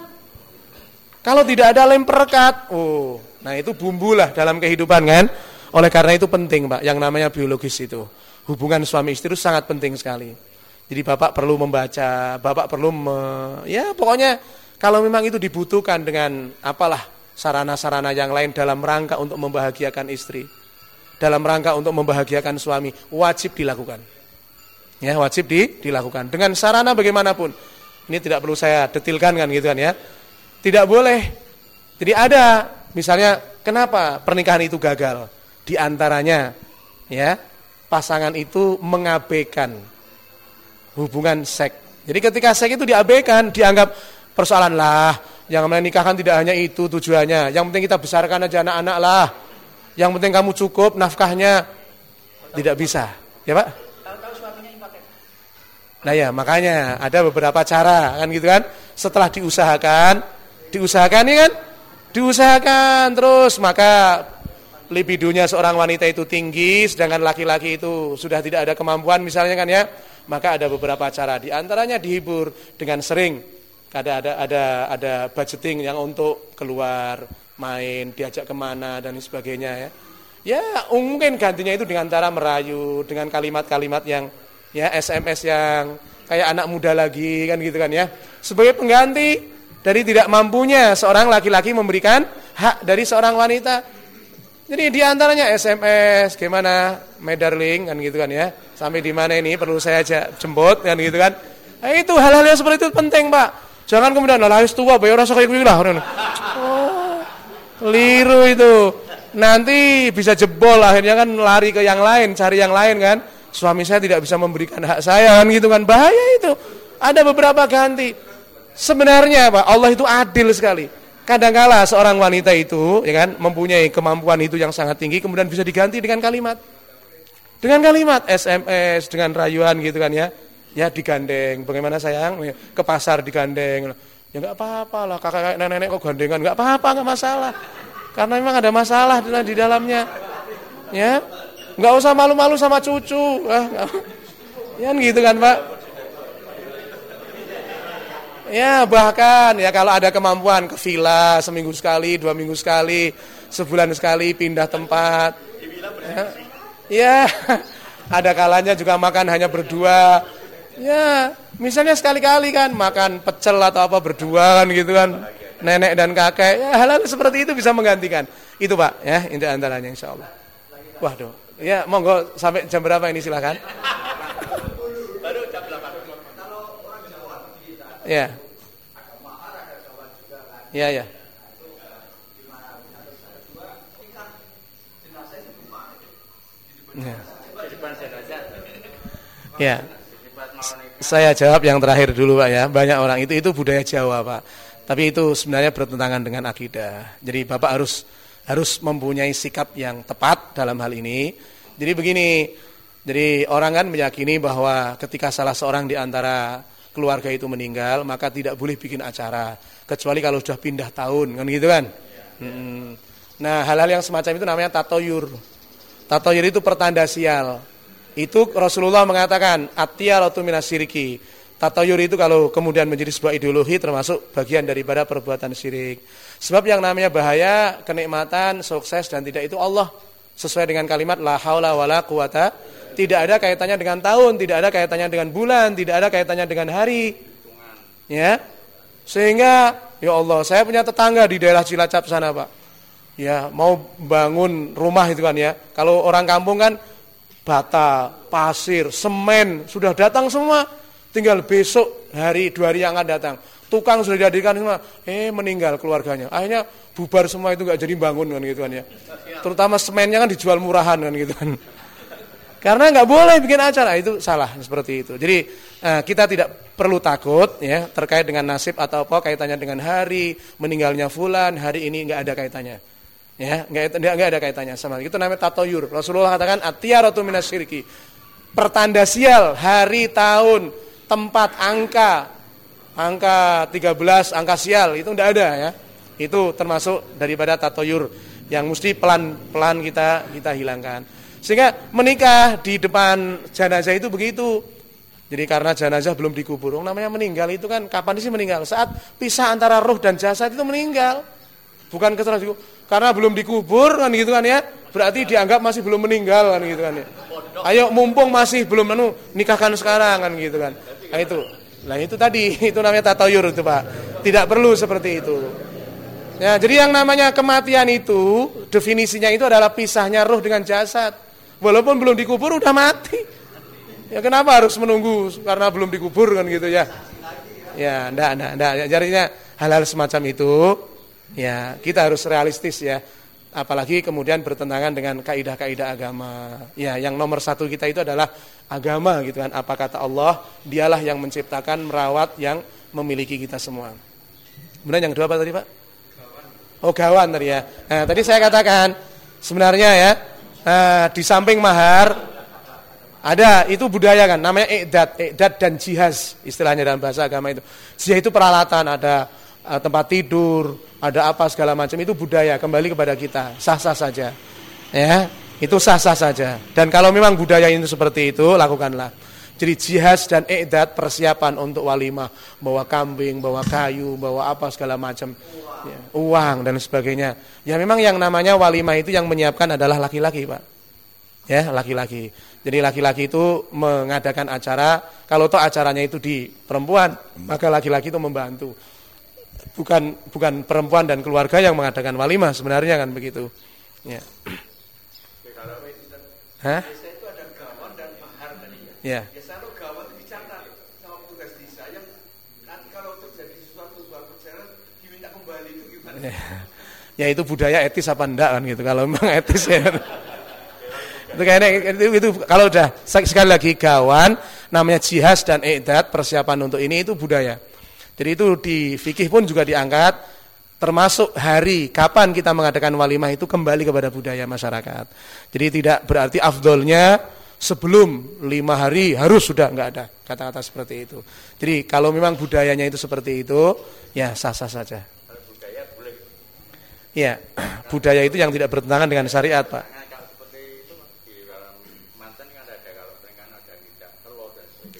Kalau tidak ada lem perekat, oh, nah itu bumbulah dalam kehidupan kan. Oleh karena itu penting pak, yang namanya biologis itu. Hubungan suami istri itu sangat penting sekali. Jadi Bapak perlu membaca, Bapak perlu me, ya pokoknya kalau memang itu dibutuhkan dengan apalah sarana-sarana yang lain dalam rangka untuk membahagiakan istri, dalam rangka untuk membahagiakan suami, wajib dilakukan. Ya, wajib di, dilakukan dengan sarana bagaimanapun. Ini tidak perlu saya detilkan kan gitu kan ya. Tidak boleh. Jadi ada misalnya kenapa pernikahan itu gagal? Di antaranya ya, pasangan itu mengabaikan hubungan seks. Jadi ketika seks itu diabaikan, dianggap persoalan lah, yang menikahkan tidak hanya itu tujuannya. Yang penting kita besarkan aja anak-anak lah. Yang penting kamu cukup nafkahnya. Tidak bisa. Ya Pak? Nah ya makanya ada beberapa cara kan gitu kan. Setelah diusahakan, diusahakan ya kan? Diusahakan terus maka libidonya seorang wanita itu tinggi sedangkan laki-laki itu sudah tidak ada kemampuan misalnya kan ya maka ada beberapa cara di antaranya dihibur dengan sering ada ada ada ada budgeting yang untuk keluar main diajak ke mana dan sebagainya ya ya mungkin gantinya itu dengan cara merayu dengan kalimat-kalimat yang ya SMS yang kayak anak muda lagi kan gitu kan ya sebagai pengganti dari tidak mampunya seorang laki-laki memberikan hak dari seorang wanita jadi di antaranya SMS, gimana, my darling, kan gitu kan ya. Sampai di mana ini perlu saya jemput, kan gitu kan. Nah, itu hal-hal yang seperti itu penting pak. Jangan kemudian lah tua, bayar rasa kayak gue lah. Oh, keliru itu. Nanti bisa jebol akhirnya kan lari ke yang lain, cari yang lain kan. Suami saya tidak bisa memberikan hak saya kan gitu kan. Bahaya itu. Ada beberapa ganti. Sebenarnya pak, Allah itu adil sekali. Kadangkala seorang wanita itu ya kan mempunyai kemampuan itu yang sangat tinggi kemudian bisa diganti dengan kalimat dengan kalimat SMS dengan rayuan gitu kan ya. Ya digandeng, bagaimana sayang? Ya, ke pasar digandeng. Ya nggak apa-apa lah, kakak nenek-nenek kok gandengan, nggak apa-apa, nggak masalah. Karena memang ada masalah di dalamnya. Ya, nggak usah malu-malu sama cucu. Ah, ya gitu kan Pak. Ya bahkan ya kalau ada kemampuan ke villa seminggu sekali, dua minggu sekali, sebulan sekali pindah tempat. Ya, ya ada kalanya juga makan hanya berdua. Ya misalnya sekali-kali kan makan pecel atau apa berdua kan gitu kan. Nenek dan kakek, ya hal-hal seperti itu bisa menggantikan. Itu pak, ya ini antaranya insya Allah. Waduh, ya monggo sampai jam berapa ini silahkan. Ya. Ya, ya. Ya. Ya. Saya jawab yang terakhir dulu Pak ya. Banyak orang itu itu budaya Jawa Pak. Tapi itu sebenarnya bertentangan dengan akidah. Jadi Bapak harus harus mempunyai sikap yang tepat dalam hal ini. Jadi begini, jadi orang kan meyakini bahwa ketika salah seorang di antara keluarga itu meninggal, maka tidak boleh bikin acara kecuali kalau sudah pindah tahun, kan gitu kan? Hmm. Nah, hal-hal yang semacam itu namanya tatoyur. Tatoyur itu pertanda sial. Itu Rasulullah mengatakan, atiyaratu minasiriki. Tatoyur itu kalau kemudian menjadi sebuah ideologi termasuk bagian daripada perbuatan syirik. Sebab yang namanya bahaya, kenikmatan, sukses dan tidak itu Allah sesuai dengan kalimat la haula wala quwata. Tidak ada kaitannya dengan tahun, tidak ada kaitannya dengan bulan, tidak ada kaitannya dengan hari. Ya. Sehingga ya Allah, saya punya tetangga di daerah Cilacap sana, Pak. Ya, mau bangun rumah itu kan ya. Kalau orang kampung kan bata, pasir, semen sudah datang semua. Tinggal besok hari dua hari yang akan datang. Tukang sudah dihadirkan eh meninggal keluarganya. Akhirnya bubar semua itu nggak jadi bangun kan gitu kan ya. Terutama semennya kan dijual murahan kan gitu kan. Karena nggak boleh bikin acara itu salah seperti itu. Jadi eh, kita tidak perlu takut ya terkait dengan nasib atau apa kaitannya dengan hari meninggalnya fulan hari ini nggak ada kaitannya. Ya, enggak enggak ada kaitannya sama itu namanya tatoyur. Rasulullah katakan atiyaratu minasyirki. Pertanda sial hari, tahun, tempat, angka. Angka 13, angka sial itu enggak ada ya. Itu termasuk daripada tatoyur yang mesti pelan-pelan kita kita hilangkan. Sehingga menikah di depan jenazah itu begitu. Jadi karena jenazah belum dikubur, namanya meninggal itu kan kapan sih meninggal? Saat pisah antara roh dan jasad itu meninggal. Bukan ketelah karena belum dikubur kan gitu kan ya. Berarti dianggap masih belum meninggal kan gitu kan ya. Ayo mumpung masih belum anu nikahkan sekarang kan gitu kan. Nah itu. Nah itu tadi itu namanya tatayur itu Pak. Tidak perlu seperti itu. Ya, jadi yang namanya kematian itu definisinya itu adalah pisahnya roh dengan jasad. Walaupun belum dikubur udah mati. Ya kenapa harus menunggu karena belum dikubur kan gitu ya. Ya, ndak ndak ndak. Jadinya hal-hal semacam itu Ya, kita harus realistis ya. Apalagi kemudian bertentangan dengan kaidah-kaidah agama. Ya, yang nomor satu kita itu adalah agama gitu kan. Apa kata Allah? Dialah yang menciptakan, merawat, yang memiliki kita semua. Kemudian yang kedua apa tadi Pak? Oh gawan tadi ya. Nah, tadi saya katakan sebenarnya ya nah, di samping mahar ada itu budaya kan namanya ikdat, ikdat dan jihaz istilahnya dalam bahasa agama itu. Jihaz itu peralatan ada tempat tidur, ada apa segala macam itu budaya kembali kepada kita. Sah-sah saja. Ya itu sah-sah saja. Dan kalau memang budaya itu seperti itu lakukanlah. Jadi jihad dan ikdat persiapan untuk walimah. Bawa kambing bawa kayu bawa apa segala macam. Ya, uang dan sebagainya. Ya memang yang namanya walimah itu yang menyiapkan adalah laki-laki pak. Ya laki-laki. Jadi laki-laki itu mengadakan acara. Kalau toh acaranya itu di perempuan maka laki-laki itu membantu bukan bukan perempuan dan keluarga yang mengadakan walimah sebenarnya kan begitu. Ya. Hah? Ya. Ya. ya itu budaya etis apa enggak kan gitu kalau memang etis ya. itu kayaknya itu, itu kalau udah sekali lagi gawan namanya jihad dan idat persiapan untuk ini itu budaya. Jadi itu di fikih pun juga diangkat termasuk hari kapan kita mengadakan walimah itu kembali kepada budaya masyarakat. Jadi tidak berarti afdolnya sebelum lima hari harus sudah nggak ada kata-kata seperti itu. Jadi kalau memang budayanya itu seperti itu, ya sah-sah saja. Budaya. Ya, budaya itu yang tidak bertentangan dengan syariat, Pak.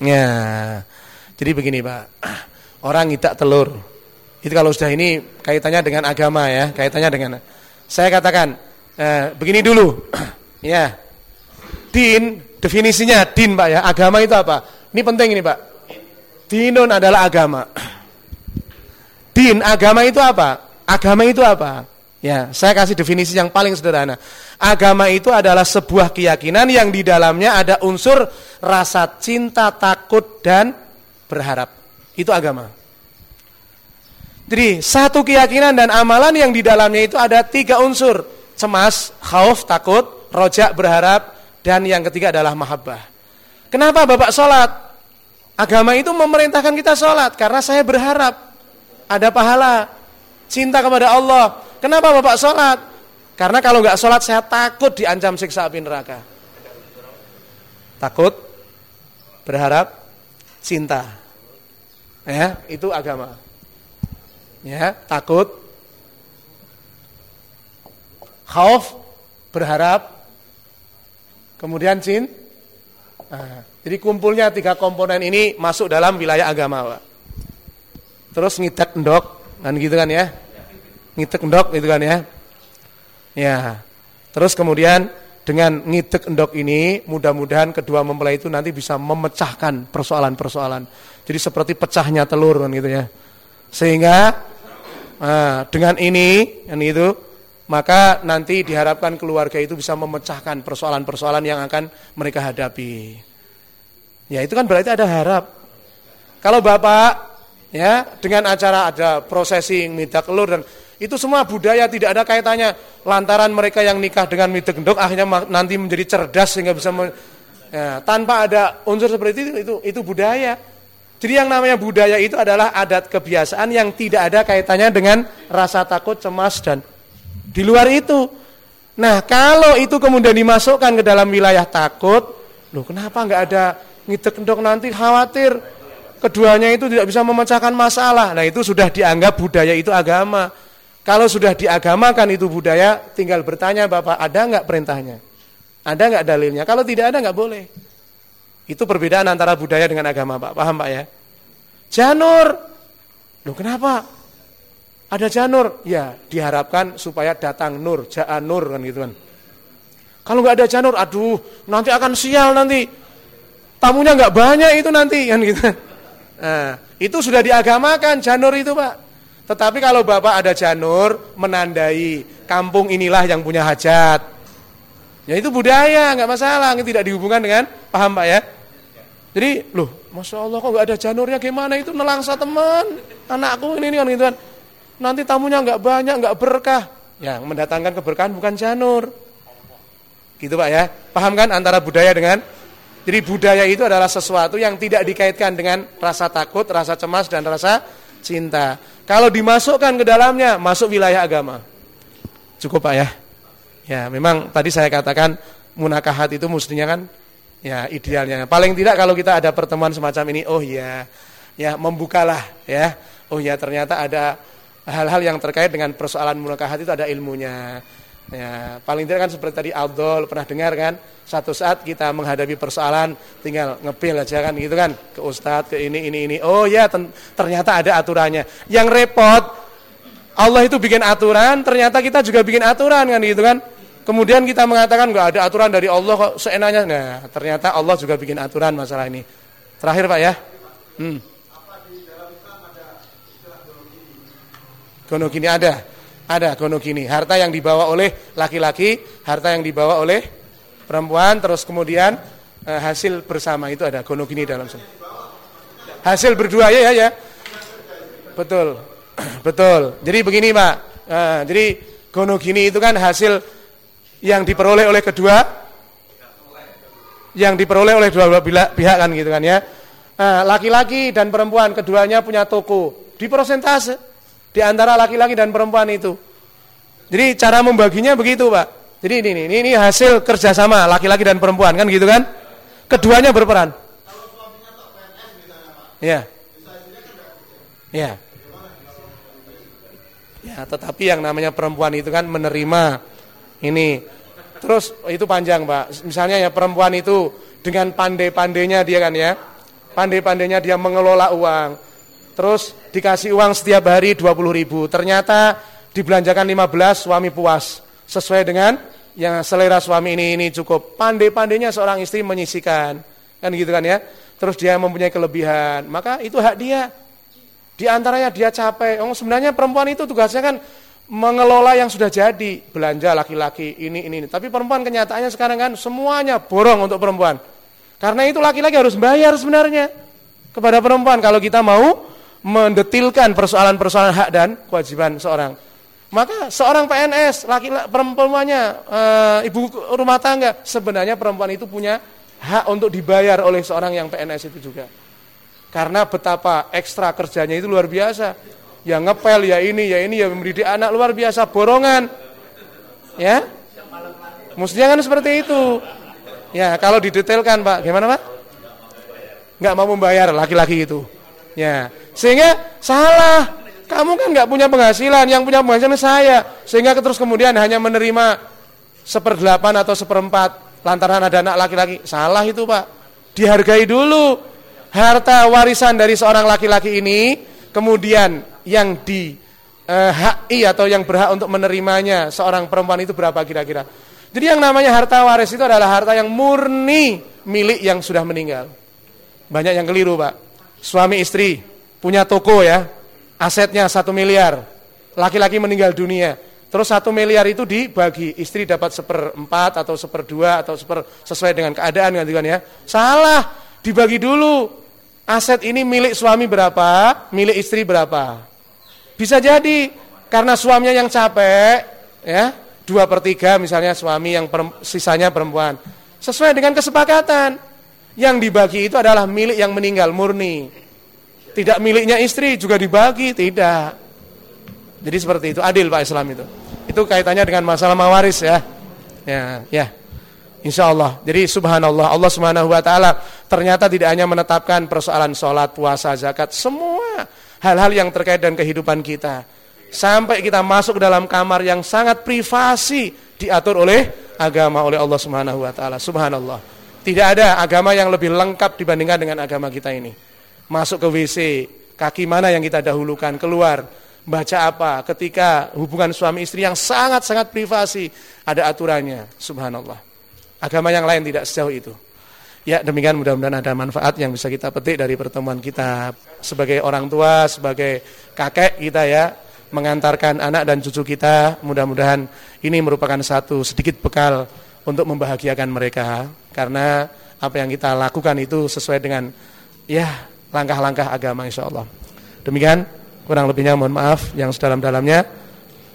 Ya, jadi begini Pak orang tidak telur. Itu kalau sudah ini kaitannya dengan agama ya, kaitannya dengan saya katakan eh, begini dulu. ya. Din definisinya din Pak ya. Agama itu apa? Ini penting ini Pak. Dinun adalah agama. Din agama itu apa? Agama itu apa? Ya, saya kasih definisi yang paling sederhana. Agama itu adalah sebuah keyakinan yang di dalamnya ada unsur rasa cinta, takut dan berharap. Itu agama. Jadi satu keyakinan dan amalan yang di dalamnya itu ada tiga unsur. Cemas, khauf, takut, rojak, berharap, dan yang ketiga adalah mahabbah. Kenapa Bapak sholat? Agama itu memerintahkan kita sholat karena saya berharap ada pahala, cinta kepada Allah. Kenapa Bapak sholat? Karena kalau nggak sholat saya takut diancam siksa api neraka. Takut, berharap, cinta. Ya, itu agama. Ya, takut, khauf, berharap, kemudian cinta. Nah, jadi kumpulnya tiga komponen ini masuk dalam wilayah agama, Pak. Terus ngitek endok, kan gitu kan ya? Ngitek endok gitu kan ya? Ya. Terus kemudian dengan ngitek endok ini mudah-mudahan kedua mempelai itu nanti bisa memecahkan persoalan-persoalan. Jadi seperti pecahnya telur kan gitu ya. Sehingga nah, dengan ini kan itu maka nanti diharapkan keluarga itu bisa memecahkan persoalan-persoalan yang akan mereka hadapi. Ya itu kan berarti ada harap. Kalau bapak ya dengan acara ada prosesi midak telur dan itu semua budaya tidak ada kaitannya lantaran mereka yang nikah dengan midak gendok akhirnya nanti menjadi cerdas sehingga bisa men, ya, tanpa ada unsur seperti itu itu itu budaya. Jadi yang namanya budaya itu adalah adat kebiasaan yang tidak ada kaitannya dengan rasa takut, cemas dan di luar itu. Nah, kalau itu kemudian dimasukkan ke dalam wilayah takut, loh kenapa nggak ada ngidek endok nanti khawatir keduanya itu tidak bisa memecahkan masalah. Nah itu sudah dianggap budaya itu agama. Kalau sudah diagamakan itu budaya, tinggal bertanya Bapak, ada nggak perintahnya? Ada nggak dalilnya? Kalau tidak ada nggak boleh. Itu perbedaan antara budaya dengan agama Pak. Paham Pak ya? Janur. Loh kenapa? Ada janur. Ya diharapkan supaya datang nur, ja'an nur kan gitu kan. Kalau nggak ada janur, aduh nanti akan sial nanti tamunya nggak banyak itu nanti kan gitu. Nah, itu sudah diagamakan janur itu pak. Tetapi kalau bapak ada janur menandai kampung inilah yang punya hajat, ya itu budaya nggak masalah, ini tidak dihubungkan dengan paham pak ya. Jadi loh, masya Allah kok nggak ada janurnya gimana itu nelangsa teman anakku ini, ini kan gitu kan. Nanti tamunya nggak banyak nggak berkah. Yang mendatangkan keberkahan bukan janur. Gitu pak ya. Paham kan antara budaya dengan jadi budaya itu adalah sesuatu yang tidak dikaitkan dengan rasa takut, rasa cemas, dan rasa cinta. Kalau dimasukkan ke dalamnya, masuk wilayah agama. Cukup Pak ya? Ya memang tadi saya katakan munakahat itu mestinya kan ya idealnya. Paling tidak kalau kita ada pertemuan semacam ini, oh ya, ya membukalah ya. Oh ya ternyata ada hal-hal yang terkait dengan persoalan munakahat itu ada ilmunya. Ya, paling tidak kan seperti tadi Abdul pernah dengar kan, satu saat kita menghadapi persoalan tinggal ngepil aja kan gitu kan, ke ustadz, ke ini ini ini. Oh ya, ternyata ada aturannya. Yang repot Allah itu bikin aturan, ternyata kita juga bikin aturan kan gitu kan. Kemudian kita mengatakan nggak ada aturan dari Allah kok seenaknya. Nah, ternyata Allah juga bikin aturan masalah ini. Terakhir Pak ya. Hmm. Gonogini ada. Ada gonogini, harta yang dibawa oleh laki-laki, harta yang dibawa oleh perempuan, terus kemudian eh, hasil bersama itu ada gonogini dalam sana. Hasil berdua ya ya ya. Betul. Betul. Jadi begini, Pak. Nah, jadi gonogini itu kan hasil yang diperoleh oleh kedua yang diperoleh oleh dua pihak kan gitu kan ya. Nah, laki-laki dan perempuan keduanya punya toko di persentase di antara laki-laki dan perempuan itu. Jadi cara membaginya begitu, Pak. Jadi ini ini ini hasil kerjasama laki-laki dan perempuan kan gitu kan? Keduanya berperan. Ya. Ya. Ya, tetapi yang namanya perempuan itu kan menerima ini. Terus itu panjang, Pak. Misalnya ya perempuan itu dengan pandai-pandainya dia kan ya. Pandai-pandainya dia mengelola uang Terus dikasih uang setiap hari 20 ribu. Ternyata dibelanjakan 15, suami puas. Sesuai dengan yang selera suami ini ini cukup. Pandai-pandainya seorang istri menyisikan. Kan gitu kan ya. Terus dia mempunyai kelebihan. Maka itu hak dia. Di antaranya dia capek. Oh, sebenarnya perempuan itu tugasnya kan mengelola yang sudah jadi. Belanja laki-laki ini, ini, ini. Tapi perempuan kenyataannya sekarang kan semuanya borong untuk perempuan. Karena itu laki-laki harus bayar sebenarnya kepada perempuan kalau kita mau mendetilkan persoalan-persoalan hak dan kewajiban seorang. Maka seorang PNS, laki-laki perempuannya, e, ibu rumah tangga, sebenarnya perempuan itu punya hak untuk dibayar oleh seorang yang PNS itu juga. Karena betapa ekstra kerjanya itu luar biasa. Ya ngepel, ya ini, ya ini, ya mendidik anak luar biasa, borongan. Ya, mestinya kan seperti itu. Ya, kalau didetailkan Pak, gimana Pak? Nggak mau membayar laki-laki itu. Ya, sehingga salah. Kamu kan nggak punya penghasilan, yang punya penghasilan saya. Sehingga terus kemudian hanya menerima seperdelapan atau seperempat lantaran ada anak laki-laki. Salah itu Pak. Dihargai dulu harta warisan dari seorang laki-laki ini kemudian yang di eh, HI atau yang berhak untuk menerimanya seorang perempuan itu berapa kira-kira? Jadi yang namanya harta waris itu adalah harta yang murni milik yang sudah meninggal. Banyak yang keliru pak. Suami istri punya toko ya, asetnya satu miliar. Laki-laki meninggal dunia. Terus satu miliar itu dibagi, istri dapat seperempat atau seperdua atau seper sesuai dengan keadaan kan ya. Salah, dibagi dulu aset ini milik suami berapa, milik istri berapa. Bisa jadi karena suaminya yang capek, ya dua per tiga misalnya suami yang per, sisanya perempuan. Sesuai dengan kesepakatan. Yang dibagi itu adalah milik yang meninggal murni. Tidak miliknya istri juga dibagi, tidak. Jadi seperti itu, adil Pak Islam itu. Itu kaitannya dengan masalah mawaris ya. Ya, ya. Insya Allah. Jadi subhanallah Allah subhanahu wa ta'ala ternyata tidak hanya menetapkan persoalan sholat, puasa, zakat. Semua hal-hal yang terkait dengan kehidupan kita. Sampai kita masuk dalam kamar yang sangat privasi diatur oleh agama oleh Allah subhanahu wa ta'ala. Subhanallah. Tidak ada agama yang lebih lengkap dibandingkan dengan agama kita ini. Masuk ke WC, kaki mana yang kita dahulukan, keluar. Baca apa ketika hubungan suami istri yang sangat-sangat privasi. Ada aturannya. Subhanallah. Agama yang lain tidak sejauh itu. Ya demikian mudah-mudahan ada manfaat yang bisa kita petik dari pertemuan kita sebagai orang tua, sebagai kakek kita ya mengantarkan anak dan cucu kita. Mudah-mudahan ini merupakan satu sedikit bekal untuk membahagiakan mereka karena apa yang kita lakukan itu sesuai dengan ya langkah-langkah agama insya Allah. Demikian kurang lebihnya mohon maaf yang sedalam-dalamnya.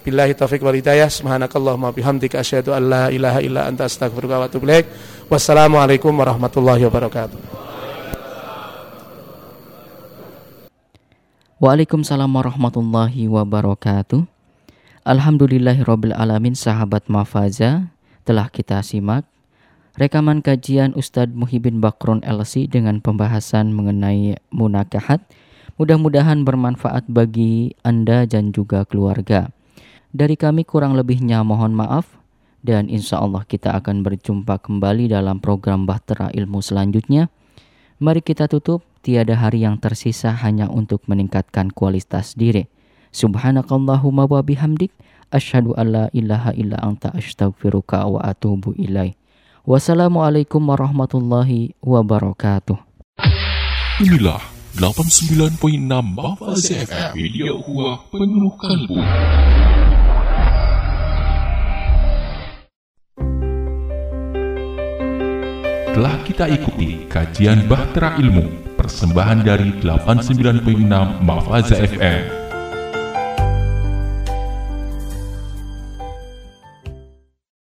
Billahi taufiq wal hidayah. Subhanakallahumma bihamdika asyhadu an la ilaha illa anta astaghfiruka wa atubu. Wassalamualaikum warahmatullahi wabarakatuh. Waalaikumsalam warahmatullahi wabarakatuh. Alhamdulillahirabbil alamin sahabat Mafaza telah kita simak rekaman kajian Ustadz Muhibin Bakron LC dengan pembahasan mengenai munakahat. Mudah-mudahan bermanfaat bagi Anda dan juga keluarga. Dari kami kurang lebihnya mohon maaf dan insya Allah kita akan berjumpa kembali dalam program Bahtera Ilmu selanjutnya. Mari kita tutup, tiada hari yang tersisa hanya untuk meningkatkan kualitas diri. Subhanakallahumma wa bihamdik, asyhadu an la ilaha illa anta astaghfiruka wa atubu ilaih. Wassalamualaikum warahmatullahi wabarakatuh. Inilah 89.6 Mafaz FM Media Huah Penuh Kalbu. telah kita ikuti kajian Bahtera Ilmu, persembahan dari 89.6 Mafaza FM.